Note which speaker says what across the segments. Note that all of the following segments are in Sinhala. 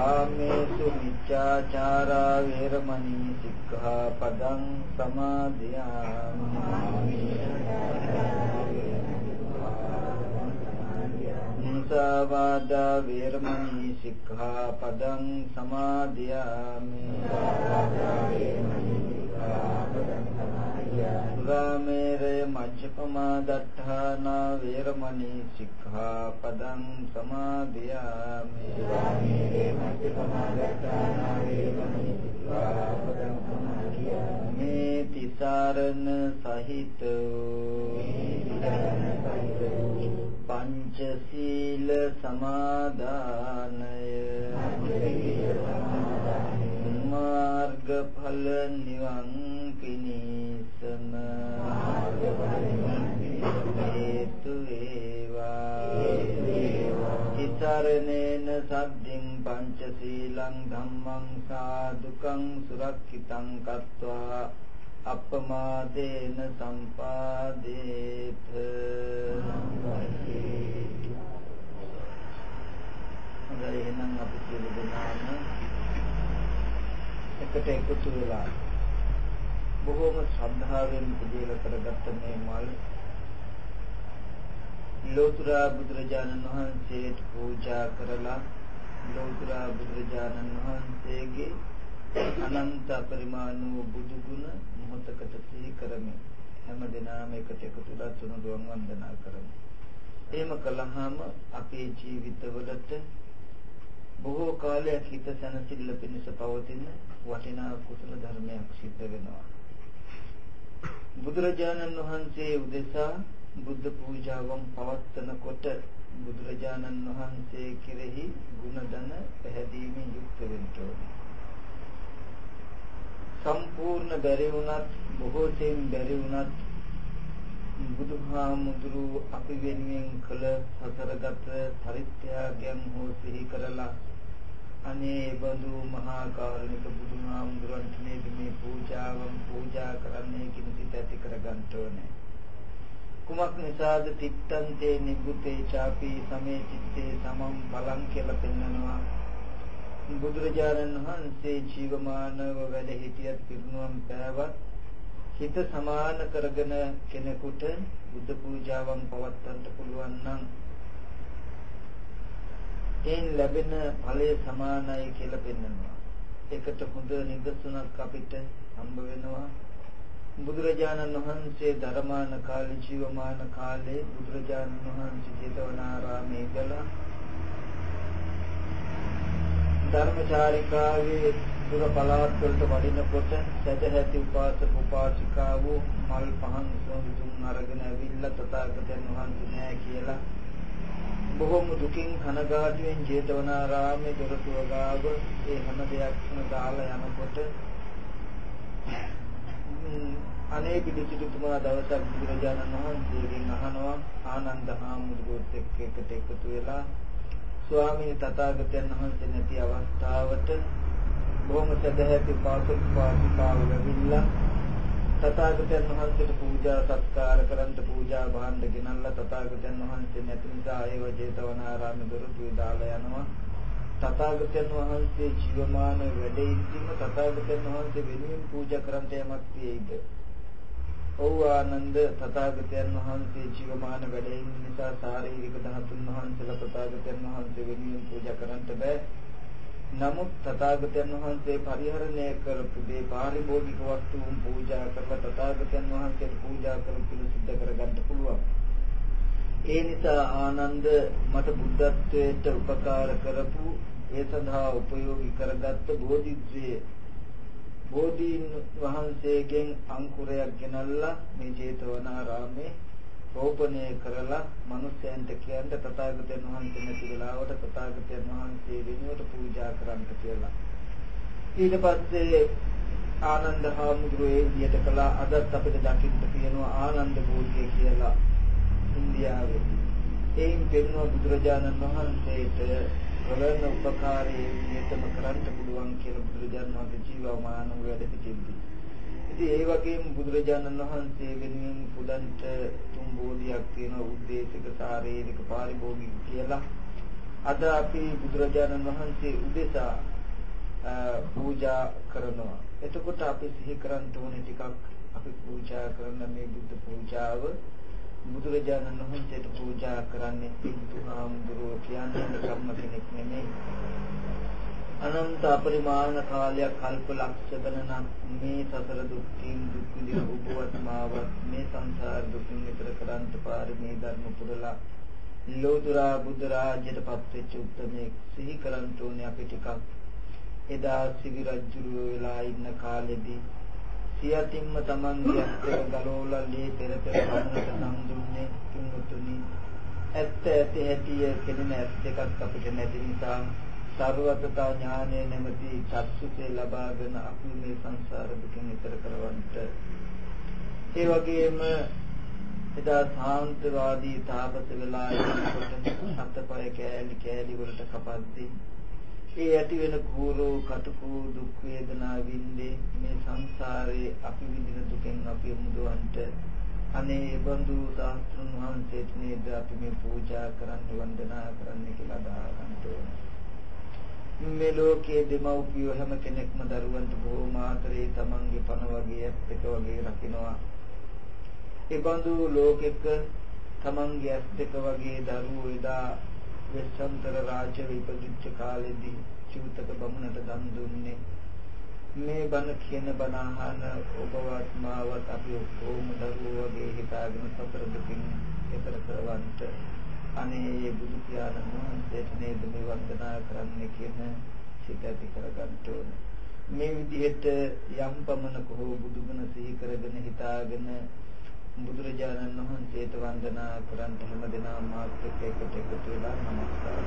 Speaker 1: කාමේසු මිච්ඡාචාරා වේරමණී සික්ඛාපදං සමාදියාමි මුසාවාදා වේරමණී සික්ඛාපදං සමාදියාමි සුරාමේරය මජ්ජපමා දට්ඨානා වේරමණී සික්ඛාපදං සමාදියාමි මේ තිසරණ සහිත පංචශීල සමාදානය මාර්ගඵල නිවන් පිණිසම හේතු වේවා. චිතරණේන සද්ධින් පංචශීලං ධම්මං සාදුකං සුරක්ෂිතං කତ୍වා. අප්පමාදේන සම්පාදේත. හොඳයි එහෙනම් අපි සියලු දෙනාම එකට එකතු වෙලා බොහෝම ශ්‍රද්ධාවෙන් පුජේල කරගත්ත මේ මල් ලෝතර බුදුරජාණන් වහන්සේට පූජා කරලා ලෝතර බුදුරජාණන් වහන්සේගේ අනන්ත පරිමාණ වූ බුදු ගුණ මොහොතකට සිහි කරමින් හැම දිනම එකට එකතුලා තුනුරුවන් වන්දනා කරමු. එහෙම කළාම අපේ ජීවිතවලට බොහෝ කාලයක් හිත සැනසෙල්ල පිණිස පවතින වටිනා කුසල ධර්මයක් සිද්ධ වෙනවා. බුදුරජාණන් වහන්සේ උදෙසා බුද්ධ පූජාවන් පවත්වනකොට බුදුරජාණන් වහන්සේ කෙරෙහි ගුණදන පැහැදීමෙන් යුක්ත වෙන්න ඕනේ. සම්පූර්ණ බැරි වුණත් බොහෝ තෙන් බැරි වුණත් බුදුහාමුදුරු අපි වෙනුවෙන් කළ සතරගත පරිත්‍යාගයන් හෝ සිහි කරලා අනේ බඳු මහා කාරුණික බුදුහාමුදුරන්ට නේද මේ පූජාවන් පූජා කරන්නේ කියන සිත ඇති කරගන්න ඕනේ. කුමක් නිසාද තිත්තන්තේ නිබ්බුතේ ചാපි සමේ චිත්තේ සමම් බලං කියලා පෙන්නනවා. බුදුරජාණන් වහන්සේ ජීවමානව වැඩ සිටියත් පිරුණුවම් පෑවත් හිත සමාන කරගෙන කෙනෙකුට බුද්ධ පූජාවන් පවත්වන්න පුළුවන් නම් එයින් ලැබෙන ඵලය සමානයි කියලා පෙන්වනවා. ඒකට හොඳ නිදසුනක් අපිට හම්බ වෙනවා. බුදුරජාණන් වහන්සේ ධර්මාන කාලේ ජීවමාන කාලේ බුදුරජාණන් වහන්සේ ජේතවනාරාමේ ගලා ධර්මචාරිකාවේ දුර පළාත් වලට වඩිනකොට සදැහැති උපාසක උපාසිකාවෝ මල් පහන් සොඳුන් අරගෙන ඇවිල්ලා තථාගතයන් වහන්සේ නෑ කියලා බොහොම දුකින් කනගාටුවෙන් ජේතවනාරාමේ දොරටුව ගාව ඒ හැම දෙයක්ම දාලා යනකොට අනේ පිළිසිතුමා දවසක් බුදුරජාණන් වහන්සේගෙන් අහනවා ආනන්ද හාමුදුරුවෝත් එක්ක එකට එකතු වෙලා ස්වාමීන් තථාගතයන් වහන්සේ නැති අවස්ථාවට බොහොම සදහැති පාසුක් පාසිකාව ලැබිලා තථාගතයන් වහන්සේට පූජා සත්කාර කරන්ට පූජා භාණ්ඩ ගෙනල්ලා තථාගතයන් වහන්සේ නැති නිසා ඒව ජේතවනාරාමේ දොරටුවේ දාලා යනවා. තථාගතයන් වහන්සේ ජීවමාන වැඩ ඉඳිම තථාගතයන් වහන්සේ වෙනුවෙන් පූජා කරන්ට යමක් තියෙයිද ඔව් ආනන්ද තථාගතයන් වහන්සේ ජීවමාන වැඩ ඉන්න නිසා ශාරීරික ධාතුන් වහන්සේලා තථාගතයන් වහන්සේ වෙනුවෙන් පූජා කරන්ට බෑ. නමුත් තථාගතයන් වහන්සේ පරිහරණය කරපු දේ පාරිභෝගික වස්තුන් පූජා කරලා තථාගතයන් වහන්සේට පූජා කරපු පිළ සිද්ධ කරගන්න පුළුවන්. ඒ නිසා ආනන්ද මට බුද්ධත්වයට උපකාර කරපු ඒ සඳහා උපයෝගී කරගත්ත බෝධිද්‍රේ බෝධීන් වහන්සේගෙන් අංකුරයක් ගෙනල්ලා මේ ජේතවනාරාමේ රෝපණය කරලා මිනිස්යන්ට කියන්න තථාගතයන් වහන්සේ නැති වෙලාවට තථාගතයන් වහන්සේ වෙනුවට පූජා කරන්න කියලා. ඊට පස්සේ ආනන්ද හාමුදුරුවෝ විදියට කළා අදත් අපිට දකින්න තියෙනවා ආනන්ද බෝධිය කියලා ඉන්දියාවේ. එයින් පෙන්වන බුදුරජාණන් වහන්සේට කරන උපකාරයේ විදියටම කරන්න පුළුවන් කියලා බුදුරජාණන් වහන්සේ ජීවමානව වැඩ සිටින්දී. ඉතින් ඒ වගේම බුදුරජාණන් වහන්සේ වෙනුවෙන් පුදන්ට තුන් බෝධියක් තියෙන උද්දේශික ශාරීරික පාරිභෝගික කියලා අද අපි බුදුරජාණන් වහන්සේ උදෙසා පූජා කරනවා. එතකොට අපි සිහි කරන්න ඕනේ ටිකක් අපි පූජා කරන මේ බුද්ධ පූජාව බුදුරජාණන් වහන්සේට පූජා කරන්නේ බුදුහාමුදුරුවෝ කියන්නේ කම්ම කෙනෙක් නෙමෙයි. අනන්ත අපරිමාණ කාලයක් කල්ප ලක්ෂ ගණනක් මේ සසර දුක්ඛින් දුක් විඳින උපවත් මාවත් මේ සංසාර දුකින් ඈතර කරන්ට පාරමී ධර්ම පුරලා ලෝතුරා බුද්ධ රාජ්‍යයට පත්වෙච්ච උත්මේ සිහි කරන්න ඕනේ අපි ටිකක්. එදා සිවි රජුරු වෙලා ඉන්න කාලෙදී සියතින්ම තමන්ගේ ඇත්තට ගලෝලා ලේ පෙර පෙර කන්නට නම් දුන්නේ තුන්තුනි ඇත්ත ඇති හැටි කෙනෙම ඇස් දෙකක් අපිට නැති නිසා සර්වතතා ඥානය නැමැති චක්සුසේ ලබාගෙන අපි මේ සංසාර දුකින් ඈතර කරවන්නට. ඒ වගේම එදා සාන්තවාදී තාපස වෙලා ඉන්නකොට සත්පය කෑලි කෑලි වලට කපද්දී ඒ ඇති වෙන කෝරෝ කටකෝ දුක් වේදනා විඳේ මේ සංසාරේ අපි විඳින දුකෙන් අපි මුදවන්නට. අනේ බඳු සාස්ත්‍රුන් වහන්සේට නේද අපි මේ පූජා කරන්න වන්දනා කරන්න කියලා දාගන්න ඕනේ. මේ ලෝකයේ දෙමව්පියෝ හැම කෙනෙක්ම දරුවන්ට බොහොම ආදරේ තමන්ගේ පණ වගේ ඇස් එක වගේ රකින්නවා. ඒ බඳු ලෝකෙක තමන්ගේ ඇස් දෙක වගේ දරුවෝ එදා වෙස්සන්තර රාජ්‍ය විපදිච්ච කාලෙදී චූතක බමුණට දන් දුන්නේ. මේ බණ කියන බණ අහන ඔබවත් මාවත් අපි ඔක්කොම දරුවෝ වගේ හිතාගෙන සතර දුකින් එතර කරවන්නට අනේ බුදු පියාණන් වහන්සේට නේද මේ වන්දනා කරන්න කියන සිත ඇති කරගන්න ඕන. මේ විදිහට යම් පමණක හෝ බුදුගුණ සිහි කරගෙන හිතාගෙන බුදුරජාණන් වහන්සේට වන්දනා කරන් හැම දිනම මාත් එක්ක එකට එකතු වෙලා නමස්කාර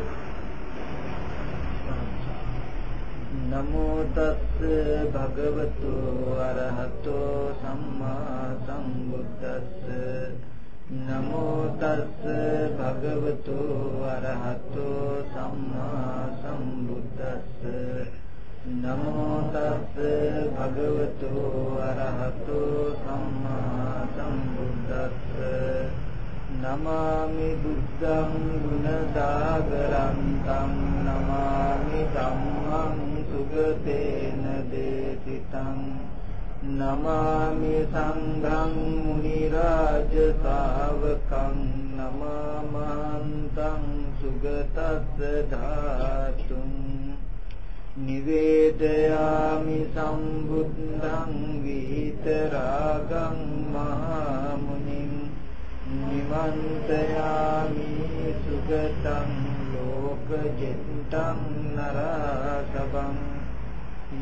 Speaker 1: නමෝ තස් භගවතු අරහතෝ සම්මා සම්බුද්දස්ස නමෝ තස්ස භගවතු අරහතෝ සම්මා සම්බුද්දස්ස. නමෝ තස්ස භගවතු අරහතෝ සම්මා සම්බුද්දස්ස. නමාමි බුද්ධං ගුණසාගරං තං නමාමි ධම්මං සුගතේන දේසිතං නමාමි සංඝං මුනි රාජ ශාවකං නමාමන්තං සුගතස්ස ධාතුං නිවේදයාමි සම්බුද්ධං විතරාගං මහා මුනිං නිමන්තයාමි සුගතං ලෝකජෙත්තං නරසබං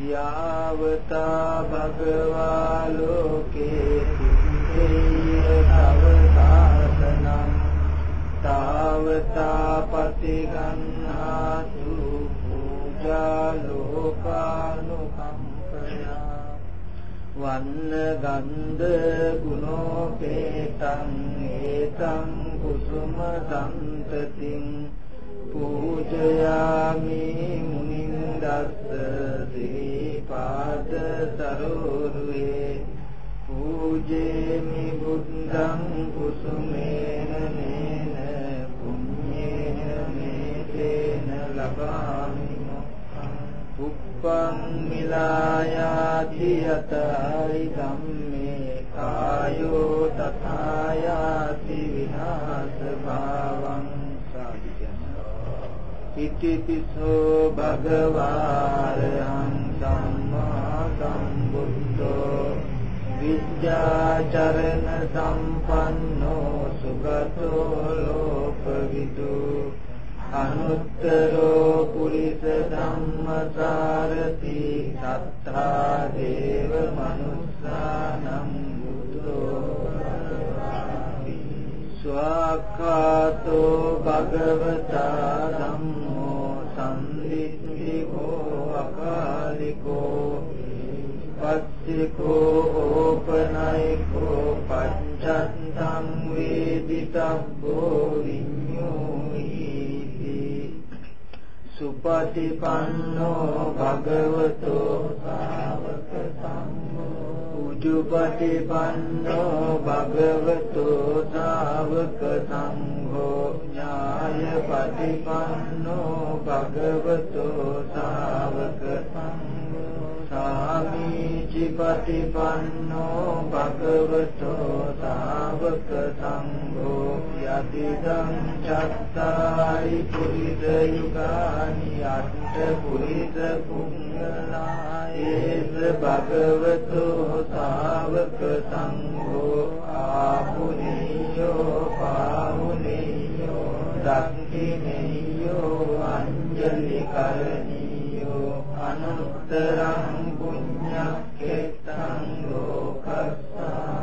Speaker 1: යාවතා භගවා ලෝකේ තිත්තේය අවතාසනං තාවතා පතිගන්නාතු පූජා ලෝකානුකම්පයා වන්න ගන්ධ ගුණෝපේතං ඒතං කුසුම සම්තතින් පූජයාමි මුනින්දස්ස දී මද සරෝරුවේ පූජේමි බුද්ධං කුසුමේන නේන පුඤ්ඤේන මේතේන ලබාමි උප්පං මිලායාති යතයි ධම්මේ කායෝ තථායාති විනාශ භාවං ඉතිපිසෝ භගවාරහං සම්මා සම්බුද්ධෝ විද්‍යාචරණ සම්පන්නෝ සුගතෝ ලෝකවිදු අනුත්තරෝ පුරිස ධම්මසාරති සත්තා දේව මනුස්සානම් බුද්ධෝ ස්වාක්ඛාතෝ භගවතා ධම්මෝ සම්දිත්තිකෝ අකාලිකෝ පස්සිකෝ ඕපනයිකෝ පච්චත්තං වේදිතබ්බෝ විඤ්ඤෝයිති සුපටිපන්නෝ භගවතෝ සාවක සංඝෝ උජුපටිපන්නෝ භගවතෝ සාවක සංඝෝ ඥායපටිපන්නෝ භගවතෝ සාවක සංඝෝ සාමීචි පටිපන්නෝ භගවතෝ සාවක සංඝෝ යතිදං චත්තාරි පුරිස යුගානි අට්ඨ පුරිස පුංගලායේස භගවතෝ සාවක සංඝෝ ආපුනියෝ පාහුනියෝ දක්ඛිනියෝ අංජලි කරණියෝ අනුත්තරං පුඤ්ඤක්ඛෙත්තං ලෝකස්සාති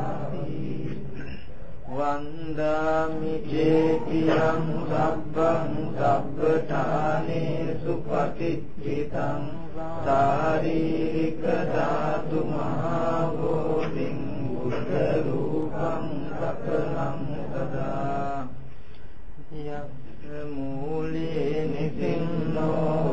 Speaker 1: වන්දාමි චේතියං සබ්බං සබ්බඨානේසු පටිච්චිතං සාරීරික ධාතු මහා බෝධින් බුද්ධ රූපං සකලං සදා යත් මූලේ නිසින්නෝ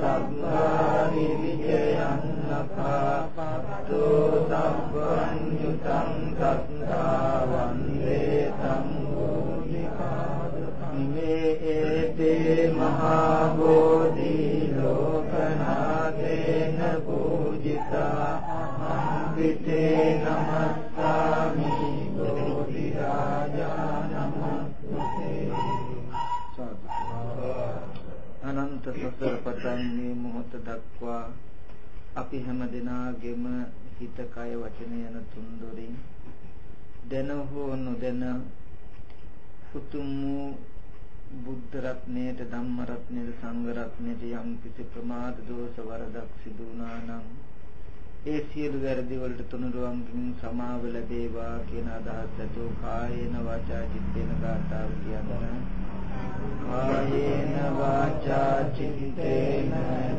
Speaker 1: සබ්බානි විජයං නපාපත්තෝ සබ්බං යුතං සත්තා වන්දේ සම්බෝධිපාදං මේ ඒතේ මහා බෝධි ලෝකනාථේන පූජිතා අම්පිතේ නමස්සාමි බෝධි රාජා නමස්තුතේ අනන්ත සසර පතන් මේ මොහොත දක්වා අපි හැම දිනාගෙම හිත කය වචන යන තුන්දොරින් දැන හෝ නොදැන උතුම් බුද්ධ රත්නයේට ධම්ම රත්නයේට සංඝ රත්නයේට යම් කිසි ප්‍රමාද දෝෂ වරදක් සිදු වුණා නම් ඒ සියලු වැරදි වලට තුනුරුවන්ගෙන් සමාව ලැබේවා කියන අදහස් ඇතුව කායේන වාචා චිත්තේන ගාථාව කියන කායේන වාචා චිත්තේන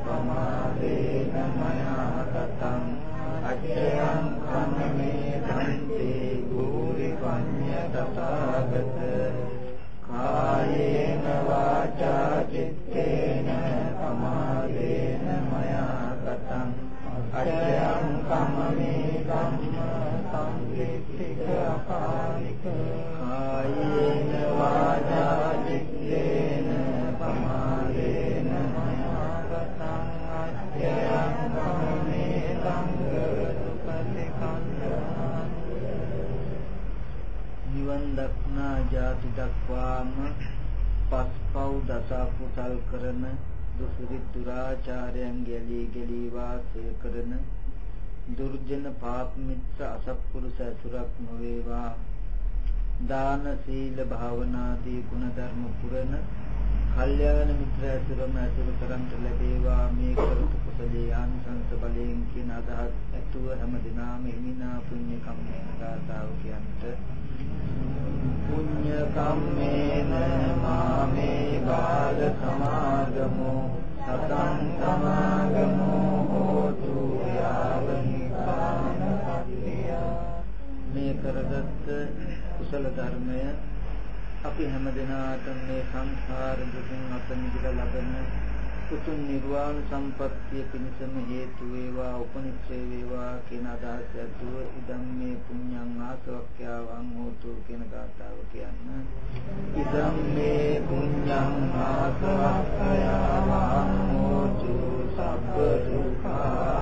Speaker 1: පමාදේන මයා කතං අච්චයං කම්මේ දන්තේ ගෝරි පඤ්ඤ තථාගත. කායේන වාචා චිත්තේන කායේන වාචා චිත්තේන පමාදේන මයා කතං අච්චයං කම්මේ නිවන් දක්නා ජාති දක්වාම පස්පව් දස කුසල් කරන දුසුරිත් දුරාචාරයන් ගැලී ගැලී වාසය කරන දුර්ජන පාප මිත්‍ර අසත්පුරුෂ ඇසුරක් නොවේවා. දාන සීල භාවනාදී ගුණ ධර්ම පුරන කල්යාණ මිත්‍ර ඇසුරම ඇසුරු කරන්ට ලැබේවා. මේ කරතු කුසලයේ ආනිසංස බලයෙන් කියන අදහස් ඇතුව හැම දිනාම හිමිනා පුණ්‍ය කම්මේන ගාතාව කියන්ට පුඤ්ඤ කම්මේන මාමේ බාල සමාගමෝ සතං සමාගමෝ හෝතු යාව නිපාන මේ කරගත් කුසල ධර්මය අපි හැම දිනාටම මේ සංසාර දුකින් අත මිදලා ලබන උතුම් නිර්වාණ සම්පත්තිය පිණිසම හේතු වේවා උපනිශ්‍රේ වේවා කියන අදහස ඇතුව ඉදම් මේ පුඤ්ඤං ආසවක්ඛ්‍යාවං හෝතු කියන ගාථාව කියන්න. ඉදම් මේ පුඤ්ඤං ආසවක්ඛ්‍යාවං හෝතු සබ්බ දුක්ඛා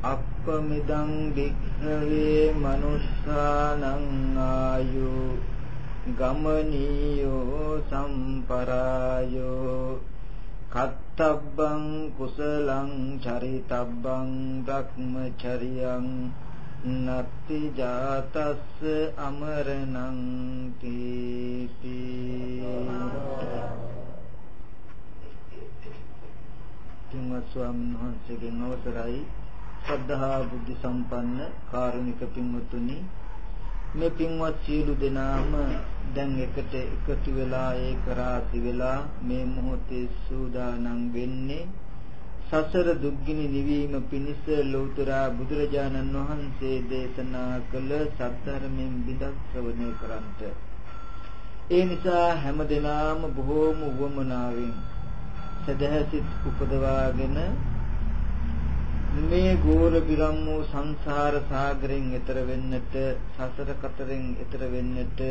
Speaker 1: අප්පමිදං භික්ඛවේ මනුස්සානං ආයු ගමනීයෝ සම්පරායෝ කත්තබ්බං කුසලං චරිතබ්බං ධක්මචරියං නත්ති ජාතස්ස අමරණං තීති තුන්වත් ස්වාමීන් වහන්සේගෙන් අවසරයි. ශ්‍රද්ධා බුද්ධ සම්පන්න කාරුණික පින්වතුනි මේ පින්වත් සියලු දෙනාම දැන් එකට එකතු වෙලා ඒක රාසි වෙලා මේ මොහොතේ සූදානම් වෙන්නේ සසර දුක්ගිනි නිවීම පිණිස ලෞතර බුදුරජාණන් වහන්සේ දේශනා කළ සත්‍යර්මයෙන් බිඳක් ශ්‍රවණය කරන්ට ඒ නිසා හැම දිනාම බොහෝම වමනාවෙන් සදහසිත උපදවාගෙන මේ ගෝර විරම් වූ සංසාර සාගරයෙන් එතර වෙන්නට සසර කතරෙන් එතර වෙන්නට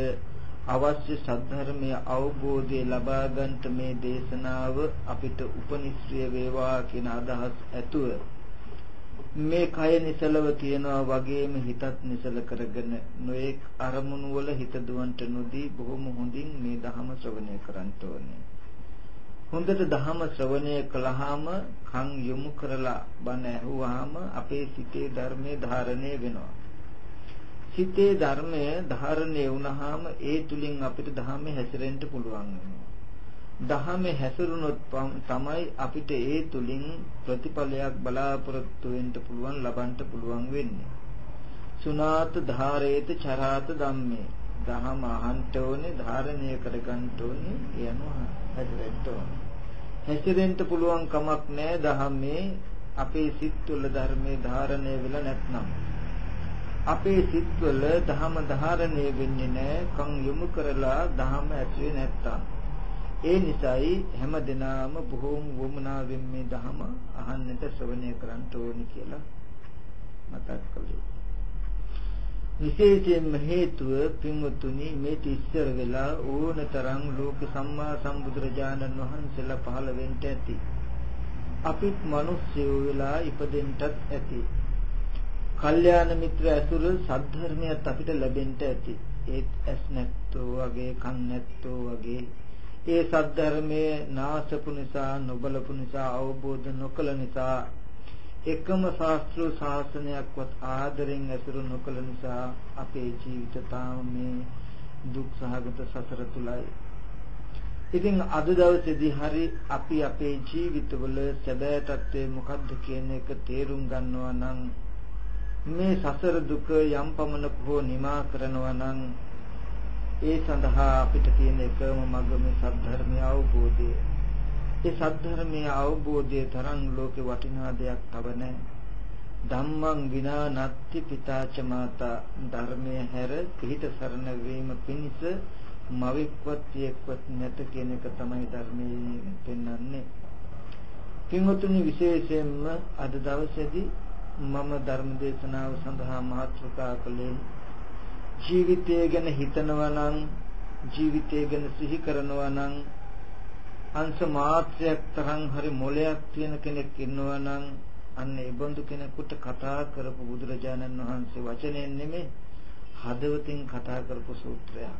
Speaker 1: අවශ්‍ය සද්ධර්මයේ අවබෝධය ලබා ගන්නට මේ දේශනාව අපිට උපනිශ්‍රය වේවා කියන අදහස් ඇතුව මේ කය නිසලව තියනවා වගේම හිතත් නිසල කරගෙන නොඑක් අරමුණු වල හිත දුවන්ට නොදී බොහොම හොඳින් මේ ධහම ශ්‍රවණය කරන්න ඕනේ. හොඳට ධහම ශ්‍රවණය කළාම කන් යොමු කරලා බණ ඇහුවාම අපේ සිතේ ධර්මයේ ධාරණය වෙනවා. සිතේ ධර්මය ධාරණය වුණාම ඒ තුලින් අපිට ධහමේ හැසිරෙන්න පුළුවන් වෙනවා. ධහමේ හැසිරුණොත් තමයි අපිට ඒ තුලින් ප්‍රතිඵලයක් බලාපොරොත්තු වෙන්න පුළුවන් ලබන්න පුළුවන් වෙන්නේ. සුනාත ධාරේත චරාත ධම්මේ දහම අහන්න ඕනේ ධාරණය කරගන්න ඕනේ කියනවා හැදෙන්න ඕනේ. හැසිරෙන්න පුළුවන් කමක් නැහැ දහමේ අපේ සිත්වල ධර්මයේ ධාරණය වෙලා නැත්නම්. අපේ සිත්වල ධහම ධාරණය වෙන්නේ නැහැ කන් යොමු කරලා ධහම ඇතුලේ නැත්තම්. ඒ නිසායි හැම දිනාම බොහෝම වමනාවෙන් මේ ධහම අහන්නට ශ්‍රවණය කරන්න ඕනි කියලා මතක් කළේ. විශේෂයෙන්ම හේතුව පින්වතුනි මේ ඉස්සර වෙලා ඕනතරම් ලෝක සම්මා සම්බුදුරජාණන් වහන්සේලා පහළ වෙන්න ඇති. අපිත් මිනිස්සු වෙලා ඉපදෙන්නත් ඇති. කල්යාණ මිත්‍ර ඇසුර සද්ධර්මයක් අපිට ලැබෙන්න ඇති. ඒත් ඇස් නැත්තෝ වගේ කන් නැත්තෝ වගේ ඒ සද්ධර්මයේ නාසපු නිසා නොබලපු නිසා අවබෝධ නොකළ නිසා එකම ශාස්ත්‍ර ශාසනයක්වත් ආදරෙන් ඇසුරු නොකළ නිසා අපේ ජීවිත තාම මේ දුක් සහගත සසර තුලයි. ඉතින් අද දවසේදී හරි අපි අපේ ජීවිතවල සැබෑ తත්වය මොකද්ද කියන එක තේරුම් ගන්නවා නම් මේ සසර දුක යම් පමණක හෝ නිමා කරනවා නම් ඒ සඳහා අපිට තියෙන එකම මඟ මේ සද්ධර්මය අවබෝධය. ඒ සද්ධර්මයේ අවබෝධය තරම් ලෝකේ වටිනා දෙයක් තව නැහැ. ධම්මං විනා නත්ති පිතාච මාතා ධර්මයේ හැර පිහිට සරණ වීම පිණිස මවෙක්වත් එක්වත් නැත කියන එක තමයි ධර්මයේ පෙන්වන්නේ. කිංගතුනි විශේෂයෙන්ම අද දවසේදී මම ධර්ම දේශනාව සඳහා මාතෘකා කළේ ජීවිතය ගැන හිතනවා නම් ජීවිතය ගැන සිහි කරනවා නම් අංශ මාත්‍රයක් තරම් හරි මොලයක් තියෙන කෙනෙක් ඉන්නවා නම් අන්න ඒ බඳු කෙනෙකුට කතා කරපු බුදුරජාණන් වහන්සේ වචනයෙන් නෙමෙයි හදවතින් කතා කරපු සූත්‍රයක්.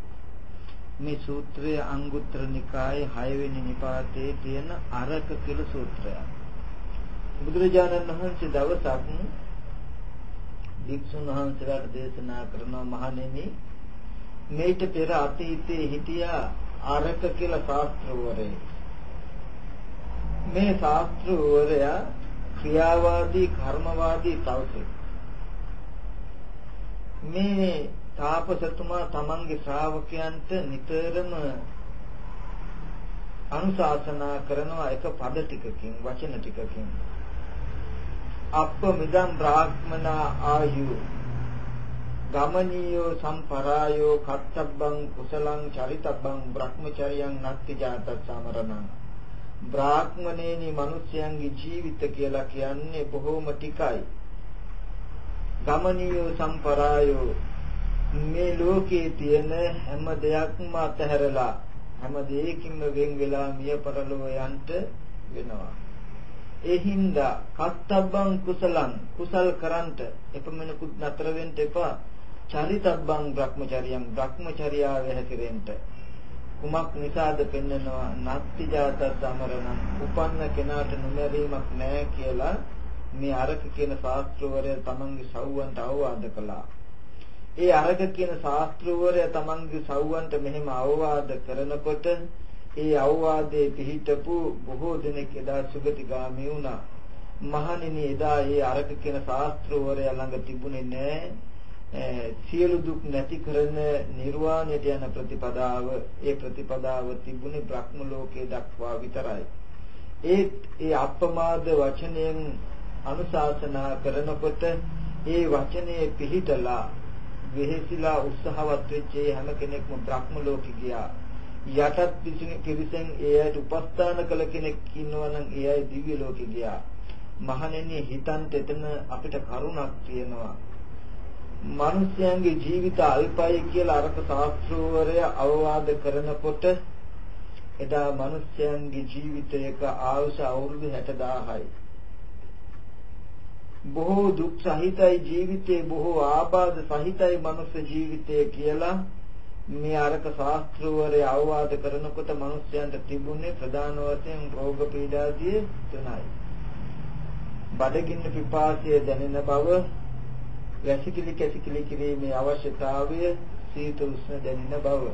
Speaker 1: මේ සූත්‍රය අංගුත්තර නිකායේ 6 වෙනි නිපාතයේ තියෙන අරක කියලා සූත්‍රයක්. බුදුරජාණන් වහන්සේ දවසක් භික්ෂුන් වහන්සේලාට දේශනා කරන මහණෙනි මේට පෙර අතීතයේ හිටියා අරක කියලා ශාස්ත්‍රවරේ මේ ශාස්ත්‍රවරයා ක්‍රියාවාදී කර්මවාදී තවසෙක් මේ තාපසතුමා තමන්ගේ ශ්‍රාවකයන්ට නිතරම අනුශාසනා කරනවා එක පද ටිකකින් වචන ටිකකින්. අප්ප මිදම් බ්‍රාහ්මනා ආයු. ගමනීයෝ සම්පරායෝ කත්තබ්බං කුසලං චරිතබ්බං බ්‍රහ්මචර්යං නත්ති ජාත සමරණං. බ්‍රාහ්මණේනි මිනිස්යන්ගේ ජීවිත කියලා කියන්නේ බොහෝම ටිකයි. ගමනීයෝ සම්පරායෝ. මේ ලෝකයේ තියෙන හැම දෙයක්ම අතහැරලා හැම දෙයකින්ම වෙන් වෙලා මිය පරලොව යන්ට වෙනවා. ඒ හින්දා කත්තබ්බං කුසලං කුසල් කරන්ට එපමණකුත් නතර වෙන්න එපා. චරිතබ්බං භ්‍රමචරියම් භ්‍රමචර්යාව හැසිරෙන්න. කුමක් නිසාද පෙන්නනවා නත්ති ජාත සමරණං උපන්න කෙනාට නොමැරීමක් නැහැ කියලා මේ අරක කියන ශාස්ත්‍රවරය තමන්ගේ සව්වන්ට අවවාද කළා. ඒ අරක කියන ශාස්ත්‍රවරය තමන්ගේ සව්වන්ට මෙහෙම අවවාද කරනකොට ඒ අවවාදයේ පිහිටපු බොහෝ දෙනෙක් එදා සුගතිගාමී වුණා. මහණෙනි එදා ඒ අරක කියන ශාස්ත්‍රවරය ළඟ තිබුණේ නැහැ සියලු දුක් නැති කරන නිර්වාණයට යන ප්‍රතිපදාව ඒ ප්‍රතිපදාව තිබුණේ බ්‍රහ්ම ලෝකයේ දක්වා විතරයි. ඒත් ඒ අප්‍රමාද වචනයෙන් අනුශාසනා කරනකොට ඒ වචනේ පිළිතලා වෙහෙසිලා උත්සාහවත් වෙච්ච හැම කෙනෙක්ම බ්‍රහ්ම ලෝකෙ ගියා. යටත් පිරිසෙන් ඒ අයට උපස්ථාන කළ කෙනෙක් ඉන්නවා නම් ඒ අය දිව්‍ය ලෝකෙ ගියා. මහණෙනි හිතන්ට එතන අපිට කරුණක් තියෙනවා. මිනිස්යන්ගේ ජීවිත අල්පයි කියලා අරක ශාස්ත්‍රවරය අවවාද කරනකොට එදා මිනිස්යන්ගේ ජීවිතයක ආයුෂ අවුරුදු 60000යි. බොහෝ දුක් සහිතයි ජීවිතේ බොහෝ ආබාධ සහිතයි මනුස්ස ජීවිතය කියලා මේ අරක ශාස්ත්‍රවරය අවවාද කරනකොට මිනිස්යන්ට තිබුණේ ප්‍රධාන වශයෙන් රෝග පීඩාදී තුනයි. බඩගින්න පිපාසය දැනෙන බව වැසිකිලි කැසිකිලි කිරීමේ අවශ්‍යතාවය සීත උෂ්ණ දැනෙන බව.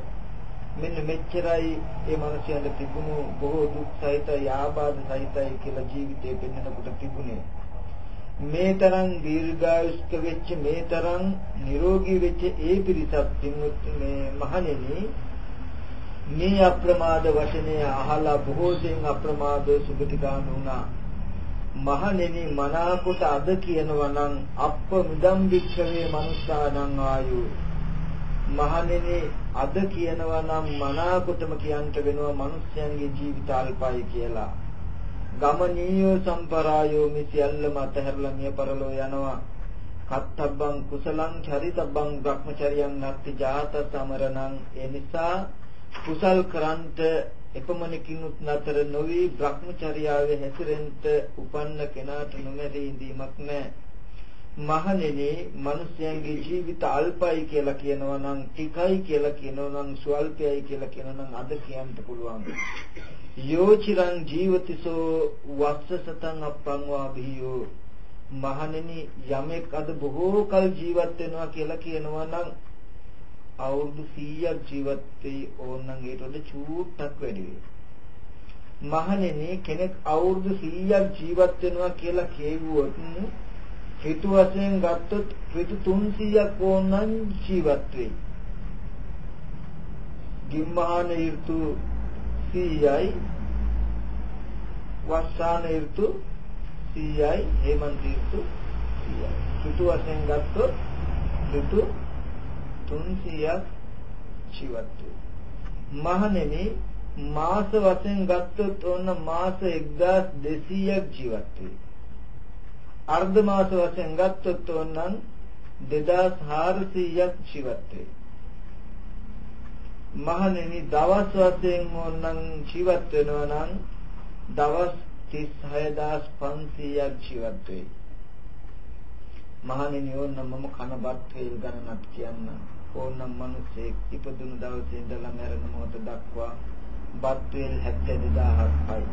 Speaker 1: මෙන්න මෙච්චරයි ඒ මිනිසයන්ට තිබුණු බොහෝ දුක් සහිතයි ආබාධ සහිතයි කියලා ජීවිතේ පෙන්වනකොට තිබුණේ. මේ තරම් දීර්ඝායුෂ්ක වෙච්ච මේ තරම් නිරෝගී වෙච්ච ඒ පිරිසක් මේ මහණෙනි මේ අප්‍රමාද වචනය අහලා බොහෝ දෙනෙක් අප්‍රමාද සුගතිකාම වුණා. මහණෙනි මනාකොට අද කියනවා නම් අප්ප මිදම් වික්ෂවේ මනුස්සානං ආයු. මහණෙනි අද කියනවා නම් මනාකොටම කියන්ට වෙනවා මිනිස්යන්ගේ ජීවිත අල්පයි කියලා. ගමනීය සම්පරායෝ මිසියල්ලම අතහැරලා මිය පරලෝ යනවා. කත්තබ්බං කුසලං චරිතබ්බං භ්‍රමචරියං නත්ති ජාත සමරණං ඒ නිසා කුසල් කරන්ට එපමණකිනුත් නතර නොවි භ්‍රමචර්යාවේ හැසිරෙන්න උපන්න කෙනාට නොමැරී ඉඳීමක් නැහැ. මහණෙනි, මිනිස්යන්ගේ ජීවිත අල්පයි කියලා කියනවා නම්, ටිකයි කියලා කියනවා නම්, ස්වල්පයයි කියලා කියනවා නම් අද කියන්න පුළුවන්. යෝචිරං ජීවතිසෝ වස්සසතං අප්පංවා බියෝ මහණෙනි යමෙක් අද බොහෝ කල ජීවත් වෙනවා කියලා කියනවා නම් අවුරුදු 100ක් ජීවත් වෙයි ඕනනම් ඒට වඩා චූට්ටක් වැඩි වෙයි. මහණෙනි කෙනෙක් අවුරුදු 100ක් ජීවත් වෙනවා කියලා කියවුවොත් ඍතු වශයෙන් ගත්තොත් ඍතු 300ක් ඕනනම් ජීවත් වෙයි. ගිම්මහන ඍතු 100යි වස්සාන ඍතු 100යි හේමන්ත ඍතු 100යි. ඍතු වශයෙන් ගත්තොත් ඍතු 300ක් ජීවත් මහණෙනි මාස වශයෙන් ගත්තොත් ඕන මාස 1200ක් ජීවත් වෙයි. අර්ධ මාස වශයෙන් ගත්තොත් ඕනනම් 2400ක් ජීවත් වෙයි. මහණෙනි දවස් වශයෙන් ඕනනම් ජීවත් වෙනවා නම් දවස් 36500ක් ජීවත් වෙයි. මහණෙනි ඕනනම් මම කන බත් වේල් ගණනක් කියන්නම්. ඕනනම් මිනිසෙක් ඉපදුණු දවසේ ඉඳලා මැරෙන මොහොත දක්වා බත් වේල් 72000ක්යි.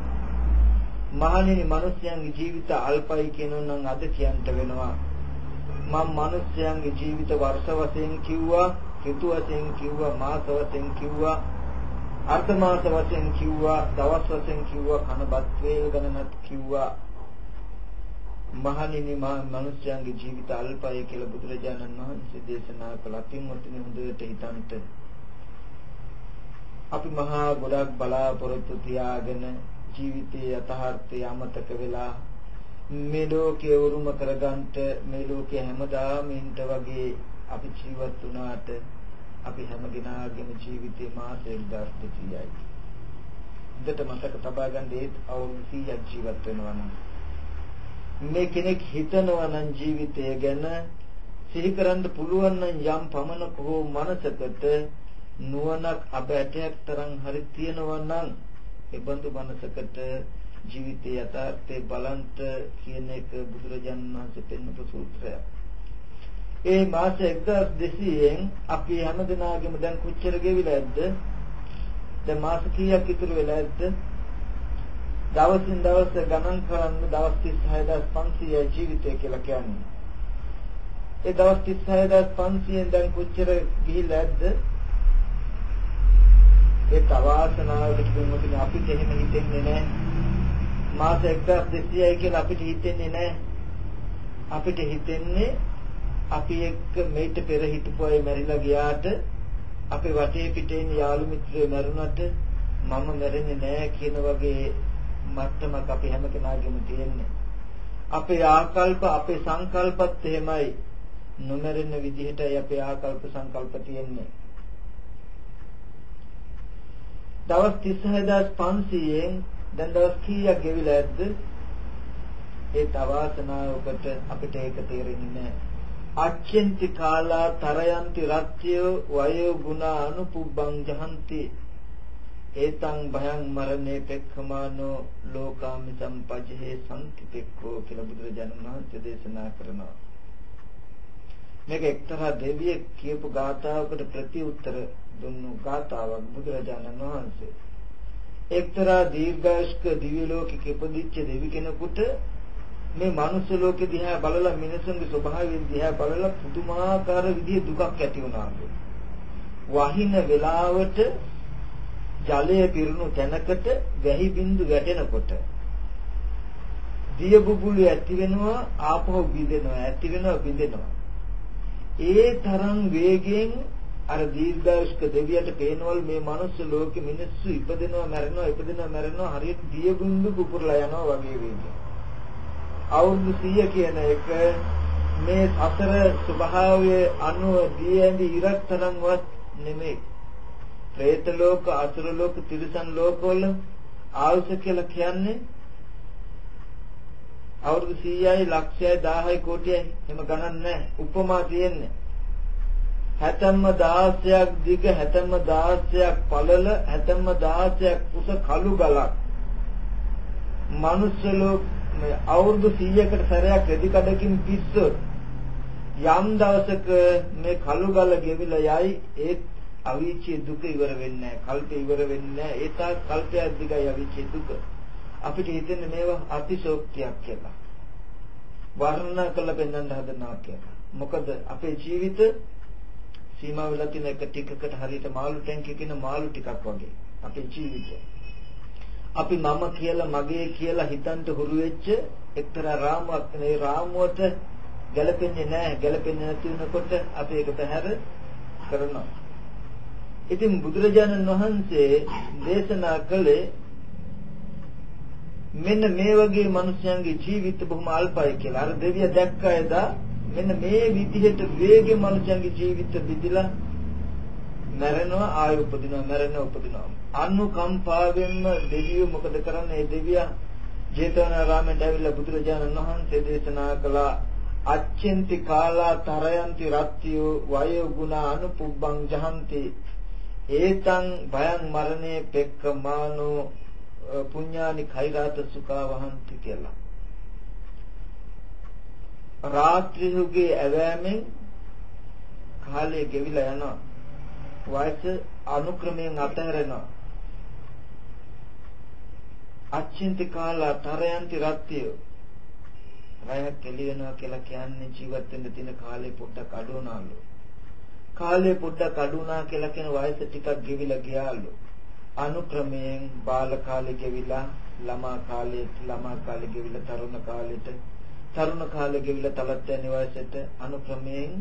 Speaker 1: මහණෙනි මිනිස්යන්ගේ ජීවිත අල්පයි කියනොනම් අද කියන්න වෙනවා. මම මිනිස්යන්ගේ ජීවිත වර්ෂ වශයෙන් කිව්වා, ඍතු වශයෙන් කිව්වා, මාස වශයෙන් කිව්වා. අර්ථමාස වශයෙන් කිව්වා දවස් වශයෙන් කිව්වා කනබත් වේල් ගණනක් කිව්වා මහණෙනි මා මිනිස්යන්ගේ ජීවිත අල්පයි කියලා බුදුරජාණන් වහන්සේ දේශනා කළා. පින්වත්නි හොඳට හිතන්ට අපි මහා ගොඩක් බලාපොරොත්තු තියාගෙන ජීවිතයේ යථාර්ථය අමතක වෙලා මේ ලෝකයේ උරුම කරගන්නට මේ ලෝකයේ හැමදාම ඉන්න වගේ අපි ජීවත් වුණාට අපි හැම දිනාගේම ජීවිතේ මාස 1200යි. හොඳට මතක තබා ගන්න ඒත් අවුරුදු 100ක් ජීවත් වෙනවා නම් මේ කෙනෙක් හිතනවා නම් ජීවිතය ගැන සිහි කරන්න පුළුවන් නම් යම් පමණක හෝ මනසකට නුවණක් අපැටයක් තරම් හරි තියෙනවා නම් ඒ බඳු මනසකට ජීවිතයේ යථාර්ථය බලන්ට කියන එක බුදුරජාණන් වහන්සේ පෙන්වපු සූත්‍රයක්. ඒ මාස 1200න් අපි හැමදෙනාගේම දැන් කොච්චර ගෙවිලා ඇද්ද? දැන් මාස කීයක් ඉතුරු වෙලා ඇද්ද? දවසින් දවස ගණන් කරන්න දවස් 36500 ජීවිතය කියලා කියන්නේ. ඒ දවස් 36500න් දැන් කොච්චර ගිහිල්ලා ඇද්ද? ඒ තවාසනාවකට දුන්නොත් අපිට එහෙම හිතෙන්නේ නැහැ. මාස 1200යි කියලා අපිට හිතෙන්නේ නැහැ. අපිට හිතෙන්නේ අපි එක්ක මේට පෙර හිටපු අය මැරිලා ගියාට අපේ වටේ පිටේ ඉන්න යාළු මිත්‍රයෝ මැරුණට මම මැරෙන්නේ නැහැ කියන වගේ මට්ටමක් අපි හැම කෙනාගේම තියෙන්නේ. අපේ ආකල්ප අපේ සංකල්පත් එහෙමයි. නොමැරෙන විදිහටයි අපේ ආකල්ප සංකල්ප තියෙන්නේ. දවස් 36500න් දැන් දවස් කීයක් ගෙවිලා ඇද්ද? ඒ තවාසනාවකට අපිට ඒක තේරෙන්නේ නැහැ. අච්චෙන්ති කාලා තරයන්ති රත්ත්‍ය වයෝ ගුණ අනුපුබ්බං ජහන්ති ඒතං භයං මරණේ පෙක්ඛමානෝ ලෝකාමි සම්පජ්ජේ සංකිතෙක්කෝ කියලා බුදුරජාණන් වහන්සේ දේශනා කරනවා. මේක එක්තරා දෙවියෙක් කියපු ගාථාවකට ප්‍රතිඋත්තර දුන්නු ගාථාවක් බුදුරජාණන් වහන්සේ. එක්තරා දීර්ඝායස්ක දිව්‍ය ලෝකෙක ඉපදිච්ච දෙවි කෙනෙකුට මේ මනුස්ස ලෝකෙ දිහා බලලා මිනිසුන්ගේ ස්වභාවය දිහා බලලා පුදුමාකාර විදිහේ දුකක් ඇති වුණාලු. වහින වෙලාවට ජලය පිරුණු තැනකට වැහි බින්දු වැටෙනකොට දිය බුබුලු ඇති වෙනවා ආපහු බිඳෙනවා ඇති වෙනවා බිඳෙනවා ඒ තරම් වේගයෙන් අර දීර්ඝායුෂ්ක දෙවියට පේනවල මේ මනුස්ස ලෝකෙ මිනිස්සු ඉපදෙනවා මැරෙනවා ඉපදෙනවා මැරෙනවා හරියට දිය බින්දු පුපුරලා යනවා වගේ වේගයෙන්. අවුරුදු 100 කියන එක මේ සතර ස්වභාවයේ අනුව දී ඇඳි ඉරක් තරම්වත් නෙමෙයි. പ്രേත ලෝක, අසුර ලෝක, තිරිසන් ලෝකවල ආයුෂ කියලා කියන්නේ අවුරුදු 100යි ලක්ෂයයි 1000යි කෝටියයි එහෙම ගණන් නැහැ. උපමා තියෙන්නේ. හැතැම්ම 16ක් දිග හැතැම්ම 16ක් පළල හැතැම්ම 16ක් උස කළු ගලක් මනුෂ්‍ය ලෝක අවුරුදු 100කට සැරයක් රෙදි කඩකින් පිස්සොත් යම් දවසක මේ කළු ගල ගෙවිලා යයි ඒ අවීචී දුක ඉවර වෙන්නේ නැහැ කල්පේ ඉවර වෙන්නේ නැහැ ඒ තාක් කල්පයක් දිගයි අවීචී දුක අපිට හිතෙන්නේ මේවා අතිශෝක්තියක් කියලා වර්ණනා කළ පෙන්වන්න හදනවා කියලා මොකද අපේ ජීවිත සීමා වෙලා තියෙන එක ටිකකට හරියට මාළු ටැංකියක ඉන්න මාළු ටිකක් වගේ අපේ ජීවිතය. අපි මම කියලා මගේ කියලා හිතන්ට හුරු වෙච්ච එක්තරා රාමුවක් නේ රාමුවට ගැලපෙන්නේ නැහැ. ගැලපෙන්නේ නැති වෙනකොට අපි ඒක පැහැර කරනවා. ඉතින් බුදුරජාණන් වහන්සේ දේශනා කළේ මෙන්න මේ වගේ මිනිස්යන්ගේ ජීවිත බොහොම අල්පයි කියලා. අර දෙවිය දැක්ක එදා මෙන්න මේ විදිහට වේගෙ මනුෂ්‍යන්ගේ ජීවිත බෙදිලා මැරෙනවා ආය උපදිනවා මැරෙනවා උපදිනවා අනුකම්පාවෙන්ම දෙවියෝ මොකද කරන්නේ ඒ දෙවියා ජේතවනාරාමයට ඇවිල්ලා බුදුරජාණන් වහන්සේ දේශනා කළා අච්චෙන්ති කාලා තරයන්ති රත්තියෝ වයෝ ගුණ අනුපුබ්බං ජහන්ති ඒතං භයං මරණේ පෙක්කමානෝ පුඤ්ඤානි khairat සුඛා වහන්ති කියලා රාත්‍රියුගේ ඇවෑමෙන් කාලය ගෙවිලා යනවා. වයස අනුක්‍රමයෙන් අතහැරෙනවා. අච්චින්ති කාලා තරයන්ති රත්තිය. රැය කෙලි වෙනවා කියලා කියන්නේ ජීවත් වෙන්න තියෙන කාලේ පොඩ්ඩක් අඩු වුණාලු. කාලේ පොඩ්ඩක් අඩු වුණා කියලා කියන වයස ටිකක් ගෙවිලා ගියාලු. අනුක්‍රමයෙන් බාල කාලේ ගෙවිලා ළමා කාලයට ළමා කාලේ ගෙවිලා තරුණ කාලෙට තරුණ කාලේ ගෙවිලා තවත් යන වයසට අනුක්‍රමයෙන්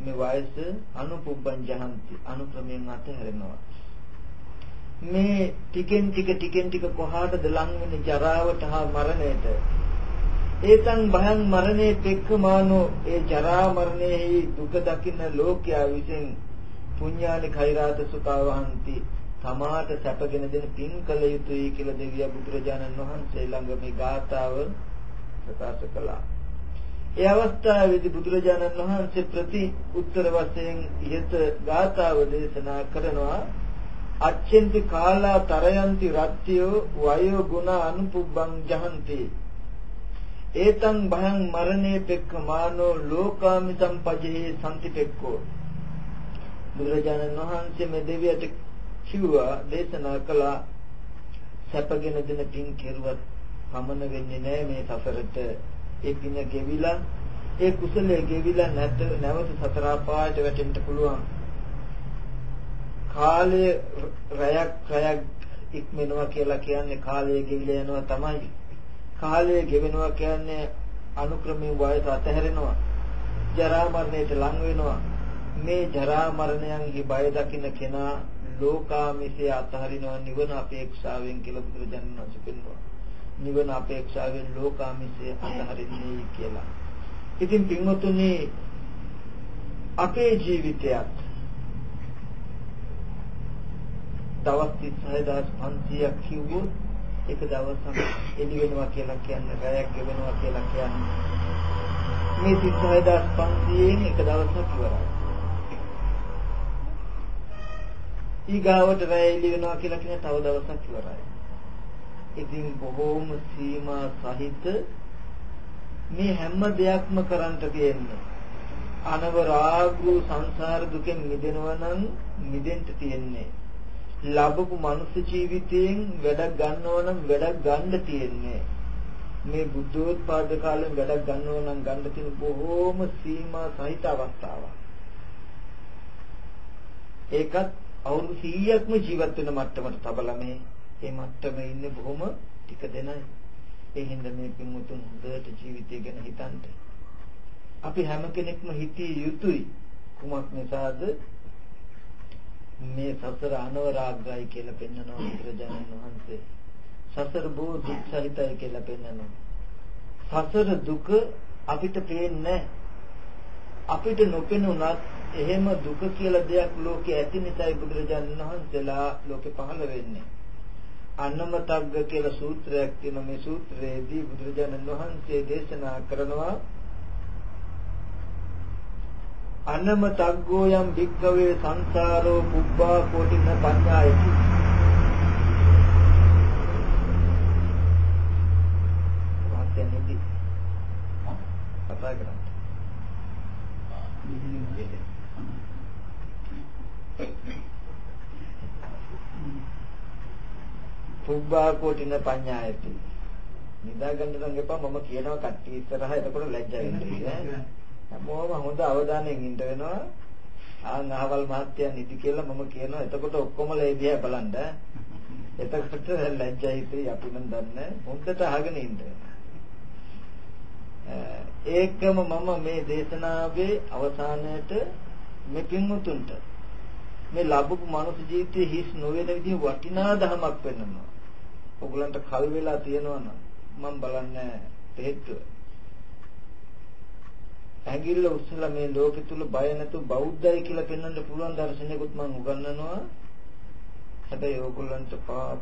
Speaker 1: මේ වයස අනුපුබ්බං ජහන්ති අනුක්‍රමයෙන් අතහැරෙනවා. මේ ටිකෙන් ටික ටිකෙන් ටික කොහාටද ලං වෙන්නේ? ජරාවට හා මරණයට. ඒතං භයං මරණේ පෙක්කමානෝ ඒ ජරා මරණයෙහි දුක දකින්න ලෝකයා විසින් පුඤ්ඤානි khairat සුඛවහන්ති තමාට සැපගෙන දෙන පින් කළ යුතුයි කියලා දෙවිය බුදුරජාණන් වහන්සේ ළඟ මේ ගාථාව ප්‍රකාශ කළා. ඒ අවස්ථාවේදී බුදුරජාණන් වහන්සේ ප්‍රති උත්තර වශයෙන් ඉහත ගාථාව දේශනා කරනවා අච්චෙන්ති කාලා තරයන්ති රත්ත්‍යෝ වයෝ ගුණ අනුපුබ්බං ජහන්ති ඒතං භයං මරණේ පෙක්ක මානෝ ලෝකාමිතං පජේ සම්තිපෙක්කෝ බුදුරජාණන් වහන්සේ මේ දෙවියට කිව්වා දේශනා කළා සැපගෙන දෙන පින් කෙරුවත් පමන වෙන්නේ නැහැ මේ සසරට. ඒ පින ගෙවිලා ඒ කුසලයේ ගෙවිලා නැත නැවත සතර පායට වැටෙන්න පුළුවන්. කාලය රැයක් රැයක් ඉක්මනවා කියලා කියන්නේ කාලය ගෙවිලා යනවා තමයි. කාලය ගෙවෙනවා කියන්නේ අනුක්‍රමයෙන් වයස අතහැරෙනවා ජරා මරණයට ලං වෙනවා මේ ජරා මරණයන්හි බය දකින්න කෙනා ලෝකාමිසේ අතහරිනවා නිවන අපේක්ෂාවෙන් කියලා බුදුරජාණන් වහන්සේ පෙන්වනවා. නිවන අපේක්ෂාවෙන් ලෝකාමිසේ අතහරින්නේ කියලා. ඉතින් පින්වතුනි අපේ ජීවිතයත් දවස් 36500ක් කිව්වොත් එක දවසක් එළි වෙනවා කියලා කියන්නේ රැයක් ගෙවෙනවා කියලා කියන්නේ මේ 36500න් එක දවසක් ඉවරයි. ඊගාවට වැය එළි වෙනවා කියලා කියන තව දවසක් ඉවරයි. ඉතින් බොහෝම සීමා සහිත මේ හැම දෙයක්ම කරන්න තියෙන්නේ. අනවරාගු සංසාර දුකෙන් මිදෙනවා නම් මිදෙන්න තියෙන්නේ. ලැබපු මනුස්ස ජීවිතයෙන් වැඩක් ගන්නවා නම් වැඩක් ගන්න තියෙන්නේ. මේ බුද්ධෝත්පාද කාලෙන් වැඩක් ගන්නවා නම් ගන්න තියෙන බොහෝම සීමා සහිත අවස්ථාවක්. ඒකත් අවුරුදු 100ක්ම ජීවත් වෙන මට්ටමට තබලා මේ මේ මට්ටමේ ඉන්නේ බොහොම ටික දෙනයි. ඒ හින්දා මේ පින්මුතුන් හොඳට ජීවිතය ගැන හිතන්න. අපි හැම කෙනෙක්ම හිතිය යුතුයි. කුමක් නිසාද මේ සසර අනවරාග්‍රයි කියලා පෙන්වනවා බුදුරජාණන් වහන්සේ. සසර බොහෝ දුක් සහිතයි කියලා පෙන්වනවා. සසර දුක අපිට පේන්නේ අපිට නොපෙනුනත් එහෙම දුක කියලා දෙයක් ලෝකේ ඇති නිසායි බුදුරජාණන් වහන්සේලා ලෝකේ පහළ වෙන්නේ. අන්නමතග්ග කියලා සූත්‍රයක් තියෙන මේ සූත්‍රයේදී බුදුරජාණන් වහන්සේ දේශනා කරනවා අන්නමතග්ගෝ යම් භික්ඛවේ සංසාරෝ පුබ්බා කෝටින පඤ්ඤායති. වාක්‍යයේදී කතා කරන්නේ. පුබ්බා කෝටින පඤ්ඤායති. නිදා ගන්න නම් එපා මම කියනවා කට්ටිය ඉස්සරහා එතකොට ලැජ්ජ වෙන්නේ ඈ හැමෝම හොඳ අවධානයෙන් ඉන්න වෙනවා. ආන් අහවල් මහත්තයා නිදි කියලා මම කියනවා. එතකොට ඔක්කොම ලේදියා බලන්න. එතකොට ලැජ්ජයි හිතේ අපි නම් දන්නේ හොඳට අහගෙන ඉන්න. ඒකම මම මේ දේශනාවේ අවසානයේට මේ පින්වුතුන්ට මේ ලැබපු මනුස්ස ජීවිතයේ හිස් නොවන විදිහ වටිනා ධමයක් වෙන්නවා. ඔයගලන්ට කල් වෙලා තියෙනවා නම් මම බලන්නේ හේතුව. ඇඟිල්ල උස්සලා මේ ලෝකෙ තුල බය නැතු බෞද්ධයි කියලා පෙන්වන්න පුළුවන් දර්ශනයකුත් මම උගන්වනවා. හැබැයි ඕගොල්ලන්ට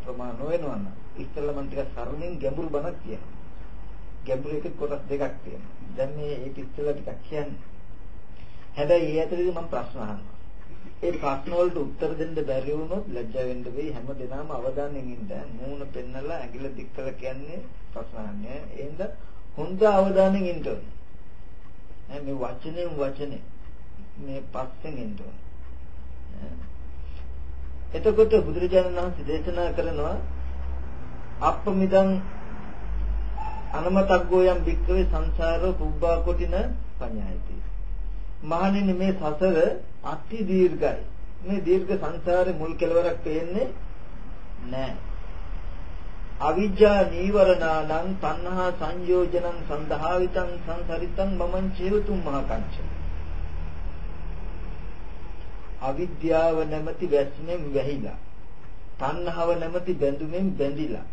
Speaker 1: ප්‍රමාණ වෙනවා නම් ඉස්සෙල්ලා මම ටිකක් සරලෙන් ගැඹුරු බණක් කියනවා. ගැඹුරු එක කොටස් දෙකක් තියෙනවා. දැන් මේ ඒක ඉස්සෙල්ලා ටිකක් කියන්නේ. හැබැයි ඒ ඇතුළේදී මම ප්‍රශ්න අහනවා. ඒ ප්‍රශ්න වලට උත්තර දෙන්න බැරි වුණොත් ලැජ්ජා වෙන්න වෙයි හැම දිනම අවධානයෙන් ඉන්න මූණ පෙන්නලා ඇඟිල්ල දික් කරලා කියන්නේ ප්‍රශ්න අහන්නේ එහෙනම් හොඳ අවධානයෙන් ඉන්න ඕනේ මේ වචනෙන් වචනේ මේ පස්සෙන් ඉන්න ඕනේ එතකොට බුදුරජාණන් වහන්සේ දේශනා කරනවා අප්පමිදං අනමතග්ගෝ යම් භික්කවේ සංසාරෝ පුබ්බා කොටින පඤ්ඤායති මහණෙනි මේ සසර අති දීර්ඝයි. මේ දීර්ඝ සංසාරේ මුල් කෙලවරක් පේන්නේ නෑ. අවිජ්ජා නීවරණානං තණ්හා සංයෝජනං සන්දහාවිතං සංසරිතං මමං චේවතුම් මහකංච. අවිද්‍යාව නැමැති වැස්මෙන් වැහිලා. තණ්හාව නැමැති බැඳුමෙන් බැඳිලා.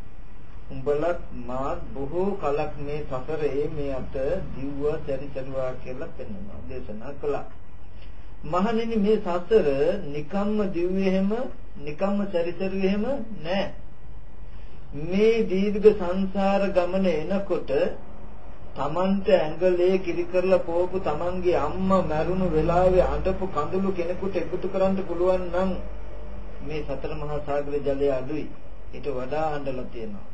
Speaker 1: උඹලත් මාත් බොහෝ කලක් මේ සසරේ මේ අත දිව්ව සැරිසරුවා කියලා පෙන්වනවා දේශනා කළා. මහණෙනි මේ සසර නිකම්ම දිව්වෙහෙම නිකම්ම සැරිසරුවෙහෙම නෑ. මේ දීර්ඝ සංසාර ගමන එනකොට තමන්ට ඇඟලේ කිරි කරලා පෝපු තමන්ගේ අම්මා මැරුණු වෙලාවේ අඬපු කඳුළු කෙනෙකුට එකතු කරන්න පුළුවන් නම් මේ සතර මහා සාගර ජලය අඩුයි. ඊට වඩා අඬලා තියෙනවා.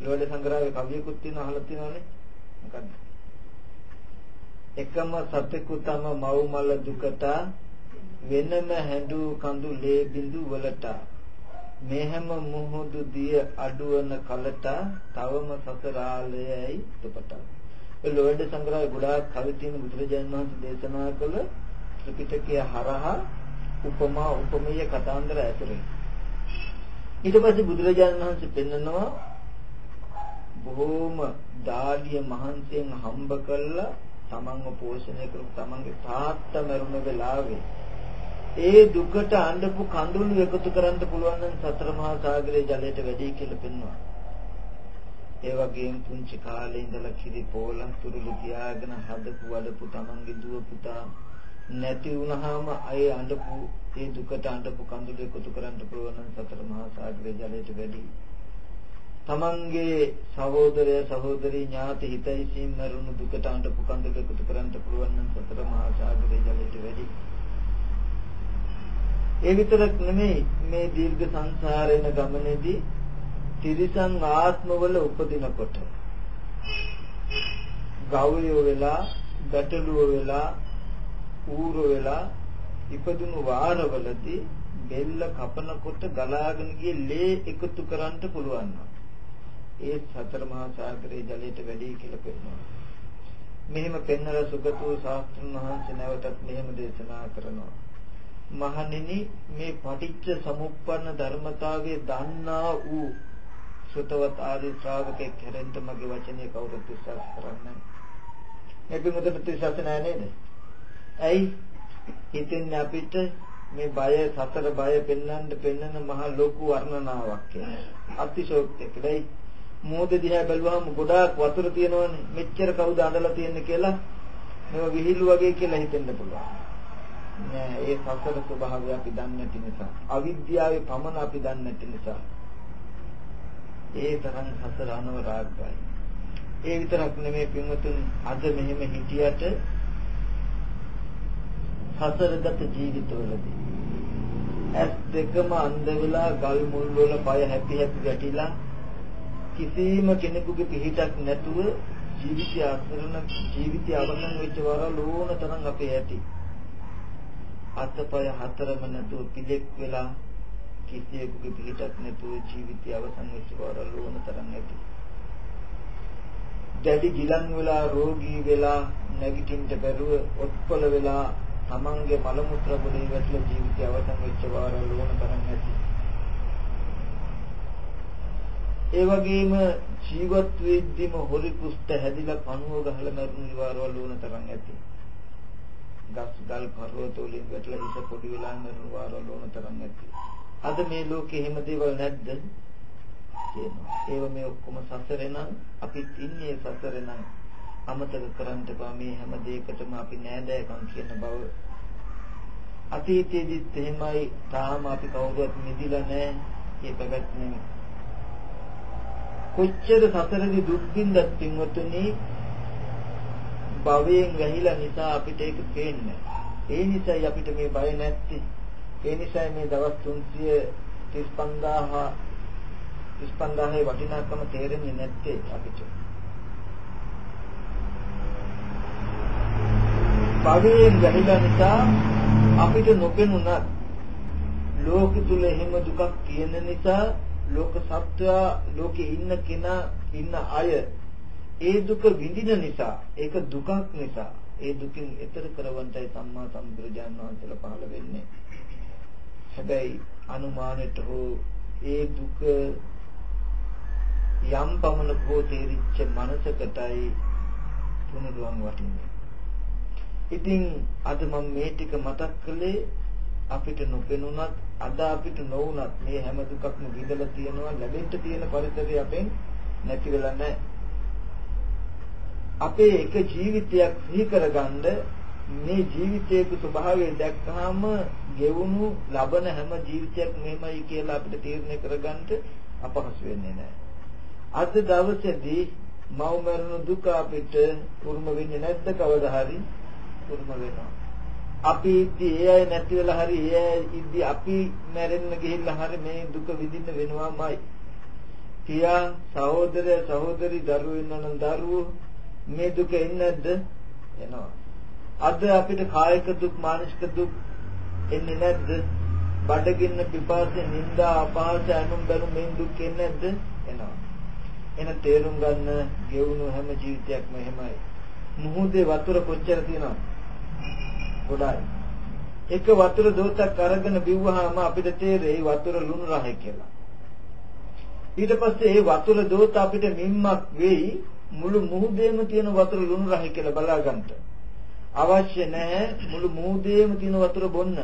Speaker 1: ලෝඩ සංග්‍රහයේ කවියකුත් තියෙන අහලා තියෙනවනේ. මොකද්ද? එකම සතෙකු තම මව් මල දුකට වෙනම හැඬු කඳු ලේ බිඳු වලට මෙහෙම මුහුදු දිය අඩුවන කලට තවම සසරාලයයි දුපට. ඒ ලෝඩ සංග්‍රහයේ ගොඩාක් කවි තියෙන බුදුරජාණන් වහන්සේ දේශනා කළ ත්‍රිපිටකය හරහා උපමා උපමේය කතාන්දර ඇතුළේ. ඊට පස්සේ බුදුරජාණන් වහන්සේ පෙන්නනවා බොහෝම දාඩිය මහන්සියෙන් හම්බ කළා තමන්ව පෝෂණය කරපු තමන්ගේ තාත්තා මරුණ වෙලාවේ ඒ දුකට අඬපු කඳුළු එකතු කරන්න පුළුවන් නම් සතර මහා සාගරයේ ජලයට වැඩි කියලා පෙන්වනවා. ඒ වගේම පුංචි කාලේ ඉඳලා කිරි පෝලම් තුරුළු තියාගෙන හදපු වඩපු තමන්ගේ දුව පුතා නැති වුණාම අය අඬපු ඒ දුකට අඬපු කඳුළු එකතු කරන්න පුළුවන් නම් සතර මහා සාගරයේ ජලයට වැඩි. තමන්ගේ සහෝදරය සහෝදරී ඥාති හිතයිසින් මරුණු දුකට අඬපු කඳුළු එකතු කරන්න පුළුවන් නම් සතර මහා සාගරයේ ජලයට වැඩි. ඒ විතරක් නෙමෙයි මේ දීර්ඝ සංසාරේන ගමනේදී තිරිසන් ආත්මවල උපදිනකොට ගවයෝ වෙලා ගැටලුව වෙලා ඌර වෙලා ඉපදුණු වාරවලදී බෙල්ල කපනකොට ගලාගෙන ගිය ලේ එකතු කරන්න පුළුවන් ඒ සතර මහා සාගරයේ ජලයට වැඩි කියලා පෙන්වනවා. මෙහෙම පෙන්වලා සුගතෝ ශාස්ත්‍රඥ වහන්සේ නැවතත් මෙහෙම දේශනා කරනවා. මහණෙනි මේ පටිච්ච සමුප්පන්න ධර්මතාවයේ දන්නා වූ සුතවත් ආදී ශ්‍රාවකෙක් හැරෙන්න මගේ වචනේ කවුරුත් විශ්වාස කරන්නේ නැහැ. මේ පිටුමකට විශ්වාස නැහැ නේද? ඇයි? හිතෙන්නේ අපිට මේ බය සතර බය පෙන්වන්න පෙන්වන මහ ලොකු වර්ණනාවක් කියලා. අතිශෝක්තියක්. ඒයි මෝද දිහා බැලුවහම ගොඩාක් වතුර තියෙනවනේ. මෙච්චර කවුද අඬලා තියෙන්නේ කියලා මේව විහිළු වගේ කියලා හිතෙන්න පුළුවන්. නෑ ඒ සසර ස්වභාවය අපි දන්නේ නැති නිසා. අවිද්‍යාවේ පමණ අපි දන්නේ නැති නිසා. ඒ තරම් සසර අනවරාග්ගයි ඒ විතරක් නෙමෙයි පින්වතුන් අද මෙහෙම හිටියට සසරගත ජීවිතවලදී ඇස් දෙකම අන්ධ වෙලා ගල් මුල් වල පය හැපි හැපි වැටිලා කිසිම කෙනෙකුගේ පිහිටක් නැතුව ජීවිතය අසරණ ජීවිතය අවසන් වෙච්ච වර ලෝණ තරම් අපේ ඇති. අතපය හතරම නැතුව පිළිෙක් වෙලා කිසියෙකුගේ පිළිටක් නැතුව ජීවිතය අවසන් වෙච්ච බව ලෝණ තරම් ඇති. දැඩි ගිලන් වෙලා රෝගී වෙලා නැගිටින්න බැරුව ඔත්පල වෙලා තමන්ගේ මල මුත්‍ර වලින් වැටලා ජීවිතය අවසන් වෙච්ච බව ලෝණ තරම් ඇති. ඒ වගේම ජීවත් වෙද්දිම හොරි කුෂ්ඨ හැදිලා කණුව ගහලා මරුණු විවාරවල ලෝණ තරම් ඇති. ගස් ගල් පර්වත වලින් වැටලා හිස පොඩි වෙලා මරන වාරවල ඕන තරම් ඇති. අද මේ ලෝකේ එහෙම දේවල් නැද්ද? කියනවා. ඒව මේ ඔක්කොම සසරේ නම් අපිත් ඉන්නේ සසරේ නම් අමතක කරන්න බෑ මේ හැම දෙයකටම අපි නෑදෑකම් කියන බව. අතීතයේදීත් එහෙමයි තාම අපි කවුරුත් මිදිලා නෑ. ඒ පැවැත්මෙන් කොච්චර සසරේදී දුක් විඳත් පින්වතුනි භවයෙන් වැහිලා නිසා අපිට ඒක පේන්නේ. ඒ නිසායි අපිට මේ බය නැත්තේ. ඒ නිසායි මේ දවස් 335 35000 වටිනාකම තේරෙන්නේ නැත්තේ අපිට. භවයෙන් වැහිලා නිසා අපිට නොපෙනුනත් ලෝක තුල එහෙම දුකක් තියෙන නිසා ලෝක සත්වයා ලෝකේ ඉන්න කෙනා ඉන්න අය ඒ දුක විඳින නිසා ඒක දුකක් නිසා ඒ දුකින් එතර කරවන්නයි සම්මා සම්බුදුරජාණන් වහන්සේලා පහළ වෙන්නේ. හැබැයි අනුමානෙට හෝ ඒ දුක යම් පමණක හෝ තේරිච්ච මනසකටයි තුනුරුවන් වටින්නේ. ඉතින් අද මම මේ ටික මතක් කළේ අපිට නොපෙනුනත් අද අපිට නොවුනත් මේ හැම දුකක්ම විඳලා තියෙනවා ලැබෙන්න තියෙන පරිසරය අපෙන් නැති වෙලා නැහැ. අපේ එක ජීවිතයක් සිහි කරගන්න මේ ජීවිතයේ ස්වභාවය දැක්කහම ගෙවුණු ලබන හැම ජීවිතයක් මෙහෙමයි කියලා අපිට තීරණය කරගන්න අපහසු වෙන්නේ නැහැ. අද දවසේදී මව මරණ දුක අපිට උරුම වෙන්නේ නැද්ද කවදා හරි උරුම වෙනවා. අපි ඉද්දි ඒ අය නැති වෙලා හරි ඒ අය ඉද්දි අපි මැරෙන්න ගිහිල්ලා හරි මේ දුක විඳින්න වෙනවාමයි. පියා සහෝදරය සහෝදරි දරුවෝ ඉන්නනම් දරුවෝ මේ දුක එන්නේ නැද්ද? එනවා. අද අපිට කායික දුක් මානසික දුක් එන්නේ නැද්ද? බඩගින්න පිපාසය නිന്ദා අපහාස අනුම් බැලු මේ දුක් එන්නේ නැද්ද? එනවා. එන තේරුම් ගන්න ගෙවුණු හැම ජීවිතයක්ම එහෙමයි. මුහුදේ වතුර කොච්චර තියෙනවද? ගොඩායි. එක වතුර දෝතක් අරගෙන බිව්වහම අපිට තේරෙයි වතුර ලුණු රහයි කියලා. ඊට පස්සේ ඒ වතුර දෝත අපිට මිම්මක් වෙයි මුළු මුහුදේම තියෙන වතුර ලුණු රහයි කියලා බලාගන්න. අවශ්‍ය නැහැ මුළු මුහුදේම තියෙන වතුර බොන්න.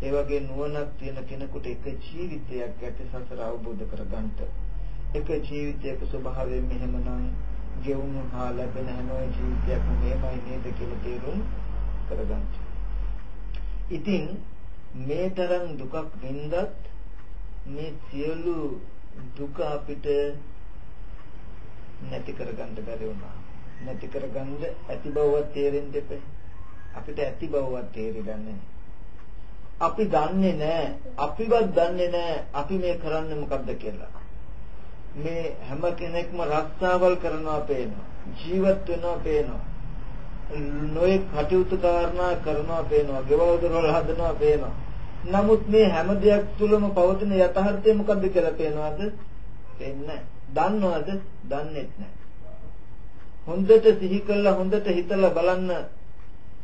Speaker 1: ඒ වගේ නුවණක් තියෙන කෙනෙකුට එක ජීවිතයක් ඇති සසර අවබෝධ කරගන්න. එක ජීවිතයක ස්වභාවය මෙහෙමනම් ගෙවුණු හා ලැබෙන හැම ජීවිතයක්ම මෙහෙමයි නේද කියලා තේරුම් කරගන්න. ඉතින් මේ තරම් දුකක් වින්දත් මේ සියලු දුක අපිට නැති කරගන්න බැරි වුණා. නැති කරගන්න ඇති බවවත් තේරෙන්න දෙපේ. අපිට ඇති බවවත් තේරෙන්නේ අපි දන්නේ නැහැ. අපිවත් දන්නේ නැහැ අපි මේ කරන්නේ මොකද්ද කියලා. මේ හැම කෙනෙක්ම රස්සාවල් කරනවා පේනවා. ජීවත් වෙනවා පේනවා. නොයේ කටයුතු කාරණා කරනවා පේනවා. ගෙවල් දොරවල් හදනවා පේනවා. නමුත් මේ හැම දෙයක් තුළම පවතින යථාර්ථය මොකද්ද කියලා පේනවද? පේන්නේ දන්නවද? දන්නේත් නැහැ. හොඳට සිහි කළා හොඳට හිතලා බලන්න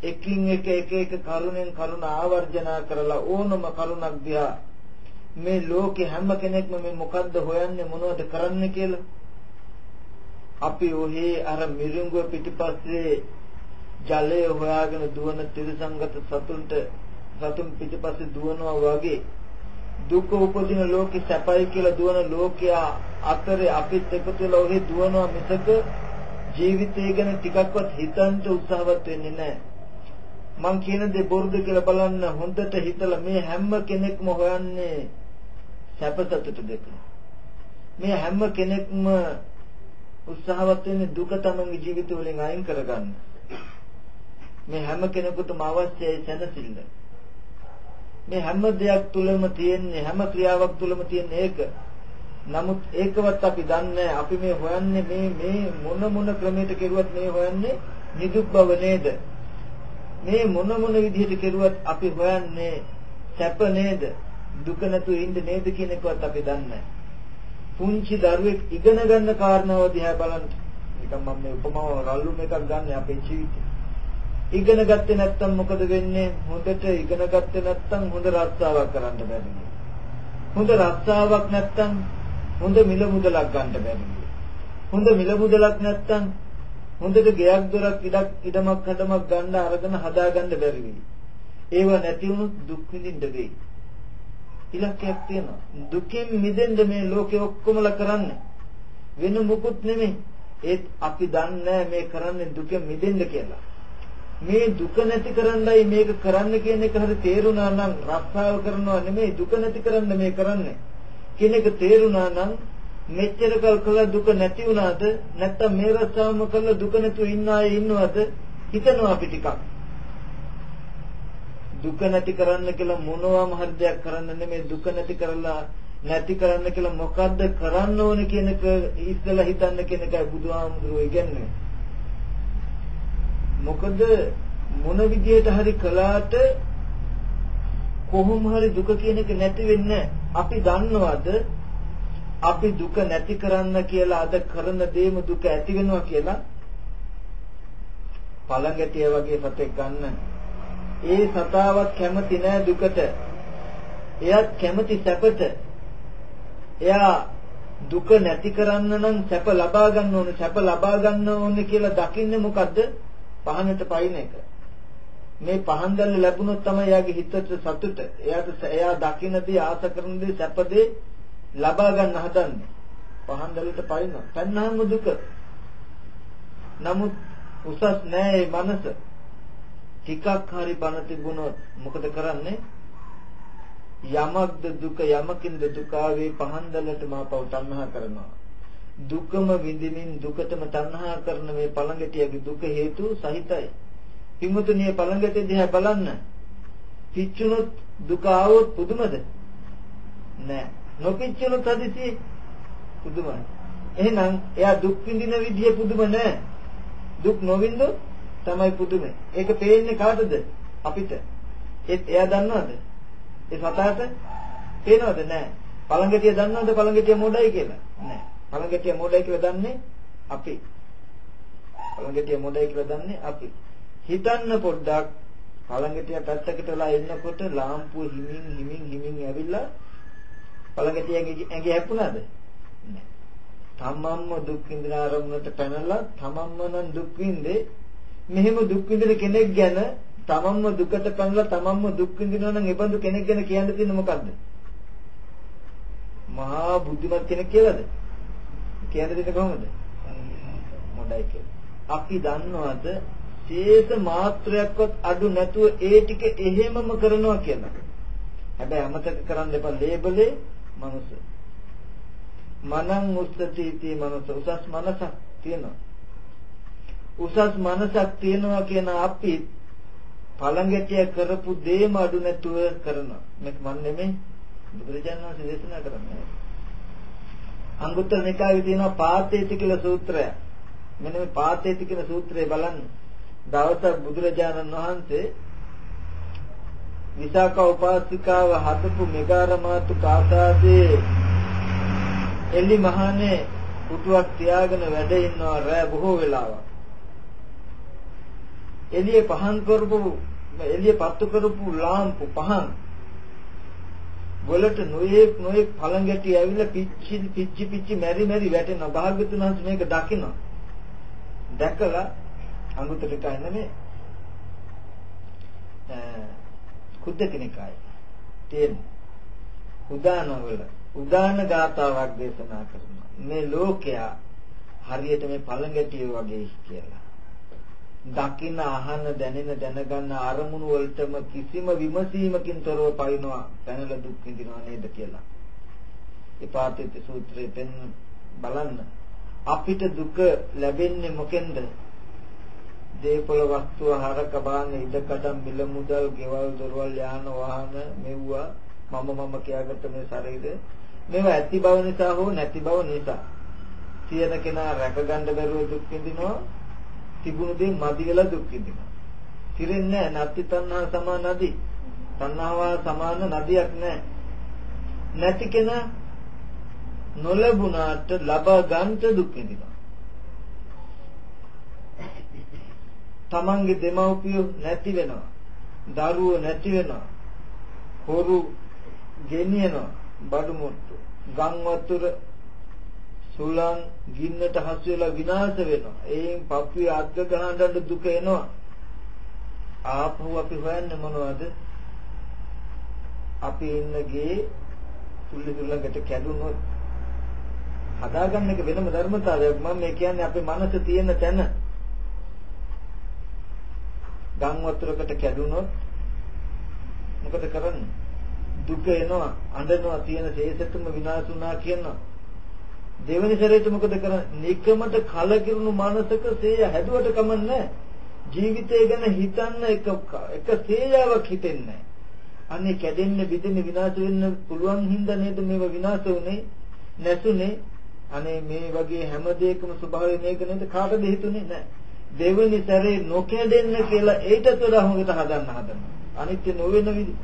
Speaker 1: එකින් එක එක එක කරුණෙන් කරුණ ආවර්ජනා කරලා ඕනම කරුණක් දිහා මේ ලෝකේ හැම කෙනෙක්ම මේ මොකද්ද හොයන්නේ මොනවද කරන්නේ කියලා අපි ඔහේ අර මිරිඟුව පිටිපස්සේ ජලය හොයාගෙන දුවන තිරසංගත සතුන්ට සතුන් පිටිපස්සේ දුවනවා වගේ දුක උපදින ලෝකෙ සැපයි කියලා දුවන ලෝකයා අතරේ අපිත් එකතු වෙලා ඔහේ දුවනවා මිසක ජීවිතය ගැන ටිකක්වත් හිතන්න උත්සාහවත් වෙන්නේ නැහැ. මං කියන දේ බොරුද කියලා බලන්න හොඳට හිතලා මේ හැම කෙනෙක්ම හොයන්නේ සැප සතුට දෙක. මේ හැම කෙනෙක්ම උත්සාහවත් වෙන්නේ දුක තමන්ගේ ජීවිත වලින් අයින් කරගන්න. මේ හැම කෙනෙකුටම අවශ්‍යයි සැනසෙල්ල. මේ හැම දෙයක් තුළම තියෙන්නේ හැම ක්‍රියාවක් තුළම තියෙන ඒක. නමුත් ඒකවත් අපි දන්නේ අපි මේ හොයන්නේ මේ මේ මොන මොන ක්‍රමයකට කෙරුවත් මේ හොයන්නේ නිදුක් බව නේද? මේ මොන මොන විදිහට කෙරුවත් අපි හොයන්නේ සැප නේද? දුක නැතුව ඉන්න නේද කියන එකවත් අපි දන්නේ පුංචි දරුවෙක් ඉගෙන ගන්න කාරණාව දිහා බලන්න. නිකන් මම මේ උපමාව රල්ලුම එකක් ගන්න අපේ ජීවිතේ. ඉගෙන ගත්තේ නැත්නම් මොකද වෙන්නේ? හොඳට ඉගෙන ගත්තේ නැත්නම් හොඳ රස්සාවක් කරන්න බැහැ. හොඳ රස්සාවක් නැත්නම් හොඳ මිල මුදලක් ගන්න බැහැ. හොඳ මිල මුදලක් නැත්නම් හොඳට ගෙයක් දොරක් ඉඩක් ඉඩමක් හදමක් ගන්න අරගෙන හදාගන්න බැරි වෙයි. ඒව නැති වුණොත් දුක් විඳින්න වෙයි. ඉලක්කයක් තියෙනවා. දුකෙන් මිදෙන්න මේ ලෝකේ ඔක්කොමලා කරන්නේ. වෙන මුකුත් නෙමෙයි. ඒත් අපි දන්නේ මේ කරන්නේ දුකෙන් මිදෙන්න කියලා. මේ දුක නැති කරන්නයි මේක කරන්න කියන එක හරි තේරුණා නම් රක්ෂාව කරනවා නෙමෙයි දුක නැති කරන්න මේ කරන්නේ. කියන එක තේරුණා නම් මෙච්චර කල් කළා දුක නැති වුණාද නැත්නම් මේ රස්සාවම කළා දුක නැතුව ඉන්න අය ඉන්නවද? හිතනවා අපි ටිකක්. දුක නැති කරන්න කියලා මොනවාම හරි දෙයක් කරන්න නෙමෙයි දුක නැති කරලා නැති කරන්න කියලා මොකද්ද කරන්න ඕනේ කියන එක ඉස්සෙල්ලා හිතන්න කියන එකයි බුදුහාමුදුරුවෝ ඉගන්නේ මොකද මොන විදියට හරි කළාට කොහොම හරි දුක කියන එක නැති වෙන්නේ අපි දන්නවද? අපි දුක නැති කරන්න කියලා අද කරන දේම දුක ඇති වෙනවා කියලා? පළඟැටිය වගේ සතෙක් ගන්න. ඒ සතාවක් කැමති නෑ දුකට. එයත් කැමති සැපට. එයා දුක නැති කරන්න නම් සැප ලබා ගන්න ඕනේ සැප ලබා ගන්න ඕනේ කියලා දකින්නේ මොකද්ද? පහනට පයින් එක. මේ පහන් දැල්ල ලැබුණොත් තමයි එයාගේ හිතට සතුට. එයාට එයා දකින්න දේ ආස කරන දේ සැප දේ ලබා ගන්න හදන්නේ. පහන් දැල්ලට පයින් තණ්හාම දුක. නමුත් උසස් නෑ ඒ මනස. ටිකක් හරි බන තිබුණොත් මොකද කරන්නේ? යමක්ද දුක යමකින්ද දුක ආවේ පහන් දැල්ලට මාපව තණ්හා කරනවා. දුකම විඳින්මින් දුකටම තණ්හා කරන මේ පළඟටියගේ දුක හේතු සහිතයි. පිමුතුනිය පළඟටිය දිහා බලන්න. පිච්චුනොත් දුක ආවොත් පුදුමද? නෑ. නොපිච්චුනොත් හදිසි පුදුමයි. එහෙනම් එයා දුක් විඳින විදිය පුදුම නෑ. දුක් නොවින්දොත් තමයි පුදුමයි ඒක පේන්නේ කාටද? අපිට. ඒත් එයා දන්නවද? ඒ සතාට පේනවද? නෑ. පළඟටිය දන්නවද? පළඟටිය මොඩයි කියලා? නෑ. පළඟටිය මොඩයි කියලා දන්නේ අපි. පළඟටිය මොඩයි කියලා දන්නේ අපි. හිතන්න පොඩ්ඩක් පළඟටිය පැත්තකට වෙලා ඉන්නකොට ලාම්පුව හිමින් හිමින් හිමින් ඇවිල්ලා පළඟටියගේ ඇඟ හැප්පුණාද? නෑ. තමන්ම දුක් විඳින ආරමුණට පැනලා තමන්ම නම් දුක් විඳේ. මෙහෙම දුක් විඳින කෙනෙක් ගැන තමන්ම දුකට පැනලා තමන්ම දුක් විඳිනවා නම් ඒ බඳු කෙනෙක් ගැන කියන්න තියෙන්නේ මොකද්ද? මහා බුද්ධිමත් කෙනෙක් කියලාද? කියන්න දෙන්නේ කොහොමද? මොඩයි කියලා. අපි දන්නවද ශේෂ මාත්‍රයක්වත් අඩු නැතුව ඒ ටික එහෙමම කරනවා කියලා. හැබැයි අමතක කරන්න එපා ලේබලේ මනුස්ස. මනං උස්සතිති මනස උසස් මනසක් තියෙනවා. උසස් මනසක් තියෙනවා කියන අපි පළඟැටිය කරපු දේම අඩු නැතුව කරනවා. මේක මන් නෙමෙයි බුදුරජාණන් වහන්සේ දේශනා කරන්නේ. අංගුත්තර නිකායේ තියෙනවා පාතේති කියලා සූත්‍රය. මෙන්න මේ පාතේති කියන සූත්‍රය බලන්න. දවසක් බුදුරජාණන් වහන්සේ විසාක උපාසිකාව හදපු මෙගාරමාතු කාසාදේ එලි මහනේ පුටුවක් තියාගෙන වැඩ ඉන්නවා රෑ බොහෝ වෙලාවක්. එළිය පහන් කරපු එළිය පත්තු කරපු ලාම්පු පහන් වලට නොයේක් නොයේක් පළඟැටි ඇවිල්ලා පිච්චි පිච්චි පිච්චි මෙරි මෙරි වැටෙනවා. භාග්‍යතුන් වහන්සේ මේක දකිනවා. දැකලා අඟුතට කන්නේ කුද්ද කෙනෙක්යි. තේරෙන. උදානවල උදාන ගාතාවක් දේශනා කරනවා. මේ ලෝකයා හරියට මේ පළඟැටිය වගේ කියලා. දකින්න අහන දැනෙන දැනගන්න අරමුණු වලටම කිසිම විමසීමකින් තොරව පයින්නවා. පැනලා දුක් විඳිනවා නේද කියලා. එපාතිත සූත්‍රයේ පෙන් බලන්න. අපිට දුක ලැබෙන්නේ මොකෙන්ද? දේපල වස්තුව හරක බාන ඉඩකඩම් මිල මුදල් ගෙවල් දොරවල් යාන වාහන මෙව්වා. මම මම කියාගත්ත මේ ශරීරය. මේවා ඇති බව නිසා හෝ නැති බව නිසා. තියෙන කෙනා රැකගන්න බැරුව දුක් විඳිනවා. තිබුණු දේ මදි වෙලා දුක් විඳිනවා. තිරෙන්නේ නැහැ නැති තණ්හා සමාන නදී. තණ්හාව සමාන නදියක් නැහැ. නැති කෙනා නොලැබුණාට ලබා ගන්නට දුක් විඳිනවා. තමන්ගේ දෙමව්පියෝ නැති වෙනවා. දරුවෝ නැති වෙනවා. හොරු ගෙනියනවා. බඩු මුට්ටු. ගම් වතුර සුලං ගින්නට හසු වෙලා විනාශ වෙනවා. ඒන් පපුවේ අද්ද ගහනට දුක එනවා. ආපහු අපි හොයන්නේ මොනවද? අපි ඉන්නගේ තුල්ලි තුල්ලකට කැඩුනොත් හදාගන්න එක වෙනම ධර්මතාවයක්. මම මේ කියන්නේ අපේ මනස තියෙන තැන. ගම් වතුරකට කැඩුනොත් මොකද කරන්නේ? දුක එනවා, අඬනවා, තියෙන ශේෂතම විනාශ වුණා කියනවා. දෙවෙනි සැරේට මොකද කරන්නේ? නිකමට කලකිරුණු මනසක සේය හැදුවට කමන්නේ ජීවිතය ගැන හිතන්න එක එක සේයාවක් හිතෙන්නේ අනේ කැඩෙන්න බිඳෙන්න විනාශ වෙන්න පුළුවන් හින්දා නේද මේව විනාශ වුනේ? නැසුනේ. අනේ මේ වගේ හැම දෙයකම ස්වභාවය මේක නේද? කාටද හිතුනේ? නැහැ. දෙවෙනි සැරේ නොකැඩෙන්න කියලා ඒකට වඩා හොඟට හදන්න හදනවා. අනිත්‍ය නොවන විදිහ.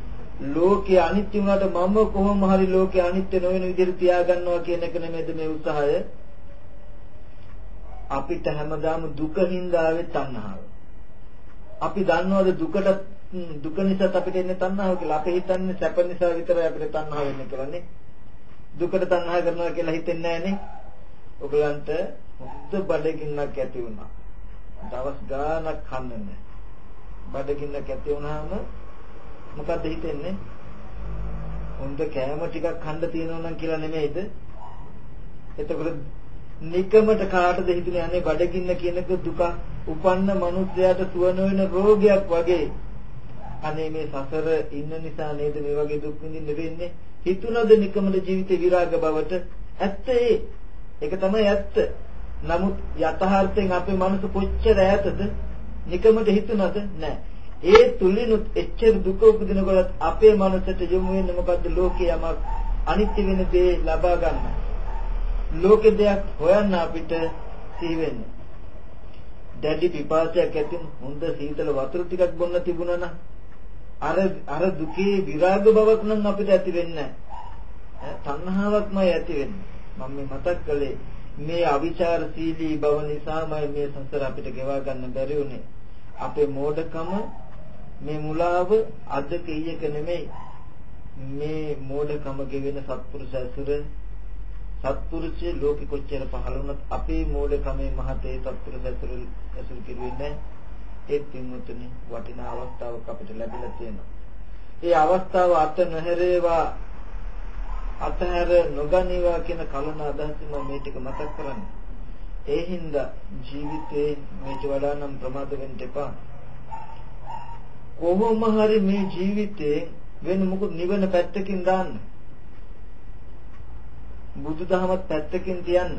Speaker 1: ලෝකේ අනිත්‍ය වුණාට මම කොහොම හරි ලෝකේ අනිත්‍ය නොවන විදිහට තියාගන්නවා කියන එක නෙමෙයිද මේ උත්සාහය අපිට හැමදාම දුකින්ද ආවේ තණ්හාව අපි දන්නවද දුකට දුක නිසා අපිට එන්නේ තණ්හාව කියලා අපි හිතන්නේ සැප නිසා විතරයි අපිට තණ්හාව එන්නේ කියලා නේ දුකට තණ්හා කරනවා කියලා හිතෙන්නේ නැහනේ. ඔයගලන්ට හොඳ බඩගින්නක් ඇති වුණා. දවස් ගාණක් කන්නේ නැහැ. බඩගින්නක් ඇති වුණාම මොකද්ද හිතෙන්නේ? හොඳ කෑම ටිකක් කන්න තියෙනවා නම් කියලා නෙමෙයිද? එතකොට නිකමට කාටද හිතුනේ? අනේ බඩගින්න කියනක දුක උපන්න මනුස්සයාට සුවන වෙන රෝගයක් වගේ. අනේ මේ සසර ඉන්න නිසා නේද මේ වගේ දුක් විඳින්න වෙන්නේ? හිතුණද නිකමද ජීවිතේ විරාග බවට? ඇත්ත. ඒ ඒක තමයි ඇත්ත. නමුත් යථාර්ථයෙන් අපේ මනස කොච්චර ඈතද? නිකමට හිතුණද? නැහැ ඒ තුලිනුත් එච්චර දුක උපදිනකොට අපේ මනසට යොමු වෙන්නේ මොකද්ද ලෝකේ යමක් අනිත්‍ය වෙන දේ ලබා ගන්න. ලෝකේ දෙයක් හොයන්න අපිට සිහි වෙන්නේ. දැඩි පිපාසයක් ඇති හොඳ සීතල වතුර ටිකක් බොන්න තිබුණා නම් අර අර දුකේ විරාග බවක් නම් අපිට ඇති වෙන්නේ නැහැ. තණ්හාවක්මයි ඇති වෙන්නේ. මම මේ මතක් කළේ මේ අවිචාරශීලී බව නිසාමයි මේ සංසාර අපිට ගෙවා ගන්න බැරි උනේ. අපේ මෝඩකම මේ මුලාව අද කීයක නෙමෙයි මේ මෝඩකම ගෙවෙන සත්පුරුෂ ඇසුර සත්පුරුෂය ලෝකෙ කොච්චර පහළ වුණත් අපේ මෝඩකමේ මහතේ සත්පුරුෂ ඇසුර ඇසුරු කිරුවේ ඒ පින්වතුනි වටිනා අවස්ථාවක් අපිට ලැබිලා තියෙනවා. ඒ අවස්ථාව අත නොහැරේවා අතහැර නොගනිවා කියන කලන අදහසින් මම මේ ටික මතක් කරන්නේ. ඒ හින්දා ජීවිතේ මේට වඩා නම් ප්‍රමාද වෙන්න එපා. කොහොම හරි මේ ජීවිතේ වෙන මොකද නිවන පැත්තකින් දාන්න. බුදුදහමත් පැත්තකින් තියන්න.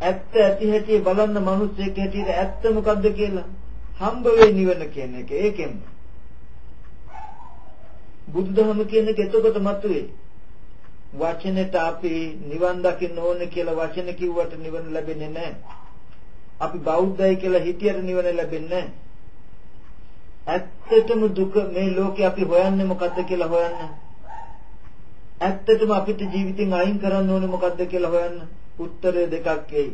Speaker 1: ඇත්ත ඇති හැටි බලන්න මිනිස්සෙක් හැටියට ඇත්ත මොකද්ද කියලා හම්බ වෙයි නිවන කියන එක ඒකෙන්. බුදුදහම කියන එක එතකොට මතුවේ. වචනෙට අපි නිවන් දකින්න ඕනේ කියලා වචන කිව්වට නිවන ලැබෙන්නේ නැහැ. අපි බෞද්ධයි කියලා හිතියට නිවන ලැබෙන්නේ නැහැ. ඇත්තටම දුක මේ ලෝකේ අපි හොයන්නේ මොකද්ද කියලා හොයන්න. ඇත්තටම අපිට ජීවිතෙන් අයින් කරන්න ඕනේ මොකද්ද කියලා හොයන්න. උත්තරය දෙකක් එයි.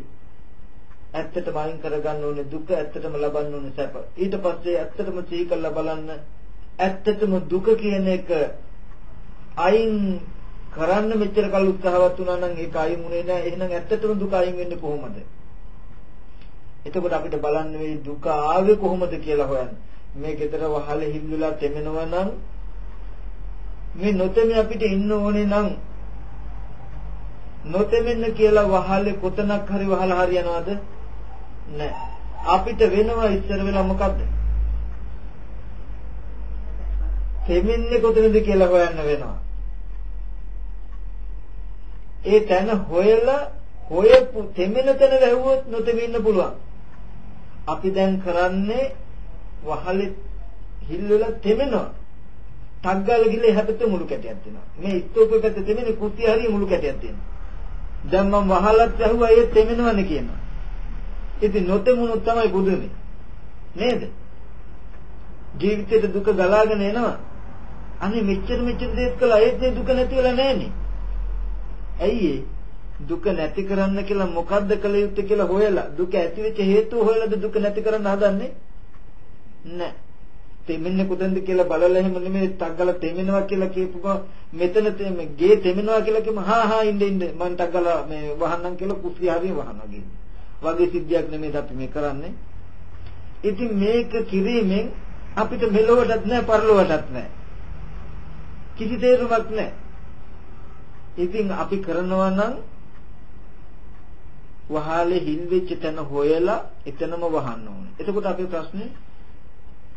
Speaker 1: ඇත්තටම අයින් කරගන්න ඕනේ දුක ඇත්තටම ලබන්න ඕනේ සැප. ඊට පස්සේ ඇත්තටම සිහි කරලා බලන්න ඇත්තටම දුක කියන එක අයින් කරන්න මෙච්චර කල් උත්සාහවත් වුණා නම් ඒක අයින් වුණේ නැහැ. එහෙනම් ඇත්තටම දුක අයින් වෙන්නේ කොහොමද? එතකොට අපිට බලන්න මේ දුක ආවේ කොහොමද කියලා හොයන්න. මේ ගෙදර වහලේ හිල්ලුලා තෙමෙනවා නම් මේ නොතෙමි අපිට ඉන්න ඕනේ නම් නොතෙමෙන්න කියලා වහලේ කොතනක් හරි වහලා හරියනවද? නැහැ අපිට වෙනවා ඉස්සර වෙලා මොකද්ද? තෙමෙන්නේ කොතනද කියලා හොයන්න වෙනවා. ඒ තැන හොයලා හොයපු තෙමෙන තැන වැහුවොත් නොතෙමෙන්න පුළුවන්. අපි දැන් කරන්නේ වහලේ හිල් වල තෙමෙනවා. ටග්ගාල ගිහලා එහාට මුළු කැටයක් දෙනවා. මේ ස්තූපේ පැත්තේ තෙමෙන කුස්සිය හරිය මුළු කැටයක් දෙනවා. දැන් මම වහලත් ඇහුවා ඒ තෙමෙනවනේ කියනවා. ඉතින් නොතෙමුණු තමයි බුදුනේ. නේද? ජීවිතේට දුක ගලාගෙන එනවා. අනේ මෙච්චර මෙච්චර දේත් කළා ඒත් දුක නැති වෙලා නැහනේ. ඇයි දුක නැති කරන්න කියලා මොකද්ද කළ යුත්තේ කියලා හොයලා දුක ඇති වෙච්ච හේතුව හොයලාද දුක නැති කරන්න හදන්නේ? නැහැ. තෙමෙන්නේ කොතනද කියලා බලලා එහෙම නෙමෙයි ටග්ගල තෙමෙනවා කියලා කියපුවා මෙතන තෙමෙ ගේ තෙමෙනවා කියලා කිව්වම හා හා ඉන්න ඉන්න මං ටග්ගල මේ වහන්නම් කියලා කුස්සිය හරිය වහනවා වගේ සිද්ධියක් නෙමෙයි අපි මේ කරන්නේ. ඉතින් මේක කිරීමෙන් අපිට මෙලොවටත් නැහැ පරලොවටත් නැහැ. කිසි තේරුමක් නැහැ. ඉතින් අපි කරනවා නම් වහාලේ හිල් වෙච්ච තැන හොයලා එතනම වහන්න ඕනේ. එතකොට අපේ ප්‍රශ්නේ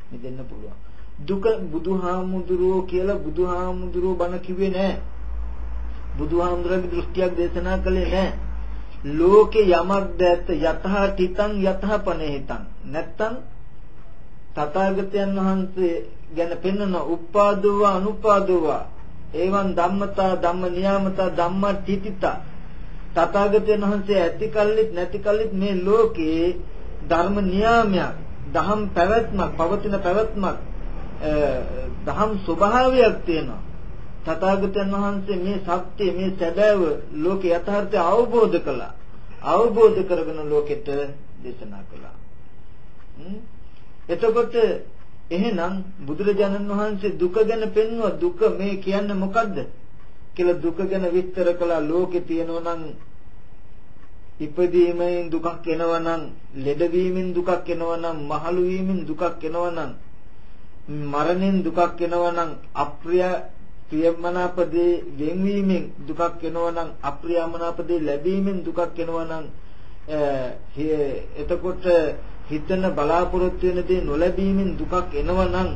Speaker 1: මිදෙන්න පුළුවන්. දුක බුදුහාමුදුරුවෝ කියලා බුදුහාමුදුරුවෝ බණ කිව්වේ නෑ. බුදුහාමුදුරගේ දෘෂ්ටියක් දේශනා කළේ නෑ. ලෝකේ යමක් දැත්ත යතහ තිතං යතහ පනේහිතං. නැත්තම් තථාගතයන් වහන්සේ ගැන පෙන්වන උපාදෝව අනුපාදෝව එවං ධම්මතා ධම්ම නියාමතා ධම්ම තිතිතා තථාගතයන් වහන්සේ ඇති කල්ලිත් නැති කල්ලිත් මේ ලෝකේ ධර්ම නියාමයක් දහම් පැවැත්මක් පවතින පැවැත්මක් දහම් ස්වභාවයක් තියෙනවා. තථාගතයන් වහන්සේ මේ සත්‍ය මේ සැබෑව ලෝක යථාර්ථය අවබෝධ කළා. අවබෝධ කරගෙන ලෝකෙට දේශනා කළා. එතකොට එහෙනම් බුදුරජාණන් වහන්සේ දුක ගැන පෙන්වුවා. දුක මේ කියන්නේ මොකද්ද? කියලා දුක ගැන විස්තර කළා. ලෝකේ තියෙනවා නම් ඉපදීමෙන් දුකක් එනවා නම් ලෙඩවීමෙන් දුකක් එනවා නම් මහලු වීමෙන් දුකක් එනවා නම් මරණයෙන් දුකක් එනවා නම් අප්‍රිය ප්‍රියමනාපදේ වෙන්වීමෙන් දුකක් එනවා නම් අප්‍රියමනාපදේ ලැබීමෙන් දුකක් එනවා නම් එතකොට හිතන බලාපොරොත්තු වෙන දේ නොලැබීමෙන් දුකක් එනවා නම්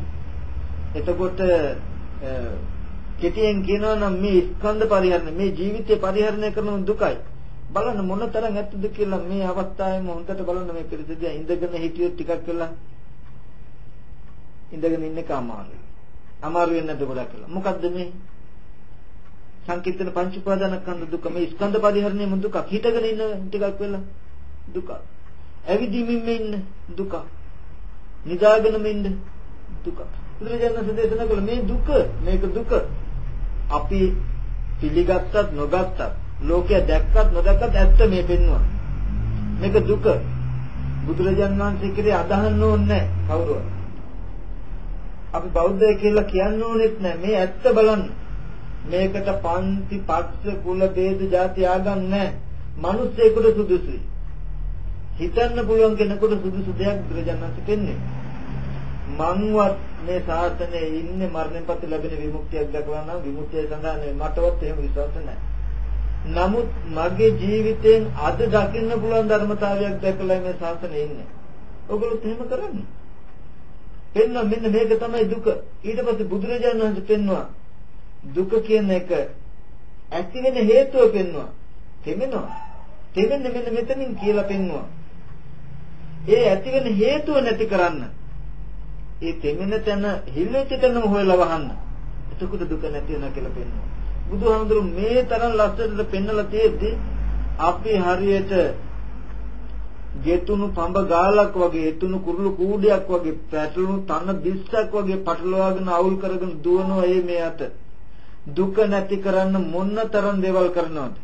Speaker 1: එතකොට කෙටියෙන් කියනවා නම් මේ ස්කන්ධ පරිහරණය මේ ජීවිතේ පරිහරණය කරන දුකයි. බලන්න මොන තරම් ඇත්තද කියලා මේ අවස්ථාවේම හොඳට බලන්න මේ පිළිසදියා ඉඳගෙන හිටියොත් ටිකක් වෙලා ඉඳගෙන ඉන්න එක අමාරුයි. අමාරු වෙන්නේ නැද්ද ගොඩක් කියලා. මොකද්ද මේ? සංකීර්තන පංච උපාදානස්කන්ධ දුක මේ ස්කන්ධ පරිහරණය මොන දුක? හිටගෙන ඉන්න ටිකක් වෙලා දුක. ඇවිදින්මින් ඉන්න දුක. නිදාගෙනම ඉන්න දුක. බුදුරජාණන් වහන්සේ දේශනා කළ මේ දුක මේක දුක අපි පිළිගත්තත් නොගත්තත් ලෝකය දැක්කත් නොදැක්කත් ඇත්ත මේ පෙන්වනවා. මේක දුක. බුදුරජාන් වහන්සේ කිරේ අදහන්න ඕනේ කවුරුවත්. අපි බෞද්ධය කියලා කියන්න ඕනෙත් නැහැ. මේ ඇත්ත බලන්න. මේකට පන්ති, පක්ෂ, කුල, ભેද, ಜಾති ආගම් නැහැ. මිනිස්සෙකුට සුදුසුයි. හිතන්න පුළුවන් කෙනෙකුට සුදුසු දෙයක් බුදුරජාණන් වහන්සේ පෙන්වන්නේ. මංවත් මේ ශාසනයේ ඉන්නේ මරණයෙන් පස්සේ ලැබෙන විමුක්තියක් දැකලා නම් විමුක්තිය සඳහා මටවත් එහෙම විශ්වාස නැහැ. නමුත් මගේ ජීවිතයෙන් අද දකින්න පුළුවන් ධර්මතාවයක් දැකලා මේ ශාසනයේ ඉන්නේ. ඔයගොල්ලෝ එහෙම කරන්නේ. පෙන්න මෙන්න මේක තමයි දුක. ඊට පස්සේ බුදුරජාණන් වහන්සේ පෙන්නවා දුක කියන එක ඇති වෙන හේතුව පෙන්නවා. තෙමෙනවා. තෙමෙන්නේ මෙන්න මෙතනින් කියලා පෙන්නවා. ඒ ඇති වෙන හේතුව නැති කරන්න. ඒ තෙමෙන තැන හිල්ලෙච්ච තැනම හොයලා වහන්න. එතකොට දුක නැති වෙනවා කියලා පෙන්නවා. බුදුහාමුදුරු මේ තරම් ලස්සනට පෙන්නලා තියෙද්දි අපි හරියට ගෙතුණු පඹ ගාලක් වගේ එතුණු කුරුළු කූඩයක් වගේ පැටළුණු තන බිස්සක් වගේ පටලවාගෙන අවුල් කරගෙන දුවනවා ඒ මේ අත. දුක නැති කරන්න මොන්න තරම් දේවල් කරනවද?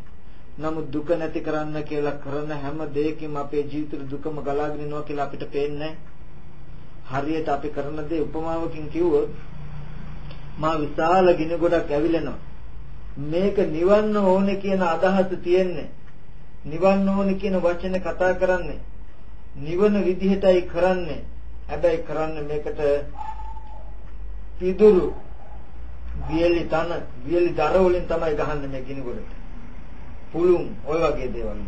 Speaker 1: නමුත් දුක නැති කරන්න කියලා කරන හැම දෙයකින්ම අපේ ජීවිතේ දුකම ගලාගෙන යනවා කියලා අපිට පේන්නේ හරියට අපි කරන දේ උපමාවකින් කිව්වොත් මා විශාල ගිනි ගොඩක් ඇවිලෙනවා. මේක නිවන්න ඕනේ කියන අදහස තියෙන්නේ. නිවන්න ඕනේ කියන වචන කතා කරන්නේ. නිවන විදිහටයි කරන්නේ. හැබැයි කරන්නේ මේකට පිදුරු වියලි තන වියලි දර වලින් තමයි ගහන්නේ මේ ගිනි ගොඩට පුළුන් ඔය වගේ දේවල්.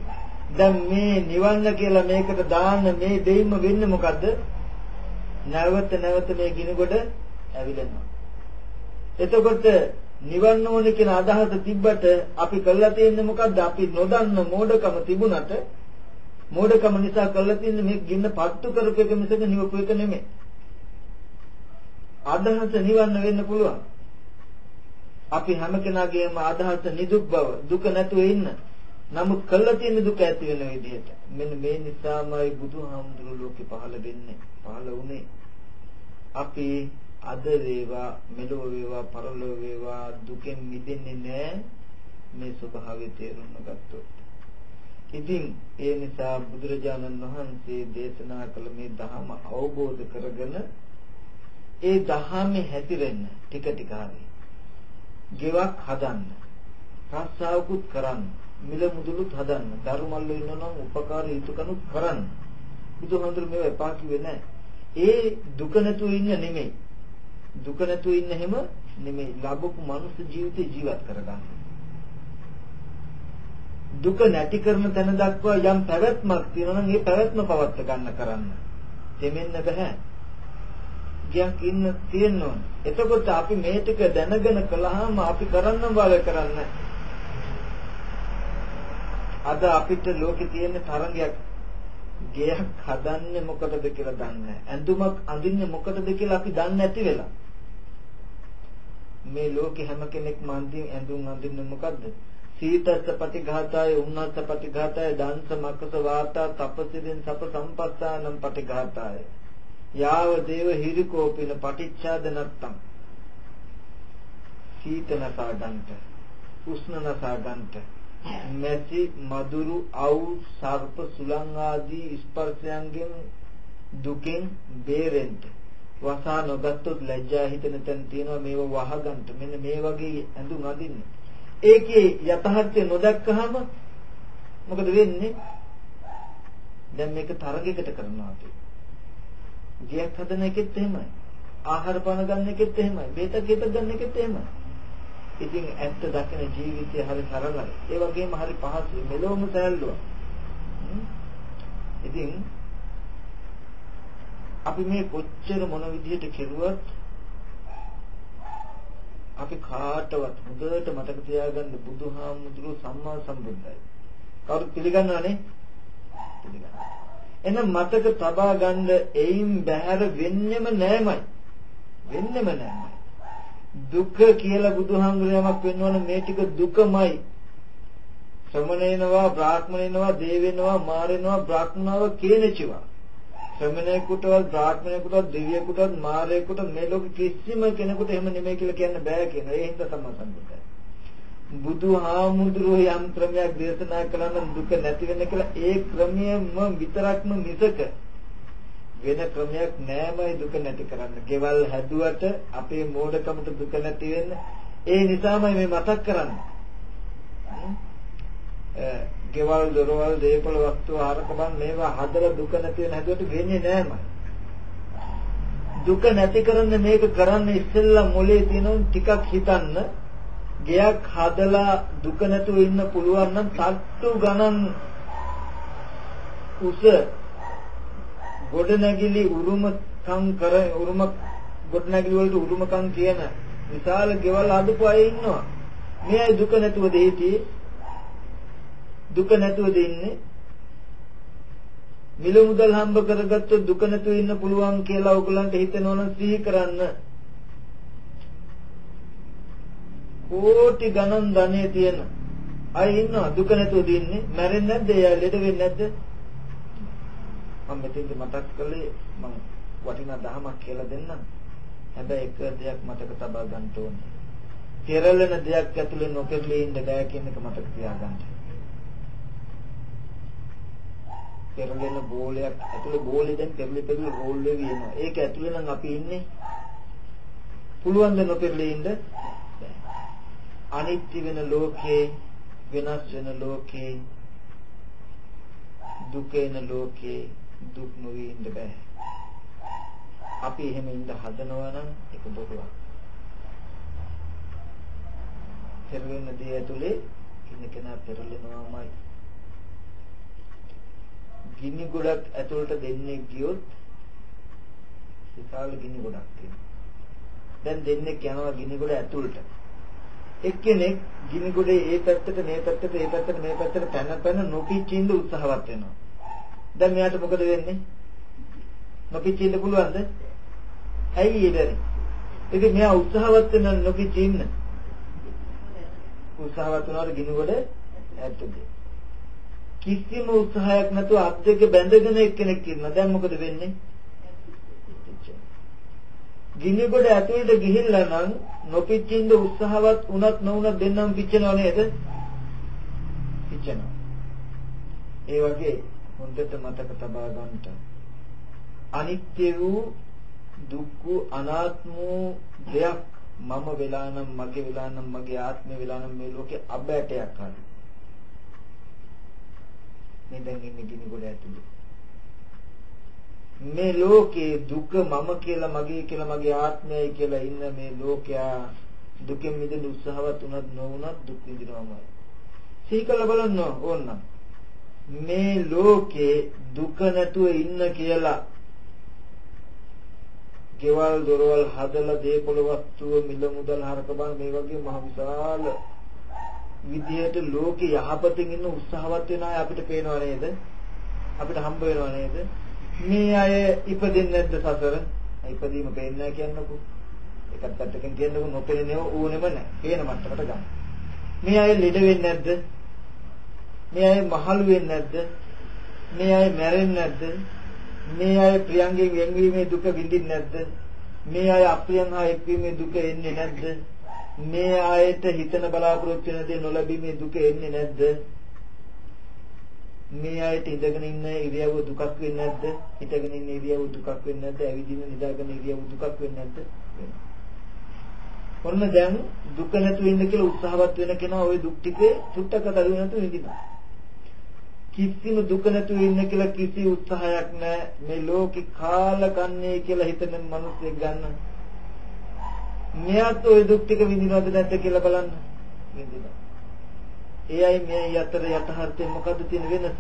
Speaker 1: දැන් මේ නිවන්න කියලා මේකට දාන්න මේ දෙයින්ම වෙන්නේ මොකද්ද? නැවත නැවත මේ ගිනි ගොඩ ඇවිලෙනවා. එතකොට නිවන්න ඕනේ කියන අදහස තිබ්බට අපි කළා තියෙන්නේ මොකද්ද? අපි නොදන්න මෝඩකම තිබුණට මෝඩකම නිසා කළා තියෙන්නේ මේ ගින්න පත්තු කරපු එක මිසක නිවපු එක නෙමෙයි. අදහස නිවන්න වෙන්න පුළුවන්. අපි හැම කෙනාගේම අදහස නිදුක් බව, දුක නැතුව ඉන්න. නමුත් කළා තියෙන දුක ඇති වෙන විදිහට. මෙන්න මේ නිසාමයි බුදුහාමුදුරුවෝ ලෝකේ පහළ වෙන්නේ. පහළ වුණේ. අපි අද වේවා මෙලොව වේවා පරලොව වේවා දුකෙන් මිදෙන්නේ නැහැ මේ ස්වභාවය තේරුම් ගත්තොත්. ඉතින් ඒ නිසා බුදුරජාණන් වහන්සේ දේශනා කළ මේ ධහම අවබෝධ කරගෙන ඒ ධහමේ හැතිරෙන්න ටික ටික හරි. ගෙවක් හදන්න. රස්සාවකුත් කරන්න. මිල මුදලුත් හදන්න. ධර්මල්ල ඉන්නනම් උපකාර යුතුයකනුත් කරන්න. බුදුහාමුදුරුවෝ මේවා එපා කිව්වේ නැහැ. ඒ දුක නැතුව ඉන්න නෙමෙයි. දුක නැතුව ඉන්න හැම නෙමෙයි ලැබපු මනුස්ස ජීවිතේ ජීවත් කරගන්න. දුක නැති කරන තැන දක්වා යම් පැවැත්මක් තියෙනවා නම් ඒ පැවැත්ම පවත් ගන්න කරන්න. දෙමෙන්න බෑ. ගියක් ඉන්න තියෙන්න ඕන. එතකොට අපි මේ ටික දැනගෙන කළාම අපි කරන්න බල කරන්න. අද අපිට ලෝකේ තියෙන තරංගයක් ගෙයක් හදන්නේ මොකටද කියලා දන්නේ නැහැ. ඇඳුමක් අඳින්නේ මොකටද කියලා අපි දන්නේ නැති වෙලා. මේ ලෝකේ හැම කෙනෙක්ම අඳින් ඇඳුම් අඳින්නේ මොකද්ද? සීතස්ස පටිඝාතය, උන්නස්ස පටිඝාතය, දංශ මක්කස වාතා, තපසිරින් සප සම්පස්සානම් පටිඝාතය. යාව දේව හිරිකෝපින පටිච්ඡාද නැත්තම්. සීතනසා ගන්නට, උෂ්ණනසා ගන්නට, මැසි මදුරු අවු සර්ප සුලං ආදී ස්පර්ශයන්ගෙන් දුකෙන් බේරෙන්න වසා නොගත්තොත් ලැජ්ජා හිතෙන තැන තියෙනවා මේව වහගන්න මෙන්න මේ වගේ ඇඳුම් අඳින්න ඒකේ යථාර්ථය නොදැක්කහම මොකද වෙන්නේ? දැන් මේක තරගයකට කරනවා අපි. ගියක් හදන එකෙත් එහෙමයි. ආහාර පාන ගන්න එකෙත් එහෙමයි. බේතක් හේතක් ගන්න එකෙත් එහෙමයි. ඉතින් ඇත්ත දකින ජීවිතය හරි සරලයි. ඒ වගේම හරි පහසුයි. මෙලොවම සැලුවා. ඉතින් අපි මේ කොච්චර මොන විදිහට කෙරුවත් අපි කාටවත් හොඳට මතක තියාගන්න බුදුහාමුදුරුවෝ සම්මා සම්බුද්දයි. කවුරු පිළිගන්නවනේ? පිළිගන්නවා. එහෙනම් මතක තබා ගන්න එයින් බැහැර වෙන්නෙම නෑමයි. වෙන්නෙම නෑමයි. දුක කියලා බුදුහාමුදුරුවෝමක් වෙන්නවන මේ ටික දුකමයි. ශ්‍රමණේනවා, බ්‍රාහ්මණේනවා, දේවෙනවා, මාරේනවා, බ්‍රාහ්මණව කියනචිවා. ශ්‍රමණේකටවත්, බ්‍රාහ්මණේකටවත්, දෙවියෙකුටවත්, මාරේකටවත් මේ ලෝකෙ කිසිම කෙනෙකුට එහෙම නෙමෙයි කියලා කියන්න බෑ කියන. ඒ හින්දා තමයි සම්බුද්දයි. බුදුහාමුදුරුවෝ යම් ක්‍රමයක් දේශනා කළා දුක නැති වෙන්න කියලා ඒ ක්‍රමයම විතරක්ම මිසක වෙන ක්‍රමයක් නෑමයි දුක නැති කරන්න. ගෙවල් හැදුවට අපේ මෝඩකමට දුක නැති වෙන්න ඒ නිසාමයි මේ මතක් කරන්නේ. ගෙවල් දොරවල් දේපල වස්තු ආරකබන් මේවා හදලා දුක නැති වෙන හැදුවට වෙන්නේ නෑමයි. දුක නැති කරන්න මේක කරන්න ඉස්සෙල්ලා මොලේ තියෙන ටිකක් හිතන්න ගෙයක් හදලා දුක නැතුව ඉන්න පුළුවන් නම් තට්ටු ගණන් උස ගොඩනැගිලි උරුමකම් කර උරුම ගොඩනැගිලි වලට උරුමකම් කියන විශාල ගෙවල් හදපු අය ඉන්නවා. මේ අය දුක නැතුව දෙහිටි දුක නැතුව දෙන්නේ. මිල මුදල් හම්බ කරගත්තොත් දුක නැතුව ඉන්න පුළුවන් කියලා ඔයගලන්ට හිතෙනවනම් සිහි කරන්න. කෝටි ගණන් ධනෙ තියෙන අය ඉන්නවා. දුක නැතුව දින්නේ. මැරෙන්නේ නැද්ද? එයා ලෙඩ වෙන්නේ නැද්ද? මම මෙතෙන්දි මතක් කළේ මම වටිනා දහමක් කියලා දෙන්නම්. හැබැයි එක දෙයක් මතක තබා ගන්න ඕනේ. කෙරළෙන දෙයක් ඇතුලේ නොකෙරළී ඉන්න බෑ කියන එක මතක තියාගන්න. කෙරළෙන බෝලයක් ඇතුලේ බෝලේ දැන් පෙරලි පෙරලි රෝල් වෙවි එනවා ඒක ඇතුලේ නම් අපි ඉන්නේ පුළුවන් ද නොපෙරළී ඉන්න අනිත්‍ය වෙන ලෝකේ වෙනස් වෙන ලෝකේ දුක වෙන ලෝකේ දුක් නොවී ඉන්න බෑ. අපි එහෙම ඉඳ හදනවා නම් ඒක බොරුවක්. පෙරලෙන දේ ඇතුලේ ඉන්න කෙනා පෙරලෙනවාමයි. ගිනි ගොඩක් ඇතුළට දෙන්නේ ගියොත් විශාල ගිනි ගොඩක් තියෙනවා. දැන් දෙන්නේ යනවා ගිනි ගොඩ ඇතුළට. එක්කෙනෙක් ගිනි ගොඩේ ඒ පැත්තට මේ පැත්තට ඒ පැත්තට මේ පැත්තට පැන පැන නොපිච්චින්ද උත්සාහවත් වෙනවා. දැන් මෙයාට මොකද වෙන්නේ? නොපිච්චින්න පුළුවන්ද? ඇයි ඒ බැරි? ඉතින් මෙයා උත්සාහවත් වෙන නොපිච්චින්න. උත්සාහවත් වුණාට ගිනි ගොඩ ඇත්තද? කිසිම උත්සාහයක් නැතුව අත් දෙක බැඳගෙන එක්කෙනෙක් ඉන්නවා. දැන් මොකද වෙන්නේ? ගිනි ගොඩ ඇතුළට ගිහිල්ලා නම් නොපිච්චින්ද උත්සාහවත් වුණත් නොවුණත් දෙන්නම පිච්චෙනව නේද? පිච්චෙනවා. ඒ වගේ හොඳට මතක තබා ගන්නට අනිත්‍ය වූ දුක්ඛ අනාත්ම වූ දෙයක් මම වෙලා නම් මගේ වෙලා නම් මගේ ආත්මය වෙලා නම් මේ ලෝකේ අබෑටයක් හරි මේ දැන් ඉන්නේ ගිනි ගොඩ ඇතුලේ මේ ලෝකේ දුක මම කියලා මගේ කියලා මගේ ආත්මයයි කියලා ඉන්න මේ ලෝකයා දුකෙන් මිදෙන්න උත්සාහවත් උනත් නොඋනත් දුක් විඳිනවමයි. සීකල බලන්න ඕන මේ ලෝකේ දුක නැතුව ඉන්න කියලා ගෙවල් දොරවල් හදලා දේපොළ වස්තුව මිල මුදල් හරක බං මේ වගේ මහ විශාල විදියට ලෝකේ යහපතින් ඉන්න උත්සාහවත් වෙන අය අපිට පේනව නේද? අපිට හම්බ වෙනව නේද? මේ අය ඉපදින්නේ නැද්ද සසර? ඉපදීම පේන්නේ නැහැ කියන්නකෝ. එකත් පැත්තකින් කියන්නකෝ නොපෙනෙනව ඕනෙම නැහැ. පේන මට්ටමට ගන්න. මේ අය ලෙඩ වෙන්නේ නැද්ද? මේ අය මහලු වෙන්නේ නැද්ද? මේ අය මැරෙන්නේ නැද්ද? මේ අය ප්‍රියංගෙන් වෙන්වීමේ දුක විඳින්නේ නැද්ද? මේ අය අප්‍රියන් හා එක්වීමේ දුක එන්නේ නැද්ද? මේ ආයත හිතන බලාපොරොත්තු වෙන දේ නොලැබීමේ දුක එන්නේ නැද්ද? මේ ආයත ඉඳගෙන ඉන්න ඉරියව්ව දුකක් වෙන්නේ නැද්ද? හිටගෙන ඉන්න ඉරියව්ව දුකක් වෙන්නේ නැද්ද? ඇවිදින නිදාගෙන ඉරියව්ව දුකක් වෙන්නේ නැද්ද? ඔන්න දැන් දුක නැතුව ඉන්න කියලා උත්සාහවත් වෙන කෙනා ওই දුක් ටිකේ චුට්ටක දරුව නැතුව විඳිනවා. කිසිම දුක නැතුව ඉන්න කියලා කිසි උත්සාහයක් නැහැ. මේ ලෝකේ කාලකන්නේ කියලා හිතන මිනිස්සෙක් ගන්න. මෙයාත් ওই දුක් ටික විඳිනවද නැද්ද කියලා බලන්න. විඳිනවා. එයයි මේ යතර යථාර්ථයෙන් මොකද්ද තියෙන වෙනස?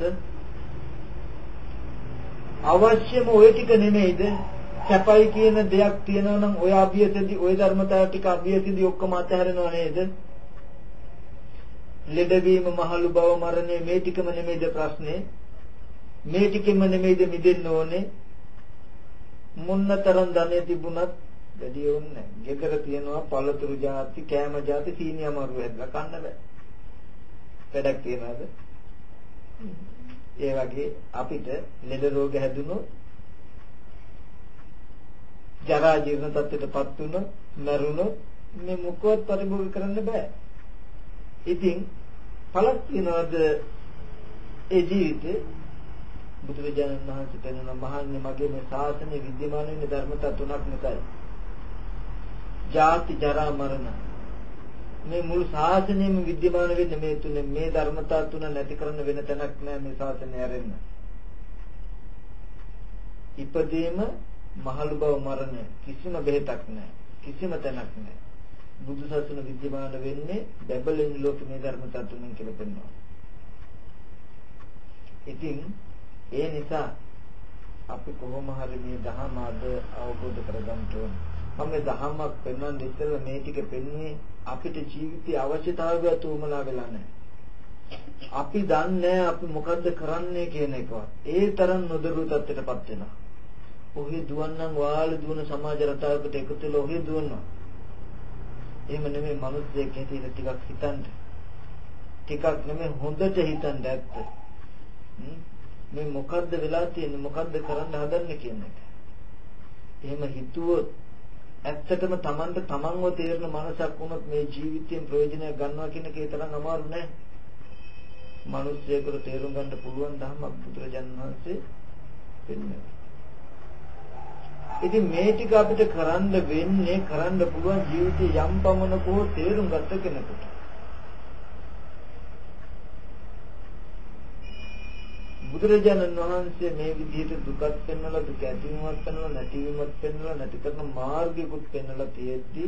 Speaker 1: අවශ්‍යම ওই ටික නෙමෙයිද? සැපයි කියන දෙයක් තියෙනවා නම් ඔය අභියසදී ওই ධර්මතාව ටික අභියසදී ඔක්කොම අතහැරෙනව නේද? ලෙඩවීම මහලු බව මරණය මේ ටිකම නෙමෙයිද ප්‍රශ්නේ? මේ ටිකෙම නෙමෙයිද මිදෙන්න ඕනේ? මොන්නතරම් ධනෙ තිබුණත් වැඩි ඕනේ. ගෙදර තියනවා පළතුරු ಜಾති, කෑම ಜಾති, සීනි අමාරු වෙද්දා කන්න බෑ. වැඩක් තියනවාද? ඒ වගේ අපිට ලෙඩ රෝග හැදුනොත් ජරා ජීර්ණ තත්ත්වයටපත් වුණොත් මරුණොත් මේ මොකවත් පරිභෝග කරන්න බෑ. ඉතින් පළක් තියනවාද ඒ ජීවිතේ බුදුරජාණන් වහන්සේ පෙන්වන මහන්නේ මගේ මේ ශාසනය විද්‍යමාන වෙන ධර්මතා තුනක් නිසායි. ජාති ජරා මරණ මේ මුළු ශාසනයෙම विद्यमान වෙන්නේ මේ තුන මේ ධර්මතා තුන නැති කරන වෙන තැනක් නෑ මේ ශාසනය හැරෙන්න. ඉපදීම මහලු බව මරණය කිසිම බෙහෙතක් නෑ කිසිම තැනක් නෑ. බුදු සසුන विद्यमान වෙන්නේ බබලෙන් ලෝක මේ ධර්මතා තුනෙන් කියලා පෙන්වනවා. ඉතින් ඒ නිසා අපි කොහොම හරි මේ ධර්ම අද අවබෝධ කරගන්න ඕනේ. මම මේ ධහමක් පෙන්වන්න ඉස්සෙල්ලා මේ ටික පෙන්වන්නේ අපිට ජීවිතයේ අවශ්‍යතාවය තුමලා වෙලා නැහැ. අපි දන්නේ අපි මොකද්ද කරන්නේ කියන එකවත්. ඒ තරම් නොදරු තත්ත්වයටපත් වෙනවා. ඔහි දුවන්නම් වාල දුවන සමාජ රටාවකට එකතු වෙලා ඔහි දුවනවා. එහෙම නෙමෙයි මිනිස්සෙක් හැටියට ටිකක් හිතන්න. ටිකක් නෙමෙයි හොඳට හිතන්න ඇත්ත. මේ මොකද්ද වෙලා තියෙන්නේ මොකද්ද කරන්න හදන්නේ කියන එක. එහෙම හිතුවොත් ඇත්තටම Tamanට Tamanව තේරෙන මනසක් වුණොත් මේ ජීවිතයෙන් ප්‍රයෝජනයක් ගන්නවා කියන එක ඒ තරම් අමාරු නෑ. මිනිස්සෙකුට තේරුම් ගන්න පුළුවන් ධර්මයක් බුදුරජාණන් වහන්සේ පෙන්වනවා. ඉතින් මේ ටික අපිට කරන්න වෙන්නේ කරන්න පුළුවන් ජීවිතේ යම් පමණක හෝ තේරුම් ගත්ත කෙනෙකුට. බුදුරජාණන් වහන්සේ මේ විදිහට දුකත් පෙන්වලා දුක ඇතිවීමත් පෙන්වලා නැතිවීමත් පෙන්වලා නැති කරන මාර්ගිකුත් පෙන්වලා තියෙද්දි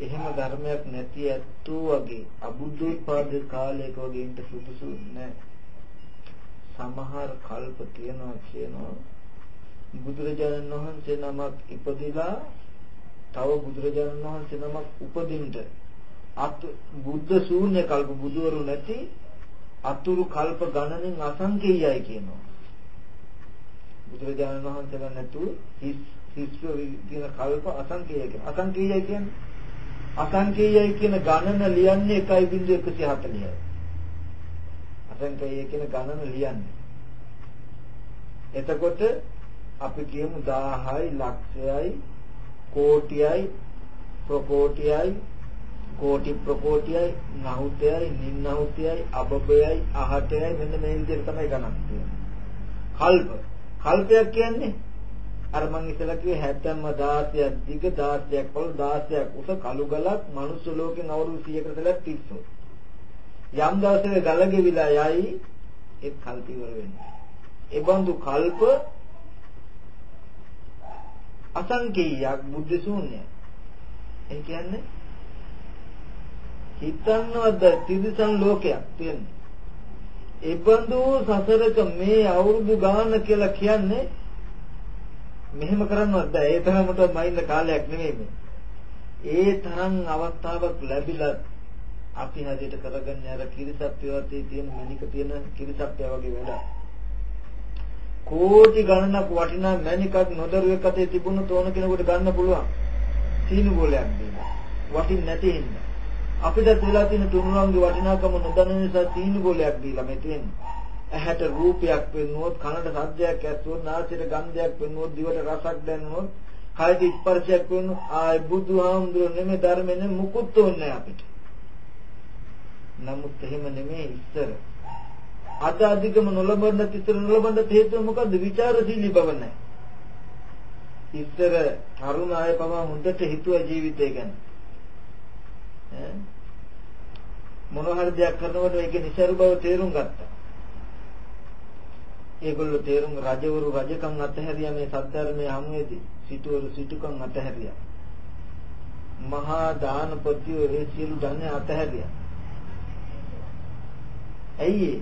Speaker 1: එහෙම ධර්මයක් නැති ඇත්තෝ වගේ අබුද්ධෝත්පාද කාලයක වගේ ඉන්න සුදුසු නැහැ. සමහර කල්ප තියනවා කියනවා බුදුරජාණන් වහන්සේ නමක් ඉපදිලා තව බුදුරජාණන් වහන්සේ නමක් උපදින්න අත් බුද්ධ ශූන්‍ය කල්ප බුදවරු නැති අතුරු කල්ප ගණනෙන් අසංකේයයි කියනවා. බුදුරජාණන් වහන්සේලා නැතුව හිස් හිස්ව තියෙන කල්ප අසංකේයයි අසංකේයයි කියන්නේ? අසංකේයයි කියන ගණන ලියන්නේ 1.140යි අසංකේයයි කියන ගණන ලියන්නේ. එතකොට අපි කියමු 1000යි ලක්ෂයයි කෝටියයි ප්‍රකෝටියයි කෝටි ප්‍රකෝටියයි නහුතයයි නින්නහුතයයි අබබයයි අහතයයි මෙන්න මේ විදිහට තමයි ගණන් තියෙන්නේ. කල්ප. කල්පයක් කියන්නේ අර මං ඉස්සලා කිව්වේ 70 16ක් දිග 16ක් පොළ 16ක් උස කළු ගලක් මනුස්ස ලෝකෙන් අවුරුදු 100කට සැලක් පිස්සු යම් දවසක ගල ගෙවිලා යයි ඒ කල්ප ඉවර වෙන්නේ ඒ බඳු කල්ප අසංකේයයක් බුද්ධ ශූන්‍යයි. ඒ කියන්නේ හිතන්නවද තිරිසන් ලෝකයක් තියෙන්නේ. ඒබඳු සසරක මේ අවුරුදු ගාන කියලා කියන්නේ මෙහෙම කරන්නවත් බෑ. ඒ තරමට මයින්ද කාලයක් නෙමෙයි මේ. ඒ තරම් අවස්ථාවක් ලැබිලා අපි හදිට කරගන්නේ අර කිරිසප්පියවතේ තියෙන මිනික තියෙන කිරිසප්පිය වගේ වැඩක්. කෝටි ගණනක් වටිනා මැණිකක් නොදරුවෙක් අතේ තිබුණොත් ඕන කෙනෙකුට ගන්න පුළුවන්. සීනු ගෝලයක් දීලා. වටින් නැති හින්දා. අපිට වෙලා තියෙන තුනුරන්ගේ වටිනාකම නොදන්න නිසා සීනු ගෝලයක් දීලා මේ තියෙන්නේ. ඇහැට රූපයක් පෙන්වුවොත් කනට ශබ්දයක් ඇසුවොත් නාසයට ගන්ධයක් පෙන්වුවොත් දිවට රසක් දැනුවොත් කයට ස්පර්ශයක් වෙනුවොත් ආයි බුදුහාමුදුරුවෝ නෙමෙයි ධර්මෙ මුකුත් ඕනේ අපිට. නමුත් එහෙම නෙමෙයි ඉස්සර අද අධිකම නොලබන තිතර නොලබන හේතුව මොකද්ද? ਵਿਚාරශීලී බව නැහැ. ඉස්සර තරුණ අය පවා හොඳට හිතුවා ජීවිතය ගැන. ඈ මොන හරි දෙයක් කරනකොට ඒකේ નિසරු බව තේරුම් ගත්තා. ඒගොල්ලෝ තේරුම් රජවරු රජකම් අතහැරියා මේ සද්ධර්මයේ හමුවේදී. සිටුවරු සිටුකම් අතහැරියා. මහා දානපතියෝ ඒ සියලු ධනෙ අතහැරියා. ඇයි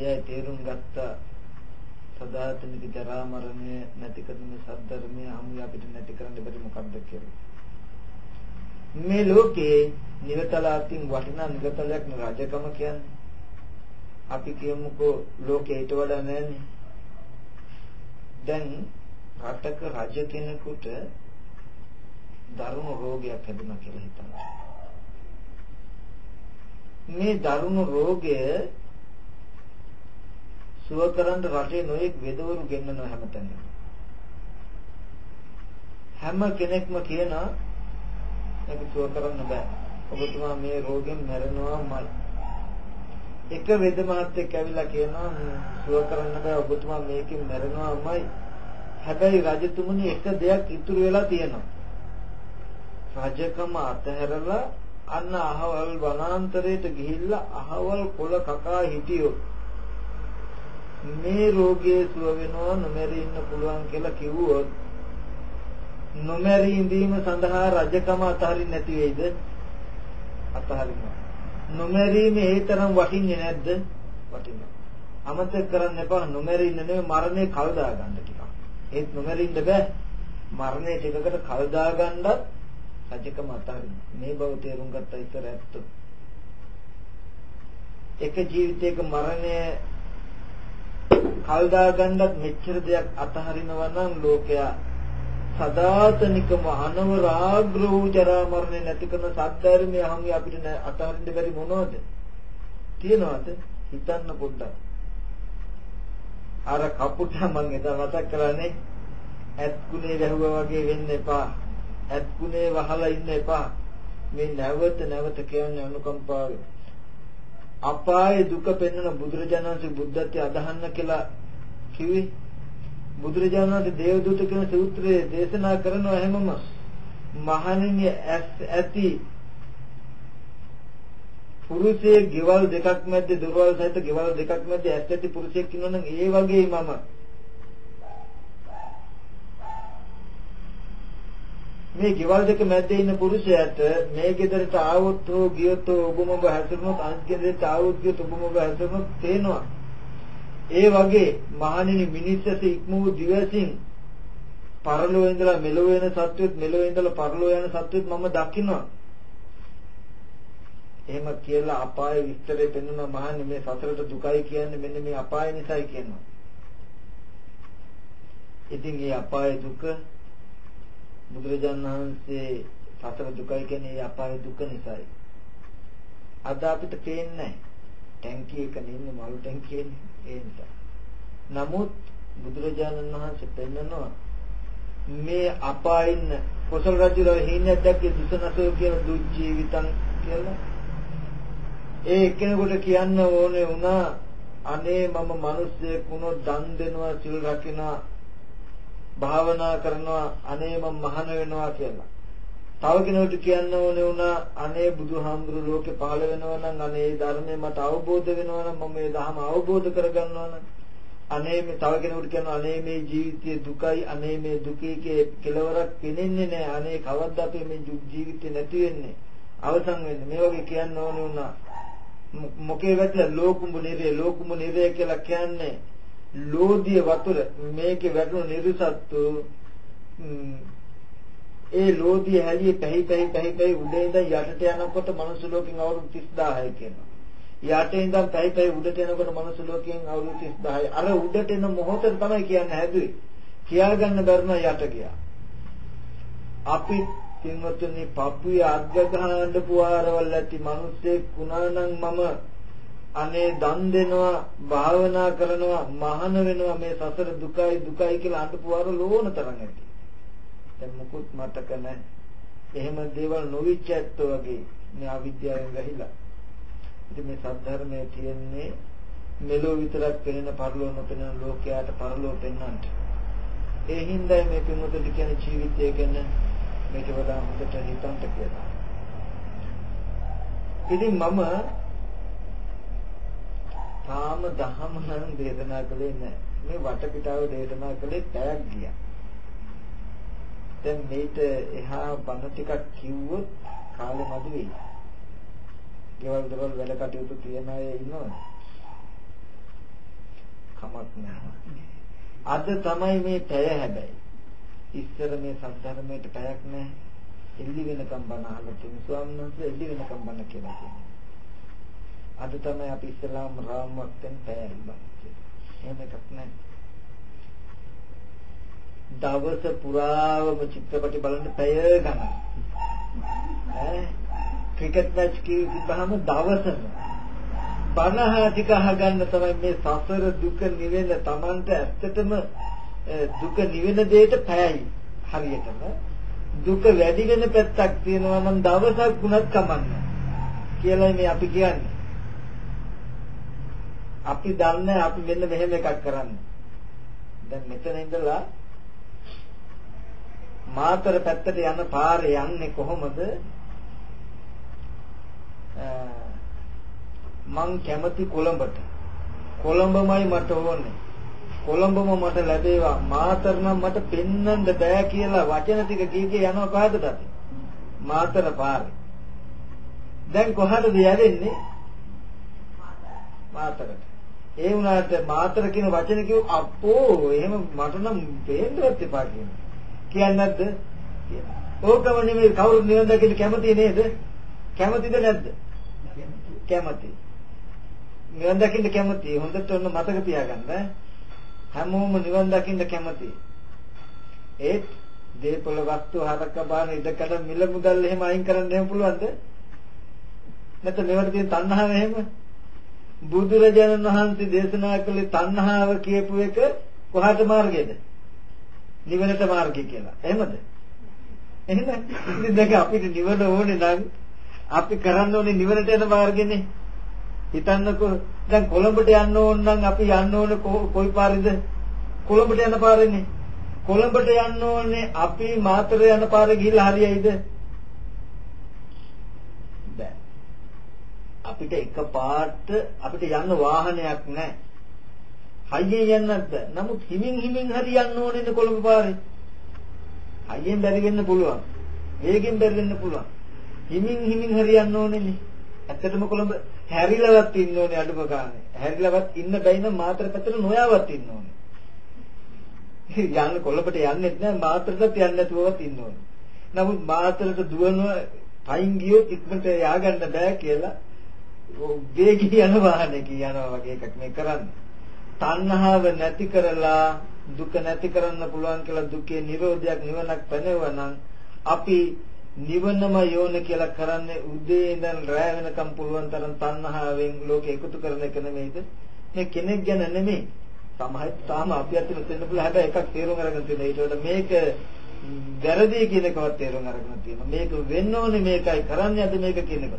Speaker 1: ඒ තේරුම් ගත්තා සදාතනික ජරා මරණය නැති කරන මේ සද්ධර්මයේ හමු අපිට නැති කරන්න බැරි මොකක්ද කියලා. මේ ලෝකේ නිරතලාතින් වටිනා නිරතලයක් රජකම කියන්නේ. අපි කියමුකෝ ලෝකේ ඊට වඩා නැන්නේ. දැන් රටක රජ කෙනෙකුට දරුණු රෝගයක් හැදුණා කියලා හිතන්න. මේ දරුණු රෝගය සුව කරන්න රටේ නොයෙක් වෙදවරු ගෙන්නනවා හැමතැනම. හැම කෙනෙක්ම කියනවා ඒක සුව කරන්න බෑ. ඔබතුමා මේ රෝගෙන් මැරෙනවාමයි. එක වෙද මහත්තයෙක් ඇවිල්ලා කියනවා සුව කරන්න බෑ ඔබතුමා මේකෙන් මැරෙනවාමයි. හැබැයි රජතුමනි එක දෙයක් ඉතුරු වෙලා තියෙනවා. රජකම අතහැරලා අන්න අහවල් වනාන්තරයට ගිහිල්ලා අහවල් කොළ කකා හිටියෝ මේ රෝගයේ සුව වෙනවා නොමැරී ඉන්න පුළුවන් කියලා කිව්වොත් නොමැරී ඉඳීම සඳහා රජකම අතහරින්න නැති වෙයිද? අතහරිනවා. නොමැරීම ඒ තරම් වටින්නේ නැද්ද? වටිනවා. අමතක කරන්න එපා. නොමැරී ඉන්න නෙමෙයි මරණය කල් දාගන්න ටිකක්. ඒත් නොමැරී ඉන්න බෑ. මරණය ටිකකට කල් දාගන්නත් රජකම අතහරින්න මේ බව තේරුම් ගත්ත ඉතර ඇත්ත එක ජීවිතයක මරණය කල් දාගන්නත් මෙච්චර දෙයක් අතහරිනවා නම් ලෝකයා සදාතනිකම අනවරාග්‍ර වූ ජරා මරණ නැති කරන සත්‍යර්මය හැමි අපිට අතහරින්න බැරි මොනවද? තියනවද? හිතන්න පොඩ්ඩක්. අර කපුට මම එදා මතක් කරන්නේ ඇත්කුනේ වැහුවා වගේ වෙන්න එපා. ඇත්කුනේ වහලා ඉන්න එපා. මේ නැවත නැවත කියන්නේ අනුකම්පාවෙන්. අපායේ දුක පෙන්වන බුදුරජාණන් වහන්සේ බුද්ධත්වයේ අදහන්න කියලා කිව්වේ? බුදුරජාණන් වහන්සේ දේවදූත කියන සූත්‍රයේ දේශනා කරනවා හැමම මහණෙනි ඇති පුරුෂයේ ගෙවල් දෙකක් මැද්දේ දොරවල් සහිත ගෙවල් දෙකක් මැද්දේ ඇස් ඇති පුරුෂයෙක් ඉන්නවනම් ඒ වගේ මම. මේ ගෙවල් දෙක මැද්දේ ඉන්න පුරුෂයාට මේ ගෙදරට ආවොත් හෝ ගියොත් ඔබම ඔබ හැසිරුණොත් අනිත් ගෙදරට ආවොත් ගියොත් ඔබම ඔබ හැසිරුණොත් තේනවා. ඒ වගේ මහණෙනි මිනිස්සට ඉක්ම වූ දිවසින් පරලෝ ඉඳලා මෙලෝ වෙන සත්වෙත් මෙලෝ ඉඳලා පරලෝ යන සත්වෙත් මම දකිනවා එහෙම කියලා අපාය විස්තරේ පෙන්වන මහන්නේ මේ සතරට දුකයි කියන්නේ මෙන්න මේ අපාය නිසායි කියනවා. ඉතින් මේ අපාය දුක බුදුරජාණන් වහන්සේ සතර දුකයි කියන්නේ ඒ අපාය දුක නිසායි. අද අපිට පේන්නේ ටැංකි එක නෙන්නේ මල් ටැංකියනේ ඒ නිසා. නමුත් බුදුරජාණන් වහන්සේ පෙන්නනවා මේ අපායින් කොසල් රජුලා හේනියක් දැක්කේ දුසනසෝ කියන දුක් ජීවිතං කියලා. ඒ එක්කෙනෙකුට කියන්න ඕනේ වුණා අනේ මම මිනිස්සෙක් වුණොත් දන් දෙනවා සිල් රකින්නවා භාවනා කරනවා අනේ මම මහාන වෙනවා කියලා. තව කෙනෙකුට කියන්න ඕනේ වුණා අනේ බුදුහාමුදුරු ලෝකේ පහළ වෙනවා නම් අනේ ධර්මය මට අවබෝධ වෙනවා නම් මම මේ ධර්ම අවබෝධ කරගන්නවා නම් අනේ මේ තව කෙනෙකුට කියනවා අනේ මේ ජීවිතයේ දුකයි අනේ මේ දුකේ කෙලවරක් පෙනෙන්නේ නැහැ. අනේ කවද්ද අපේ මේ ජීවිතේ නැති වෙන්නේ? අවසන් වෙන්නේ. මේ වගේ කියන්න ඕනේ වුණා. මොකේ වැටලා ලෝකුඹ නිරේ ලෝකුඹ නිරේ කියලා කියන්නේ ලෝධිය වතුර. මේකේ වැටුණු නිර්සත්තු ඒ ලෝධිය හැලියේ පැහි පැහි පැහි පැහි උඩේ ඉඳන් යටට යනකොට මනුස්ස ලෝකෙන් අවුරුදු 30000යි කියනවා. යට ඉඳන් පැහි පැහි උඩට යනකොට මනුස්ස ලෝකෙන් අවුරුදු 30000යි. අර උඩට එන මොහොතේ තමයි කියන්නේ හැදුවේ. කියාගන්න බැරුණ යට ගියා. අපි පින්වත්නි පපුවේ අග්ගහඬ පුවාරවල් ඇති මිනිස්සෙක් වුණා නම් මම අනේ දන් දෙනවා භාවනා කරනවා මහාන වෙනවා මේ සසර දුකයි දුකයි කියලා අඬ පුවාර ලෝණ තරම් ඇති. දැන් මුකුත් මතක නැහැ. එහෙම දේවල් නොවිච්ච ඇත්තෝ වගේ මේ අවිද්‍යාවෙන් වැහිලා. ඉතින් මේ සද්ධර්මයේ තියෙන්නේ මෙලෝ විතරක් පෙනෙන පරලෝ නොපෙනෙන ලෝකයට පරලෝ පෙන්වන්නට. ඒ හින්දායි මේ පින්වතුන්ට කියන ජීවිතය ගැන මේක වඩා හොඳට හිතන්න කියලා. ඉතින් මම තාම දහම නම් දේශනා කළේ නැහැ. මේ වටපිටාව දේශනා කළේ පැයක් ගියා. දැන් මේට එහා බණ ටිකක් කිව්වොත් කාලෙ මදි වෙයි. ගෙවල් දොරවල් වැඩ කටයුතු තියන අය ඉන්නවද? කමක් නැහැ. අද තමයි මේ පැය හැබැයි. ඉස්සර මේ සද්ධර්මයට පැයක් නැහැ. එල්ලි වෙනකම් බණ අහලා තියෙන ස්වාමීන් වහන්සේ එල්ලි වෙනකම් බණ කියලා තියෙනවා. අද තමයි අපි ඉස්ලාම් රාමුවක් දැන් පැයයි බණ කියන්නේ. එහෙම එකක් නැහැ. දවස පුරාවම චිත්‍රපටි බලන්න පැය ගණන්. ඈ? ක්‍රිකට් මැච් කිව්වහම දවසම. බනහ ටික අහගන්න තමයි මේ සසර දුක නිවෙන Tamanට ඇත්තටම දුක නිවෙන දෙයට පැයයි හරියටම. දුක වැඩි වෙන පැත්තක් තියෙනවා නම් දවසක් වුණත් කමන්නේ කියලා මේ අපි කියන්නේ. අපි දන්නේ අපි මෙන්න මෙහෙම එකක් කරන්නේ. දැන් මෙතන ඉඳලා මාතර පැත්තට යන පාරේ යන්නේ කොහොමද? මං කැමති කොළඹට. කොළඹමයි මට ඕනේ. කොළඹම මට ලැබේවා. මාතර නම් මට පෙන්වන්න බෑ කියලා වචන ටික කීකේ යනවා කොහදද අපි? මාතර පාරේ. දැන් කොහටද යවෙන්නේ? මාතරට ඒ වුණාට මාතර කියන වචන කිව්ව අපෝ එහෙම මට නම් පේන්නවත් එපා කියන කියන්නේ නැද්ද? ඕකම නෙමෙයි කවුරුත් නිවන් දකින්න කැමති නේද? කැමතිද නැද්ද? කැමති. නිවන් දකින්න කැමති හොඳට ඔන්න මතක තියාගන්න. හැමෝම නිවන් දකින්න කැමති. ඒත් දීපල වස්තු හරක බාන ඉදකට මිල මුදල් එහෙම අයින් කරන්න එහෙම පුළුවන්ද? නැත්නම් මේවට තියෙන තණ්හාව එහෙම? බුදුරජාණන් වහන්සේ දේශනා කළේ තණ්හාව කියපු එක කොහාට මාර්ගයද? නිවනට මාර්ගය කියලා. එහෙමද? එහෙනම් ඉතින් දැන් අපිට නිවන ඕනේ නම් අපි කරන්න ඕනේ නිවනට යන මාර්ගනේ හිතන්නකෝ දැන් කොළඹට යන්න ඕන නම් අපි යන්න ඕනේ කොයි පාරේද? කොළඹට යන පාරේනේ. කොළඹට යන්න ඕනේ අපි මාතර යන පාරේ ගිහිල්ලා හරියයිද? බෑ. අපිට එක පාට අපිට යන්න වාහනයක් නැහැ හයියෙන් යන්නත් බෑ නමුත් හිමින් හිමින් හරි යන්න ඕනේ කොළඹ පාරේ හයියෙන් බැරි වෙන්න පුළුවන් වේගෙන් බැරි වෙන්න පුළුවන් හිමින් හිමින් හරි යන්න ඕනේනේ ඇත්තටම කොළඹ හැරිලවත් ඉන්න ඕනේ අඩුම ගානේ. හැරිලවත් ඉන්න බැයි නම් මාතර පැත්තට නොයාවත් ඉන්න ඕනේ. යන්න කොළඹට යන්නෙත් නෑ මාතරටත් යන්නේ නැතුවවත් ඉන්න ඕනේ. නමුත් මාතරට දුවන පයින් ගියොත් ඉක්මනට ය아가න්න බෑ කියලා වේගී යන වාහනයක යනවා වගේ එකක් මේ කරන්නේ. තණ්හාව නැති කරලා දුක නැති කරන්න පුළුවන් කියලා දුකේ නිරෝධයක් නිවනක් පැනෙවනම් අපි නිවනම යෝන කියලා කරන්නේ උදේ ඉඳන් රැ වෙනකම් පුළුවන් තරම් තණ්හාවෙන් ලෝකෙ එකතු කරන එක නෙමෙයිද? මේ කෙනෙක් ගැන නෙමෙයි. සමහර තාම අපි අතන තෙන්න පුළුවන් හැබැයි එකක් තේරුම් අරගෙන තියෙනවා. ඊට වඩා මේක වැරදි කියන එකවත් තේරුම් අරගෙන තියෙනවා. මේක වෙන්න ඕනේ මේකයි කරන්නේ අද මේක කියන එක.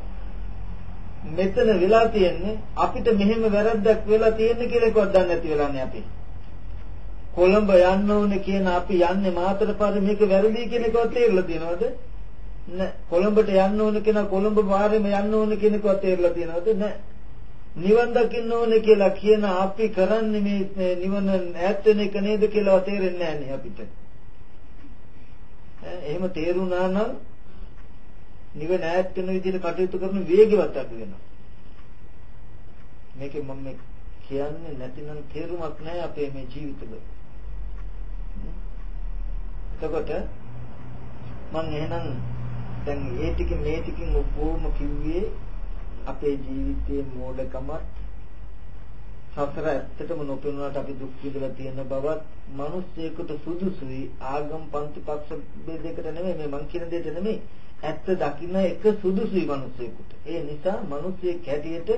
Speaker 1: මෙතන වෙලා තියෙන්නේ අපිට මෙහෙම වැරද්දක් වෙලා තියෙන්නේ කියලා එකවත් දන්නේ නැති වෙලානේ අපි. කොළඹ යන්න ඕනේ කියන අපි යන්නේ මාතර පාරේ මේක වැරදි කියන එකවත් තේරලා තියෙනවද? නෑ. කොළඹට යන්න ඕන කෙනා කොළඹ පාරේම යන්න ඕන කෙනෙක්වත් තේරලා තියෙනවද? නෑ. නිවන් දකින්න ඕනේ කියලා කියන අපි කරන්නේ මේ නිවන ඈත් වෙන එක නේද කියලා තේරෙන්නේ නැහැ අපිට. එහෙම තේරුණා නම් නිවන ඈත් වෙන විදිහට කටයුතු කරන වේගවත් අඩු වෙනවා. මේකේ මම කියන්නේ නැතිනම් තේරුමක් නැහැ අපේ මේ ජීවිතවල. එතකොට මම එහෙනම් දැන් ඒ ටික මේ ටිකින් ඔක්කොම කිව්වේ අපේ ජීවිතයේ මෝඩකමත් සතර ඇත්තටම නොපෙනුනට අපි දුක් විඳලා තියෙන බවත් මිනිස්සෙකුට සුදුසුයි ආගම් පන්ති පක්ෂ දෙකට නෙමෙයි මේ මං කියන දෙයට නෙමෙයි ඇත්ත දකින්න එක සුදුසුයි මිනිස්සෙකුට. ඒ නිසා මිනිස්සෙක් හැටියට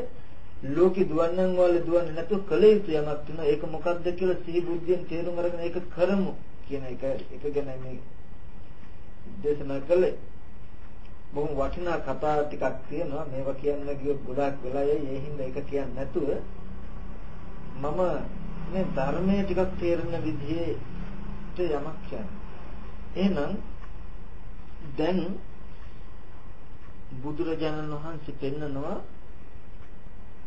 Speaker 1: ලෝකේ දුවන්නන් වල දුවන්නේ නැතුව කල යුතු යමක් තියෙනවා ඒක මොකක්ද කියලා සිහි බුද්ධියෙන් තේරුම් අරගෙන ඒක කරමු කියන එක. එක ගැන මේ දේශනා කළේ. බොහොම වටිනා කතා ටිකක් තියෙනවා. මේවා කියන්න ගියොත් ගොඩාක් වෙලා යයි. ඒ හින්දා ඒක කියන්නේ නැතුව මම මේ ධර්මයේ ටිකක් තේරෙන විදිහේ යමක් කියන්නේ. එහෙනම් දැන් බුදුරජාණන් වහන්සේ පෙන්නනවා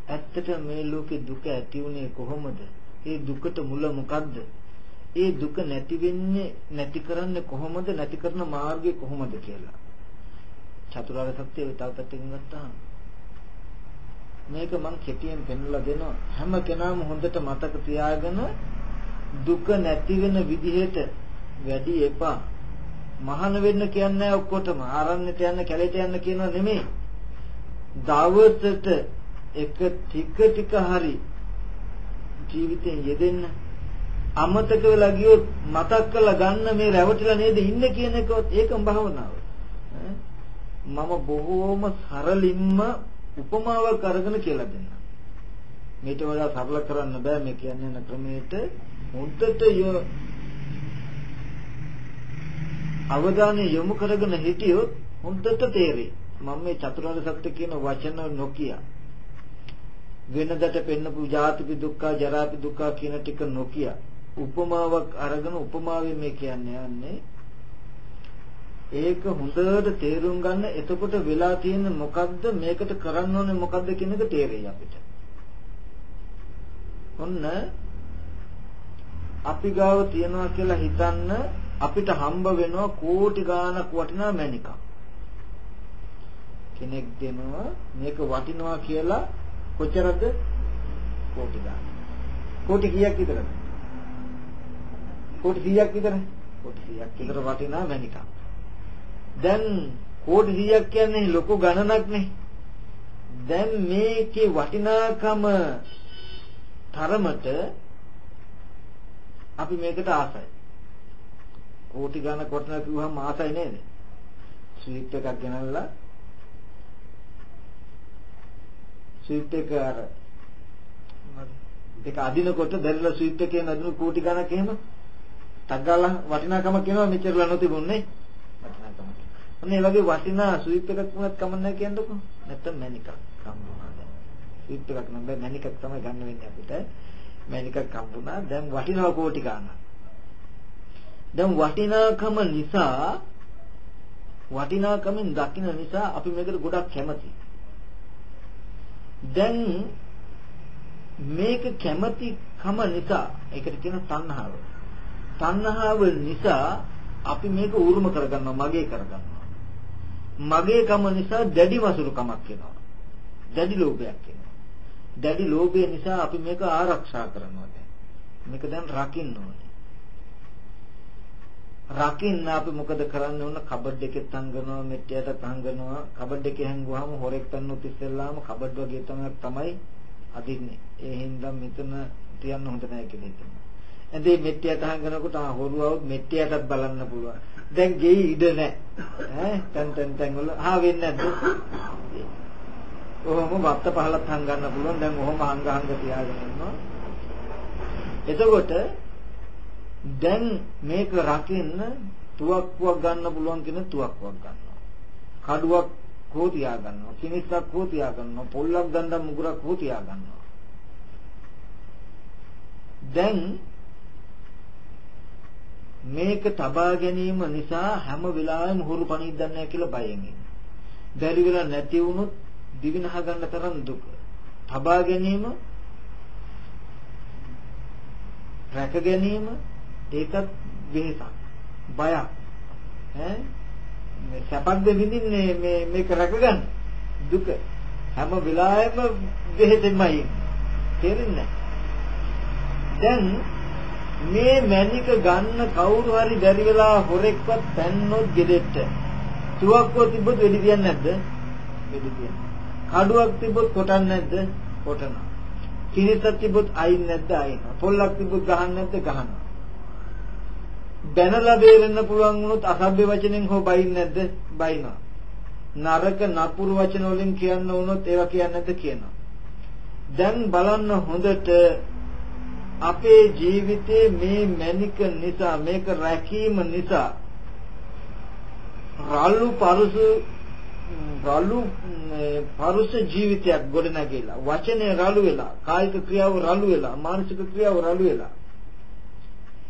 Speaker 1: ඇත්තට මේ ලෝකේ දුක ඇති වුණේ කොහොමද? ඒ දුකට මුල මොකද්ද? ඒ දුක නැති වෙන්නේ නැති කරන්නේ කොහොමද? නැති කරන මාර්ගය කොහොමද කියලා. චතුරාර්ය සත්‍ය තව පැත්තකින් ගත්තාම මේක මම කෙටියෙන් පෙන්වලා දෙනවා. හැම කෙනාම හොඳට මතක තියාගෙන දුක නැති වෙන විදිහට වැඩි එපා. මහාන වෙන්න කියන්නේ ඔක්කොටම ආරණ්‍යට යන්න කැලේට යන්න කියනවා නෙමෙයි. දවසට එක ටික ටික හරි ජීවිතෙන් යෙදෙන්න අමතක වෙලා ගියොත් මතක් කරලා ගන්න මේ රැවටිලා නේද ඉන්නේ කියන එක ඒකම භාවනාව. මම බොහෝම සරලින්ම උපමාවක් අරගෙන කියලා දෙන්න. මේට වඩා සරල කරන්න බෑ මේ කියන්නේ යන ක්‍රමයට හොඳට අවධානය යොමු කරගෙන හිටියොත් හොඳට තේරෙයි. මම මේ චතුරාර්ය සත්‍ය කියන වචන නොකිය. වෙනදට පෙන්නපු ජාතිපි දුක්ඛ ජරාපි දුක්ඛ කියන ටික නොකිය. උපමාවක් අරගෙන උපමාවෙන් මේ කියන්නේ යන්නේ ඒක හොඳට තේරුම් ගන්න එතකොට වෙලා තියෙන මොකද්ද මේකට කරන්න ඕනේ මොකද්ද කියන එක තේරෙයි අපිට. ඔන්න අපි ගාව තියනවා කියලා හිතන්න අපිට හම්බ වෙනවා කෝටි ගාණක් වටිනා මැණිකක්. කෙනෙක් දෙනවා මේක වටිනවා කියලා කොච්චරද? කෝටි ගාණක්. කෝටි කීයක් විතරද? කෝටි 100ක් විතර. කෝටි 100ක් විතර වටිනා මැණිකක්. දැන් කෝටි 100ක් කියන්නේ ලොකු ගණනක් නේ. දැන් මේකේ වටිනාකම තරමට අපි මේකට ආසයි. කෝටි ගණන් කොටන කිව්වම ආසයි නේද? ස්විප් එකක් ගෙනල්ලා ස්විප් එක අර ඒක අදිනකොට දැරිලා ස්විප් එකේ නදින කෝටි ගණක් එහෙම තග්ගාලා වටිනාකම කියනවා මෙච්චරලා නොතිබුන්නේ වටිනාකම. අන්න ඒ වගේ වටිනා ස්විප් එකක් වුණත් කමන්නේ කියන්නකො. නැත්තම් මැනිකක් කම්බුණා දැන්. ස්විප් එකක් නම් බෑ මැනිකක් තමයි ගන්න වෙන්නේ අපිට. මැනිකක් කම්බුණා දැන් වටිනවා කෝටි ගණන්. දැන් වටිනාකම නිසා වටිනාකමින් දකින්න නිසා අපි මේකට ගොඩක් කැමතියි. දැන් මේක කැමති කම නිසා ඒකට කියන තණ්හාව. තණ්හාව නිසා අපි මේක උරුම කරගන්නවා මගේ කරගන්නවා. මගේ කම නිසා දැඩි වසුරුකමක් වෙනවා. දැඩි ලෝභයක් වෙනවා. දැඩි ලෝභය නිසා අපි මේක ආරක්ෂා කරනවා දැන්. මේක දැන් රකින්න ඕනේ. රකින්න අපි මොකද කරන්න ඕන? කබඩ් එකෙත් හංගනවා මෙට්ටියට හංගනවා කබඩ් එකේ හැංගුවාම හොරෙක් තන්නොත් ඉස්සෙල්ලාම කබඩ් වගේ තමයි තමයි අදින්නේ. ඒ හින්දා මෙතන තියන්න හොඳ නැහැ කියලා හිතනවා. එතේ මෙට්ටියට හංගනකොට ආ හොරුවවුත් මෙට්ටියටත් බලන්න පුළුවන්. දැන් ගෙයි ඉඩ නැහැ ඈ තන් තන් තන් වල. ආ වෙන්නේ නැද්ද? ඔහොම වත්ත පහලත් හංගන්න පුළුවන්. දැන් ඔහොම හංග හංග තියාගෙන ඉන්නවා. එතකොට දැන් මේක රකින්න තුවක්කුවක් ගන්න පුළුවන් කෙනෙක් තුවක්කුවක් ගන්නවා. කඩුවක් හෝ තියා ගන්නවා. කිනිස්සක් හෝ තියා ගන්නවා. පොල්ලක් ගන්නම් මුගුරක් හෝ තියා ගන්නවා. දැන් මේක තබා ගැනීම නිසා හැම වෙලාවෙම හොරු පණිද්දන්නේ නැහැ කියලා බයෙන් ඉන්නේ. බැරි වෙලා නැති වුණොත් දිවිනහ ගන්න තරම් දුක. තබා ගැනීම රැක ගැනීම ඒකත් වෙහසක්. බයක්. ඈ? මේ සැපක්ද විඳින්නේ මේ මේක රැකගන්න. දුක. හැම වෙලාවෙම වෙහෙතෙමයි තේරෙන්නේ දැන් මේ මැනික ගන්න කවුරු හරි බැරි වෙලා හොරෙක්වත් පැන්නොත් ගෙදෙට්ට. තුවක්කුව තිබ්බොත් වෙඩි තියන්නේ නැද්ද? වෙඩි තියන්නේ කඩුවක් තිබ්බොත් කොටන්නේ නැද්ද? කොටනවා. කිරිතක් තිබ්බොත් අයින් නැද්ද? අයිනවා පොල්ලක් තිබ්බොත් ගහන්නේ නැද්ද? ගහනවා. බැනලා බේරෙන්න පුළුවන් වුණොත් අසභ්‍ය වචනෙන් හෝ බයින් නැද්ද? බයිනවා. නරක නපුරු වචන වලින් කියන්න වුණොත් ඒවා කියන්නේ නැද්ද කියනවා. දැන් බලන්න හොඳට අපේ ජීවිතේ මේ මැනික නිසා මේක රැකීම නිසා රළු පරුසු රළු පරුස ජීවිතයක් ගොඩනැගිලා වචනේ රළු වෙලා කායික ක්‍රියාව රළු වෙලා මානසික ක්‍රියාව රළු වෙලා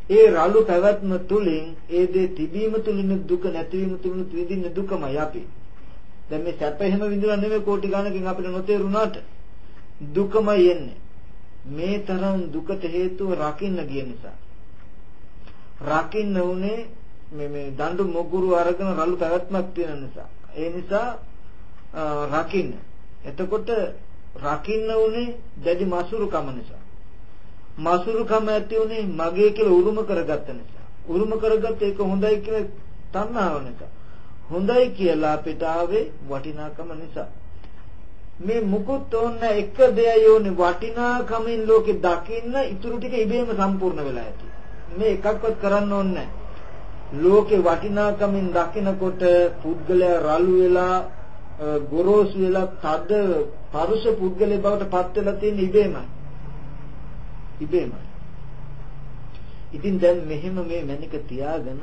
Speaker 1: ඒ රළු පැවැත්ම තුලින් ඒ දේ තිබීම තුලින් දුක නැතිවීම තුලින් විඳින්න දුකමයි අපි. දැන් මේ සැප එහෙම විඳිනා නෙමෙයි කෝටි ගණනකින් අපිට නොතේරුණාට දුකමයි එන්නේ. මේ තරම් දුකට හේතුව රකින්න ගිය නිසා. රකින්න උනේ මේ මේ දඬු මොගුරු අරගෙන රළු පැවැත්මක් තියෙන නිසා. ඒ නිසා රකින්න. එතකොට රකින්න උනේ දැඩි මසුරුකම නිසා. මසුරුකම ඇති උනේ මගේ කියලා උරුම කරගත්ත නිසා. උරුම කරගත්ත ඒක හොඳයි කියලා තණ්හාව නිසා. හොඳයි කියලා අපිට ආවේ වටිනාකම නිසා. මේ මුකුත් ඕන එක දෙයයි ඕනේ වටිනාකමින් ලෝකෙ දකින්න ඉතුරු ටික ඉබේම සම්පූර්ණ වෙලා ඇති. මේ එකක්වත් කරන්න ඕනේ ලෝකේ වටිනාකමින් දකිනකොට පුද්ගලයා රළු වෙලා ගොරෝසු වෙලා තද පරුෂ පුද්ගලයෙක් බවට පත් වෙලා තියෙන ඉබේමයි. ඉබේමයි. ඉතින් දැන් මෙහෙම මේ මැනික තියාගෙන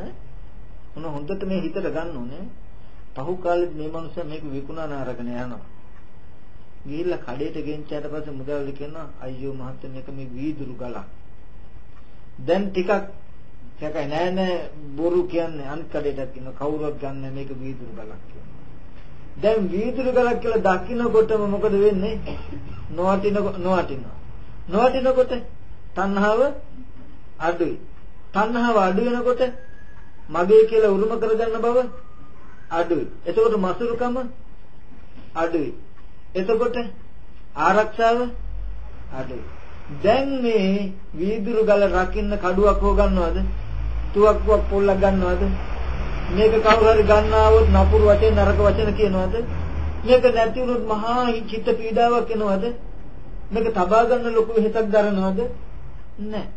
Speaker 1: මොන හොඳට මේ හිතට ගන්න ඕනේ. පහු කාලෙත් මේ මනුස්සයා මේක විකුණන අරගෙන යනවා. ගිහිල්ලා කඩේට ගෙන්චාට පස්සේ මුදල් කියනවා අයියෝ මහත්තයා මේක මේ වීදුරු ගලක්. දැන් ටිකක් සැකයි නෑ නෑ බොරු කියන්නේ අනිත් කඩේටත් කියන කවුරුවත් ගන්න මේක වීදුරු ගලක් කියලා. දැන් වීදුරු ගලක් කියලා දකින්නකොටම මොකද වෙන්නේ? නොවටින නොවටින. නොවටිනකොට තණ්හාව අඩුයි. තණ්හාව අඩු වෙනකොට මගේ කියලා උරුම කරගන්න බව අඩුයි. එතකොට මසුරුකම අඩුයි. එතකොට ආරක්ෂාව අඩුයි. දැන් මේ වීදුරු ගල රකින්න කඩුවක් හො ගන්නවද? තුවක්කුවක් පොල්ලක් ගන්නවද? මේක කවුරු හරි ගන්නවොත් නපුරු වචන නරක වචන කියනවද? මේක නැති වුණොත් මහා චිත්ත පීඩාවක් එනවද? මේක තබා ගන්න ලොකු හිතක් දරනවද? නැහැ.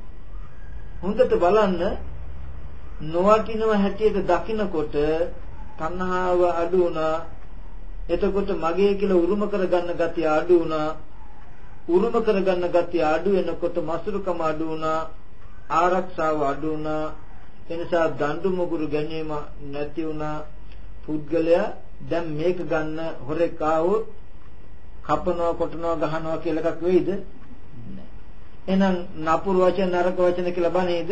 Speaker 1: හොඳට බලන්න නොවටිනව හැටියට දකිනකොට තණ්හාව අඩු වුණා. එතකොට මගේ කියලා උරුම කරගන්න ගතිය අඩු වුණා. උරුම කරගන්න ගතිය අඩු වෙනකොට මසුරුකම අඩු වුණා. ආරක්ෂාව අඩු වුණා. එනිසා දඬු මුගුරු ගැනීම නැති වුණා. පුද්ගලයා දැන් මේක ගන්න හොරෙක් ආවොත් කපනවා කොටනවා ගහනවා කියලා එකක් වෙයිද? එහෙනම් නපුරු වචන නරක වචන කියලා බනේද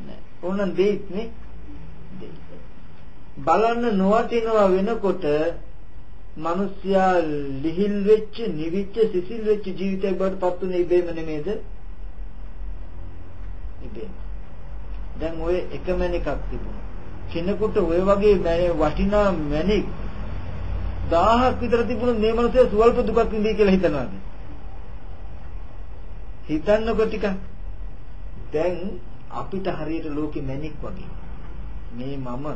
Speaker 1: නෑ ඕනනම් දෙයිත් නේ බලන්න නොවටිනවා වෙනකොට මිනිස්සයා ලිහිල් වෙච්ච, නිවිච්ච, සිසිල් වෙච්ච ජීවිතයක් බවට පත් වුනේ ඉබේම නෙමේද? ඉබේම. දැන් ඔය එකම එකක් තිබුණා. කෙනෙකුට ඔය වගේ වටිනා මැණික් 1000ක් විතර තිබුණොත් මේ මිනිස්සේ සුවල්ප දුකක් විඳී කියලා හිතනවාද? හිතන්නකො ටිකක්. දැන් අපිට හරියට ලෝකෙ මැණික් වගේ. මේ මම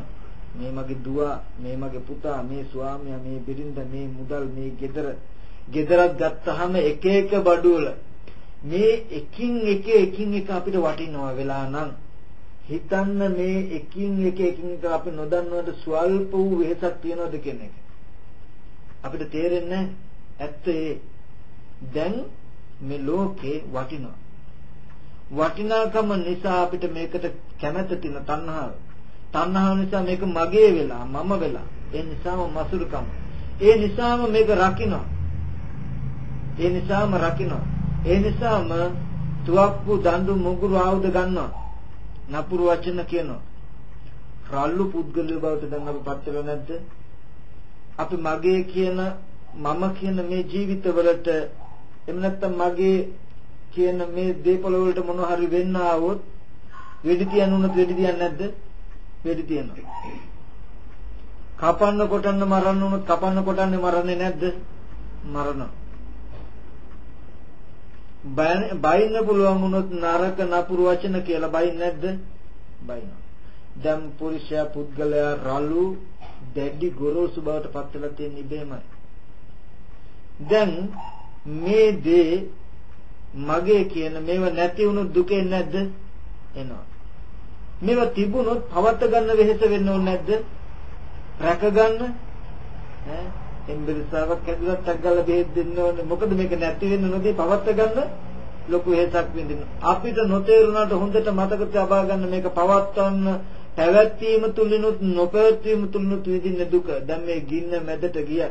Speaker 1: මේ මගේ දුව මේ මගේ පුතා මේ ස්වාමියා මේ බිරිඳ මේ මුදල් මේ ගෙදර ගෙදරක් ගත්තාම එක එක බඩුවල මේ එකින් එක එකින් එක අපිට වටිනවා වෙලා නම් හිතන්න මේ එකින් එක එකින් එක අපි නොදන්නවද ස්වල්ප වූ වෙහසක් තියනවද කියන එක අපිට තේරෙන්නේ ඇත්තේ දැන් මේ ලෝකේ වටිනවා. වටිනාකම නිසා අපිට මේකට කැමැත්ත තියෙන තණ්හාව. තණ්හාව නිසා මේක මගේ වෙලා මම වෙලා. ඒ නිසාම මසුරුකම. ඒ නිසාම මේක රකින්නවා. ඒ නිසාම රකින්නවා. ඒ නිසාම තුවක්කු දඬු මුගුරු ආයුධ ගන්නවා. නපුරු වචන කියනවා. රල්ලු පුද්ගලය බවට දැන් අපි පත් වෙලා නැද්ද? අපි මගේ කියන මම කියන මේ ජීවිතවලට එහෙම නැත්නම් මගේ කියන මේ දේපල වලට මොන හරි වෙන්න ආවොත් වෙඩි තියන්නුනොත් වෙඩි තියන්නේ නැද්ද වෙඩි තියෙනවා. කපන්න කොටන්න මරන්න උනොත් කපන්න කොටන්නේ මරන්නේ නැද්ද? මරනවා. බයින්න පුළුවන් වුණොත් නරක නපුරු වචන කියලා බයින් නැද්ද? බයිනවා. දැන් පුරුෂයා පුද්ගලයා රළු දැඩි ගොරෝසු බවට පත් වෙලා තියෙන ඉබේමයි. දැන් මේ දේ මගේ කියන මේව නැති වුණු දුකෙන් නැද්ද? එනවා. මේවා තිබුණොත් පවත් ගන්න වෙහෙස වෙන්න ඕනේ නැද්ද? රැක ගන්න ඈ එම්බිරිසාවක් ඇදුවත් අග්ගල බෙහෙත් දෙන්න ඕනේ. මොකද මේක නැති වෙන්න නොදී පවත් ගන්න ලොකු හේතක් විඳින්න. අපිට නොතේරුණාට හොඳට මතක තබා ගන්න මේක පවත්වන්න පැවැත්වීම තුලිනුත් නොපැවැත්වීම තුලිනුත් විඳින්න දුක. දැන් මේ ගින්න මැදට ගිය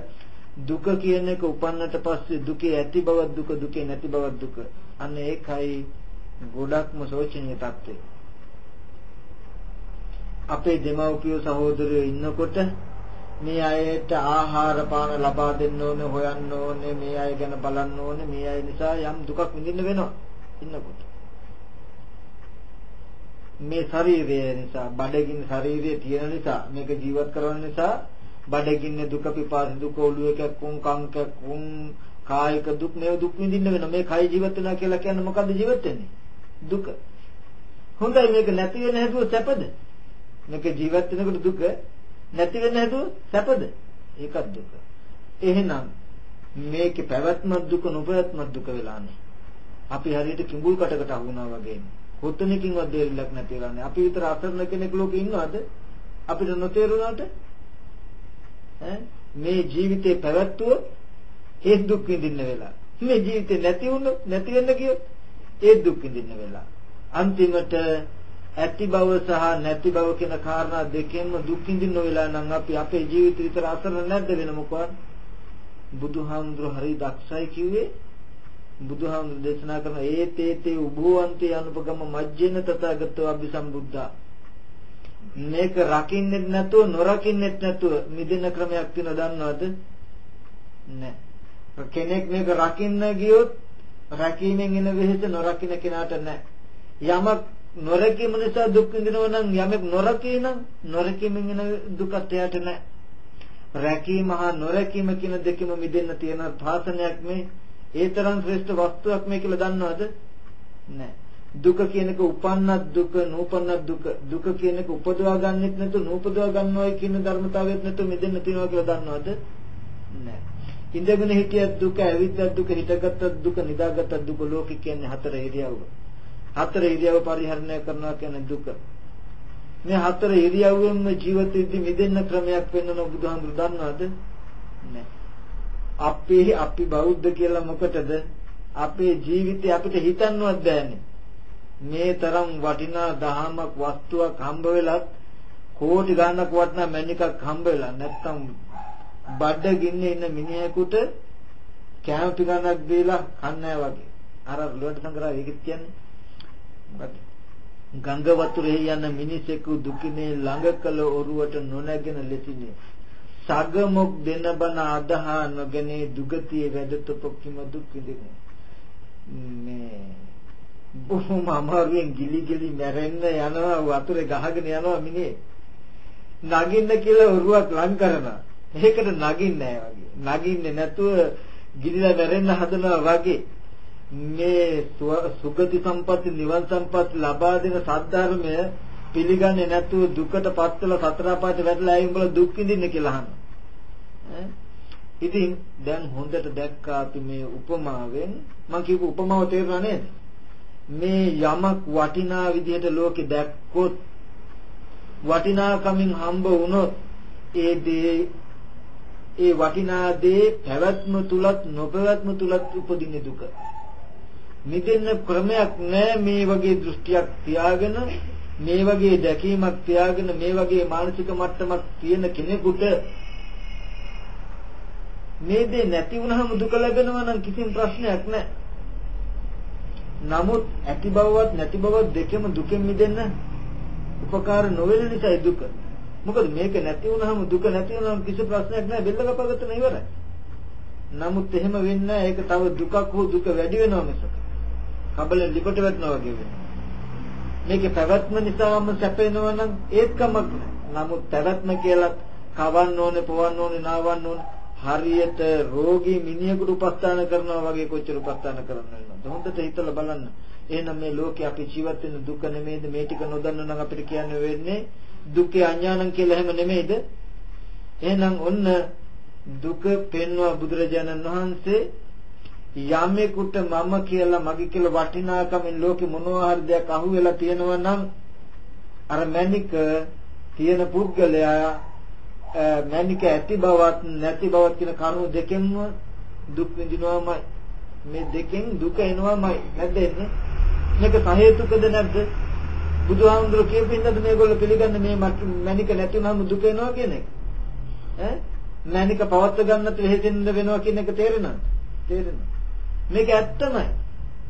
Speaker 1: දුක කියන එක උපන්නට පස්සේ දුකේ ඇති බවක් දුක දුකේ නැති බවක් දුක. අන්න ඒකයි ගොඩක්ම සෝචනීය தත්ත්වය. අපේ දෙමව්පියෝ සහෝදරයෝ ඉන්නකොට මේ අයට ආහාර පාන ලබා දෙන්න ඕනේ හොයන්න ඕනේ මේ අය ගැන බලන්න ඕනේ මේ අය නිසා යම් දුකක් විඳින්න වෙනවා ඉන්නකොට මේ ශරීරය නිසා බඩගින්න ශරීරය තියෙන නිසා මේක ජීවත් කරන නිසා බඩගින්න දුක පිපාස දුක ඔළුව කැක්කුම් කන් කැක්කුම් කායික දුක් මේ දුක් විඳින්න වෙනවා. මේ කය ජීවත් වෙනවා කියලා කියන්නේ මොකද්ද ජීවත් වෙන්නේ? දුක. හොඳයි මේක නැති වෙන හැදුව සැපද? මේක ජීවත් වෙනකොට දුක නැති වෙන හැදුව සැපද? ඒකත් දුක. එහෙනම් මේකේ පැවැත්මක් දුක නොපැවැත්මක් දුක වෙලානේ අපි හරියට කිඹුල් කටකට අහුණා වගේ. කොතනකින්වත් දෙයක් නැති වෙලානේ අපි විතර අසරණ කෙනෙක් ලෝකේ ඉන්නවද? අපිට නොතේරුණාට මේ ජීවිතේ පැවැත්වුවොත් ඒ දුක් විඳින්න වෙලා. මේ ජීවිතේ නැති වුණොත් නැති වෙන්න ගියොත් ඒ දුක් විඳින්න වෙලා. අන්තිමට ඇති බව සහ නැති බව කියන කාරණා දෙකෙන්ම දුක් විඳින්න වෙලා නම් අපි අපේ ජීවිත විතර අසරණ නැද්ද වෙන මොකවත්? බුදුහාමුදුර හරි දක්ෂයි කිව්වේ. බුදුහාමුදුර දේශනා කරන ඒතේතේ උභවන්තේ අනුපගම මජ්ජේන තථාගතෝ අභිසම්බුද්ධා. මේක රකින්නෙත් නැතුව නොරකින්නෙත් නැතුව මිදෙන ක්‍රමයක් තියෙනවද දන්නවද? නැහැ කෙනෙක් මේක රකින්න ගියොත් රැකීමෙන් එන වෙහෙස නොරකින්න කෙනාට නැහැ යමක් නොරකීම නිසා දුක් විඳිනවා නම් යමෙක් නොරකී නම් නොරකීමෙන් එන දුකත් එයාට නැහැ රැකීම හා නොරැකීම කියන දෙකම මිදෙන්න තියෙන භාෂණයක් මේ. ඒ තරම් ශ්‍රේෂ්ඨ වස්තුවක් මේ කියලා දන්නවද? නැහැ දුක කියන එක උපන්නත් දුක නූපන්නත් දුක. දුක කියන එක උපදවා ගන්නෙත් නැතු නූපදවා ගන්නවයි කියන ධර්මතාවයත් නැතු මෙදෙන්න තියනවා කියලා දන්නවද? නැහැ ඉඳගෙන හිටියත් දුක ඇවිද්දත් දුක හිටගත්තත් දුක නිදාගත්තත් දුක ලෝකෙ කියන්නේ හතර ඉරියව්ව. හතර ඉරියව්ව පරිහරණය කරනවා කියන්නේ දුක. මේ හතර ඉරියව්වෙන්ම ජීවිතෙදි මිදෙන්න ක්‍රමයක් වෙන්නන බුදුහාමුදුරු දන්නවද? නැහැ අපි අපි බෞද්ධ කියලා මොකටද? අපේ ජීවිතේ අපිට හිතන්නවත් බෑනේ. මේ තරම් වටිනා දහමක් වස්තුවක් හම්බ වෙලත් කෝටි ගණනක් වටිනා මැණිකක් හම්බ වෙලා නැත්තම් බඩගින්නේ ඉන්න මිනිහෙකුට කෑම පිටනක් දීලා කන්නේ වගේ. අර ලුවට සංග්‍රහ ඒකත් කියන්නේ. ගංග වතුරේ යන මිනිසෙකු දුකිනේ ළඟ කළ ඔරුවට නොනැගෙන ලෙසිනේ. සගමොක් දෙන බන අදහා නොගනේ දුගතිය වැඩතොපකිම දුක් විඳිනේ මේ බොහොම අමාරුවෙන් ගිලි ගිලි මැරෙන්න යනවා වතුරේ ගහගෙන යනවා මිනිහේ. නගින්න කියලා ඔරුවක් ලං කරනවා. ඒකට නගින්නේ නැහැ වගේ. නගින්නේ නැතුව ගිලිලා මැරෙන්න හදනවා වගේ. මේ සුගති සම්පatti නිවන් සම්පatti ලබා දෙන සද්ධර්මය පිළිගන්නේ නැතුව දුකට පත්වලා සතර පාට වැටලා ආයින් බල දුක් විඳින්න කියලා අහනවා. ඉතින් දැන් හොඳට දැක්කා අපි මේ උපමාවෙන්. මම කියපු උපමාව තේරුණා නේද? මේ යමක් වටිනා විදිහට ලෝකෙ දැක්කොත් වටිනාකමින් හම්බ වුණොත් ඒ දේ ඒ වටිනා දේ පැවැත්ම තුලත් නොපැවැත්ම තුලත් උපදින දුක. මිදෙන්න ක්‍රමයක් නැහැ මේ වගේ දෘෂ්ටියක් තියාගෙන මේ වගේ දැකීමක් තියාගෙන මේ වගේ මානසික මට්ටමක් තියෙන කෙනෙකුට මේ දේ නැති වුනහම දුක ලැබෙනවා නම් කිසිම ප්‍රශ්නයක් නැහැ. නමුත් ඇති බවවත් නැති බවවත් දෙකම දුකෙන් මිදෙන්න උපකාර නොවන නිසා දුක. මොකද මේක නැති වුනහම දුක නැති වුනහම කිසි ප්‍රශ්නයක් නැහැ බෙල්ල කපගත්ත ඉවරයි. නමුත් එහෙම වෙන්නේ ඒක තව දුකක් හෝ දුක වැඩි වෙනවා මිසක. කබලෙන් ලිපට වැටෙනවා වගේ වෙනවා. මේකේ පැවැත්ම නිසාම සැපෙනවා නම් ඒත් කමක් නමුත් පැවැත්ම කියලා කවන්න ඕනේ, පොවන්න ඕනේ, නාවන්න ඕනේ. හරියට රෝගී මිනිහෙකුට උපස්ථාන කරනවා වගේ කොච්චර උපස්ථාන කරන්න වෙනවද? හොඳට හිතලා බලන්න. එහෙනම් මේ ලෝකේ අපි ජීවත් වෙන දුක නෙමෙයිද මේ ටික නොදන්න නම් අපිට කියන්න වෙන්නේ දුකේ අඥානං කියලා හැම නෙමෙයිද? එහෙනම් ඔන්න දුක පෙන්වුවා බුදුරජාණන් වහන්සේ යමෙකුට මම කියලා මගේ කියලා වටිනාකමින් ලෝකෙ මොනවා හරි දෙයක් අහුවෙලා තියෙනවා නම් අර මැනික තියෙන පුද්ගලයා මැනික ඇති බවත් නැති බවත් කියන කරුණු දෙකෙන්ම දුක් විඳිනවාමයි. මේ දෙකෙන් දුක එනවාමයි. නැද්ද එන්නේ? මේක සහේතුකද නැද්ද? බුදුහාමුදුරුවෝ කියපින්නද මේගොල්ලෝ පිළිගන්නේ මේ මැනික නැති වුනහම දුක එනවා කියන එක? ඈ? මැනික පවත්ව ගන්නත් වෙහෙසෙන්න වෙනවා කියන එක තේරෙනවද? තේරෙනවා. මේක ඇත්තමයි.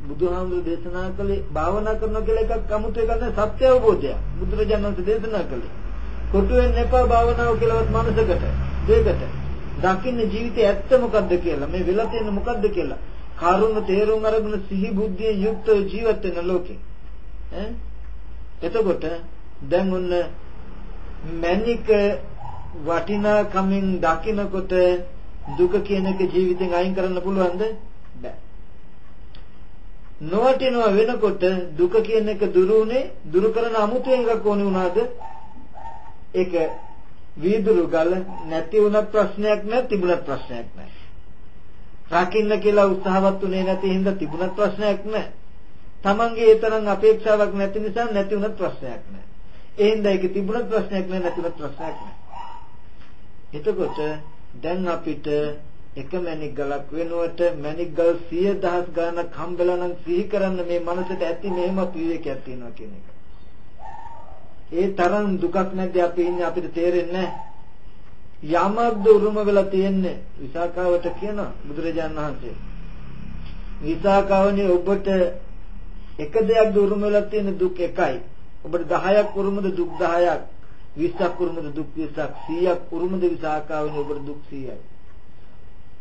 Speaker 1: බුදුහාමුදුරු දේශනා කළේ භාවනා කරනවා කියලා එකක් 아무ත එකක් නෑ සත්‍ය අවබෝධය. බුදුරජාණන් වහන්සේ දේශනා කළේ. කොටු වෙන්න එපා භාවනාව කියලාවත් මනසකට. දෙයකට. දකින්න ජීවිතේ ඇත්ත මොකද්ද කියලා මේ වෙලා තියෙන මොකද්ද කියලා. කරුණ තේරුම් අරගෙන සිහි බුද්ධිය යුක්තව ජීවත් වෙන ලෝකේ. ඈ? එතකොට දැන් ඔන්න මැනික වටිනාකමින් දකිනකොට දුක කියන එක ජීවිතෙන් අයින් කරන්න පුළුවන්ද? බෑ. නොවටිනව වෙනකොට දුක කියන එක දුරුුනේ දුරු කරන අමුතු එකක් ඕනේ වුණාද? ඒක වීදුරු ගල නැති වුණත් ප්‍රශ්නයක් නැහැ තිබුණත් ප්‍රශ්නයක් නැහැ. රකින්න කියලා උත්සාහවත් උනේ නැති හින්දා තිබුණත් ප්‍රශ්නයක් නැහැ. Tamange ඒ තරම් අපේක්ෂාවක් නැති නිසා නැති වුණත් ප්‍රශ්නයක් නැහැ. ඒ හින්දා ඒක තිබුණත් ප්‍රශ්නයක් නැහැ නැති වුණත් ප්‍රශ්නයක් නැහැ. එතකොට දැන් අපිට එක මැණික් ගලක් වෙනුවට මැණික් ගල් 10000 ගණනක් හම්බෙලා නම් සිහි කරන්න මේ මනසට ඇති මෙහෙම විවේකයක් තියෙනවා කියන එක. ඒ තරම් දුකක් නැද්ද අපි ඉන්නේ අපිට තේරෙන්නේ යමක්ද උරුම වෙලා තියෙන්නේ? විසාකාවට කියන බුදුරජාණන් වහන්සේ. විසාකාවනේ ඔබට එක දෙයක් උරුම වෙලා තියෙන දුක් එකයි. ඔබට 10ක් උරුමද? දුක් 10ක් 20ක් උරුමද? දුක් 20ක් 100ක් උරුමද? විසාකාවනේ ඔබට දුක් 100යි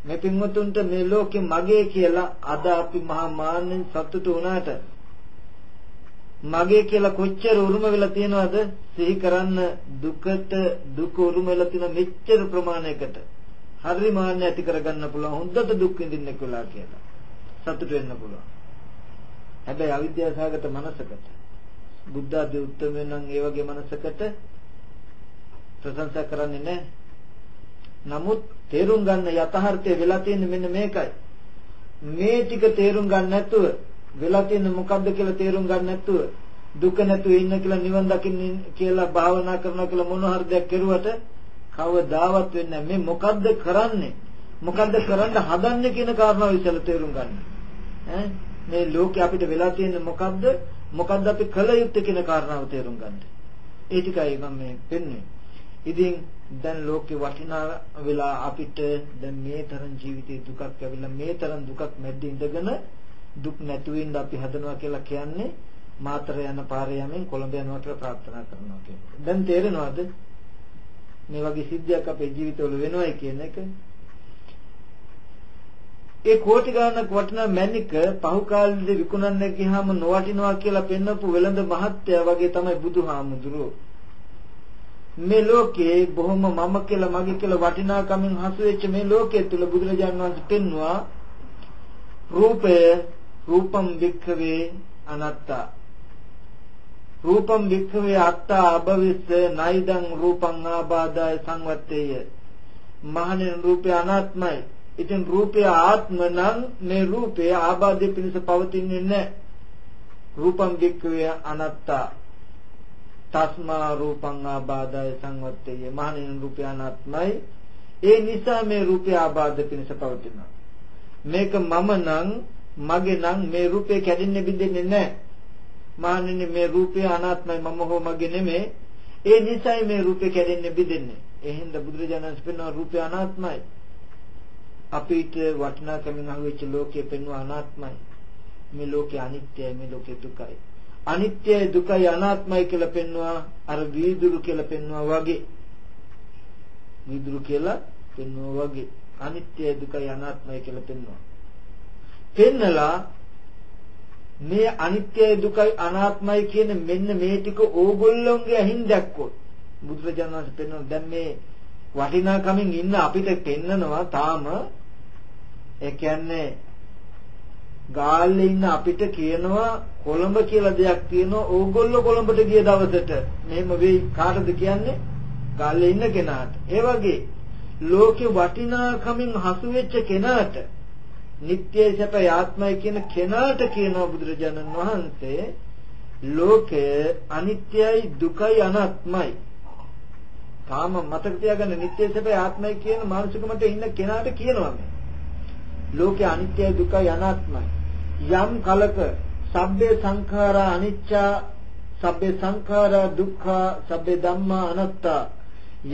Speaker 1: මේ පින්වතුන්ට මේ ලෝකේ මගේ කියලා අද අපි මහා මාන්නෙන් සතුටු වුණාට මගේ කියලා කොච්චර උරුම වෙලා තියනවද? සිහි කරන්න දුකට දුක උරුම වෙලා තියෙන මෙච්චර ප්‍රමාණයකට. හරි මාන්න ඇති කරගන්න පුළුවන් හොඳට දුක් විඳින්න කියලා කියලා. සතුට වෙන්න පුළුවන්. හැබැයි අවිද්‍යාව සහගත මනසකට. බුද්ධ ආදී උත්තරමෙන් නම් ඒ වගේ මනසකට ප්‍රශංසා කරන්නේ නැහැ. නමුත් තේරුම් ගන්න යථාර්ථය වෙලා තියෙන්නේ මෙන්න මේකයි. මේ ටික තේරුම් ගන්න නැතුව වෙලා තියෙන්නේ මොකද්ද කියලා තේරුම් ගන්න නැතුව දුක නැතුව ඉන්න කියලා නිවන් දකින්න කියලා භාවනා කරනවා කියලා මොන හරි දෙයක් කෙරුවට කවදාවත් වෙන්නේ මේ මොකද්ද කරන්නේ? මොකද්ද කරන්න හදන්නේ කියන කාරණාව ඉස්සෙල්ලා තේරුම් ගන්න. ඈ? මේ ලෝකේ අපිට වෙලා තියෙන්නේ මොකද්ද? මොකද්ද අපි කළ යුත්තේ කියන කාරණාව තේරුම් ගන්න. ඒ ටිකයි මම මේ පෙන්වන්නේ ඉතින් දැන් ලෝකේ වටිනා වෙලා අපිට දැන් මේ තරම් ජීවිතේ දුකක් ඇවිල්ලා මේ තරම් දුකක් මැද්ද ඉඳගෙන දුක් නැතුව ඉන්න අපි හදනවා කියලා කියන්නේ මාතර යන පාරේ යමින් කොළඹ යනවට ප්‍රාර්ථනා කරනවා කියන්නේ. දැන් තේරෙනවද? මේ වගේ සිද්ධියක් අපේ ජීවිතවල වෙනවයි කියන එක. ඒ කෝටි ගණනක් වටිනා මැණික පහු කාලෙදී විකුණන්න ගියාම නොවටිනවා කියලා පෙන්වපු වෙළඳ මහත්තයා වගේ තමයි බුදුහාමුදුරුවෝ. මේ ලෝකේ බොහොම මම කියලා මගේ කියලා වටිනාකමින් හසු වෙච්ච මේ ලෝකයේ තුල බුදුරජාණන් වහන්සේ පෙන්වුවා රූපය රූපම් වික්ඛවේ අනත්තා. රූපම් වික්ඛවේ අත්තා අභවිස්ස නයිදං රූපං ආබාධය සංවත්තේය. මහණෙනි රූපය අනාත්මයි. ඉතින් රූපය ආත්ම නම් මේ රූපය ආබාධය පිණිස පවතින්නේ නැහැ. රූපම් වික්ඛවේ අනත්තා. තස්මා රූපං ආබාධය සංවත්තේය. මහණෙනි රූපය අනාත්මයි. ඒ නිසා මේ රූපය ආබාධ පිණිස පවතිනවා. මේක මම නම් මගේ නම් මේ රූපේ කැඩෙන්නේ බිඳෙන්නේ නැහැ. මාන්නේ මේ රූපය අනාත්මයි මම හෝ මගේ නෙමෙයි. ඒ නිසයි මේ රූපේ කැඩෙන්නේ බිඳෙන්නේ. එහෙනම් බුදුරජාණන් වහන්සේ පෙන්වන රූපය අනාත්මයි. අපිට වටිනාකමින් අහුවෙච්ච ලෝකයේ පෙන්වන අනාත්මයි. මේ ලෝකේ අනිත්‍යයි මේ ලෝකේ දුකයි. අනිත්‍යයි දුකයි අනාත්මයි කියලා පෙන්වුවා අර වීදුරු කියලා පෙන්වුවා වගේ. වීදුරු කියලා පෙන්වුවා වගේ. අනිත්‍යයි දුකයි අනාත්මයි කියලා පෙන්වුවා. පෙන්නලා මේ අනිත්‍යයි දුකයි අනාත්මයි කියන මෙන්න මේ ටික ඕගොල්ලොන්ගේ අහින් දැක්කොත් බුදුරජාණන් වහන්සේ පෙන්වන දැන් මේ වටිනාකමින් ඉන්න අපිට පෙන්නනවා තාම ඒ කියන්නේ ගාල්ලේ ඉන්න අපිට කියනවා කොළඹ කියලා දෙයක් තියෙනවා ඕගොල්ලෝ කොළඹට ගිය දවසට. මෙහෙම වෙයි කාටද කියන්නේ? ගාල්ලේ ඉන්න කෙනාට. ඒ වගේ ලෝකේ වටිනාකමින් හසු වෙච්ච කෙනාට නිට්ටයයි සැපයි ආත්මයි කියන කෙනාට කියනවා බුදුරජාණන් වහන්සේ ලෝකය අනිත්‍යයි දුකයි අනාත්මයි. තාම මතක තියාගන්න නිට්ටයයි සැපයි ආත්මයි කියන මානසිකමට ඉන්න කෙනාට කියනවා මේ. ලෝකය අනිත්‍යයි දුකයි අනාත්මයි. යම් කලක සබ්බේ සංඛාරා අනිච්චා සබ්බේ සංඛාරා දුක්ඛා සබ්බේ ධම්මා අනාත්තා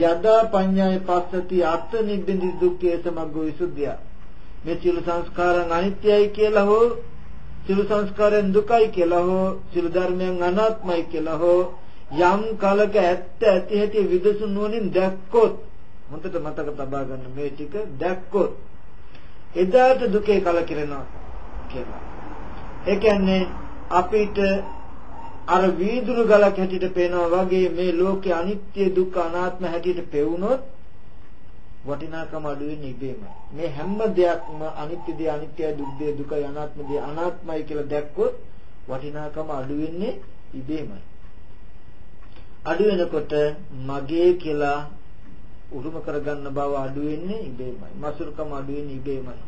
Speaker 1: යදා පඤ්ඤාය පස්සති අත්ථ නිබ්බින්දි දුක්ඛේ සමග්ගෝ විසුද්ධිය මේ සියලු සංස්කාරයන් අනිත්‍යයි කියලා හෝ සියලු සංස්කාරයන් දුකයි කියලා හෝ සියලු ධර්මයන් අනාත්මයි කියලා හෝ යම් කලක ඇත්ත ඇති ඇති විදසුන් නුවණින් දැක්කොත් හොඳට මතක තබා ගන්න මේ ටික දැක්කොත් එදාට දුකේ කලකිරෙනවා කියලා. ඒ කියන්නේ අපිට අර වීදුරු ගලක් හැටියට පේනවා වගේ මේ ලෝකේ අනිත්‍ය දුක්ඛ අනාත්ම හැටියට පෙවුනොත් වටිනාකම අඩු වෙන්නේ ඉබේම. මේ හැම දෙයක්ම අනිත්‍ය දේ අනිත්‍යයි දුක් දේ දුකයි අනාත්ම දේ අනාත්මයි කියලා දැක්කොත් වටිනාකම අඩු වෙන්නේ ඉබේමයි. අඩු වෙනකොට මගේ කියලා උරුම කරගන්න බව අඩු වෙන්නේ ඉබේමයි. මසුරුකම අඩු වෙන්නේ ඉබේමයි.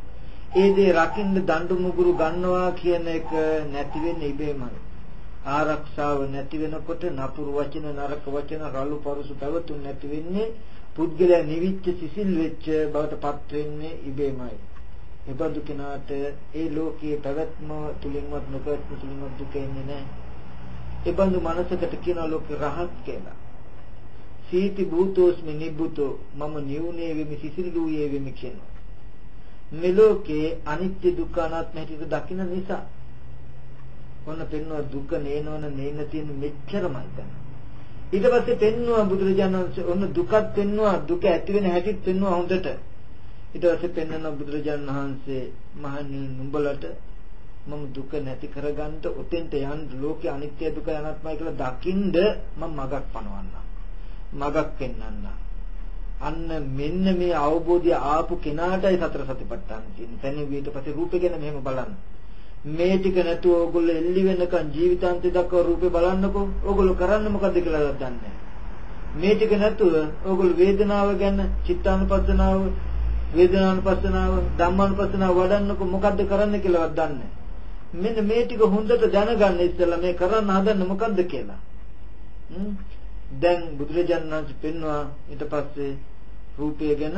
Speaker 1: ඒ දේ රකින්න දඬු මුගුරු ගන්නවා කියන එක නැති වෙන්නේ ඉබේමයි. ආරක්ෂාව නැති වෙනකොට නපුරු වචන නරක වචන රළු පරුසු පැවතුම් නැති වෙන්නේ පුද්ගලයා නිවිච්ච සිසිල් වෙච්ච බවට පත් වෙන්නේ ඉබේමයි. එබඳු කෙනාට ඒ ලෝකයේ පැවැත්ම තුලින්වත් නොපැවැත්ම තුලින්වත් දුක එන්නේ නැහැ. එබඳු මනසකට කියන ලෝක රහත් කියලා. සීති භූතෝස්මි නිබ්බුතෝ මම නියුනේ වෙමි සිසිල්ුයේ වෙමි කියනවා. මේ ලෝකේ අනිත්‍ය දුක්ඛ අනාත්ම හැටියට දකින නිසා ඔන්න පෙන්වන දුක නේනවන නේන තියෙන මෙච්චරමයි දැන්. ඊට පස්සේ පෙන්වුවා බුදුරජාණන් වහන්සේ ඔන්න දුකත් පෙන්වුවා දුක ඇති වෙන හැටිත් පෙන්වුවා හොඳට. ඊට පස්සේ පෙන්වන බුදුරජාණන් වහන්සේ මහණෙනි නුඹලට මම දුක නැති කරගන්න උතෙන්ට යන්න ලෝකේ අනිත්‍ය දුක අනාත්මයි කියලා දකින්ද මම මගක් පනවන්නම්. මගක් පෙන්වන්නම්. අන්න මෙන්න මේ අවබෝධය ආපු කෙනාටයි සතර සතිපට්ඨාන කියන්නේ. තනිය ඊට පස්සේ රූපේ ගැන මෙහෙම බලන්න. මේ ටික නැතුව ඕගොල්ලෝ එල්ලි වෙනකන් ජීවිතාන්තය දක්වා රූපේ බලන්නකෝ. ඕගොල්ලෝ කරන්නේ මොකද්ද කියලා දන්නේ මේ ටික නැතුව ඕගොල්ලෝ වේදනාව ගැන චිත්තානුපස්සනාව වේදනානුපස්සනාව ධම්මානුපස්සනාව වඩන්නකෝ මොකද්ද කරන්න කියලාවත් දන්නේ මෙන්න මේ ටික හොඳට දැනගන්න ඉස්සෙල්ලා මේ කරන්න හදන්නේ මොකද්ද කියලා. දැන් බුදුරජාණන් වහන්සේ පෙන්වුවා ඊට පස්සේ රූපය ගැන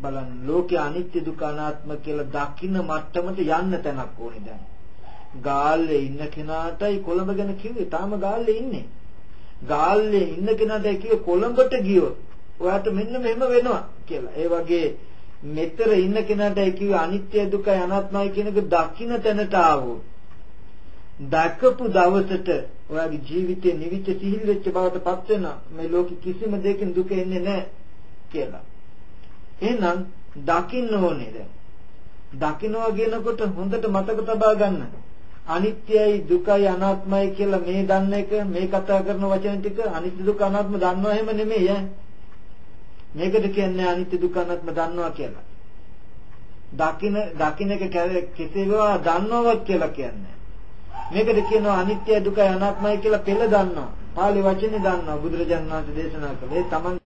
Speaker 1: බලන්න ලෝකේ අනිත්‍ය දුක අනාත්ම කියලා දකින්න මට්ටමට යන්න තැනක් ඕනේ දැන්. ගාල්ලේ ඉන්න කෙනාටයි කොළඹ ගැන කිව්වේ තාම ගාල්ලේ ඉන්නේ. ගාල්ලේ ඉන්න කෙනාටයි කිව්වේ කොළඹට ගියොත් ඔයාට මෙන්න මෙහෙම වෙනවා කියලා. ඒ වගේ මෙතර ඉන්න කෙනාටයි කිව්වේ අනිත්‍ය දුකයි අනාත්මයි කියන එක දකින්න තැනට ආවොත් දැකපු දවසට ඔයාගේ ජීවිතේ නිවිච්ච සිහිල් වෙච්ච බවට පත් වෙනවා මේ ලෝකෙ කිසිම දෙයකින් දුක එන්නේ නැහැ කියලා. එහෙනම් දකින්න ඕනේ දැන්. දකින්නවා කියනකොට හොඳට මතක තබා ගන්න. අනිත්‍යයි දුකයි අනාත්මයි කියලා මේ දන්න එක මේ කතා කරන වචන ටික අනිත්‍ය දුක අනාත්ම දන්නවා එහෙම නෙමෙයි ඈ. මේකට කියන්නේ අනිත්‍ය දුක අනාත්ම දන්නවා කියලා. දකින්න දකින්න එක කෙසේවා දන්නවත් කියලා කියන්නේ. මේකට කියනවා අනිත්‍ය දුකයි අනාත්මයි කියලා පෙළ දන්නවා. පාලි වචනේ දන්නවා බුදුරජාණන් වහන්සේ දේශනා කළේ. තමන්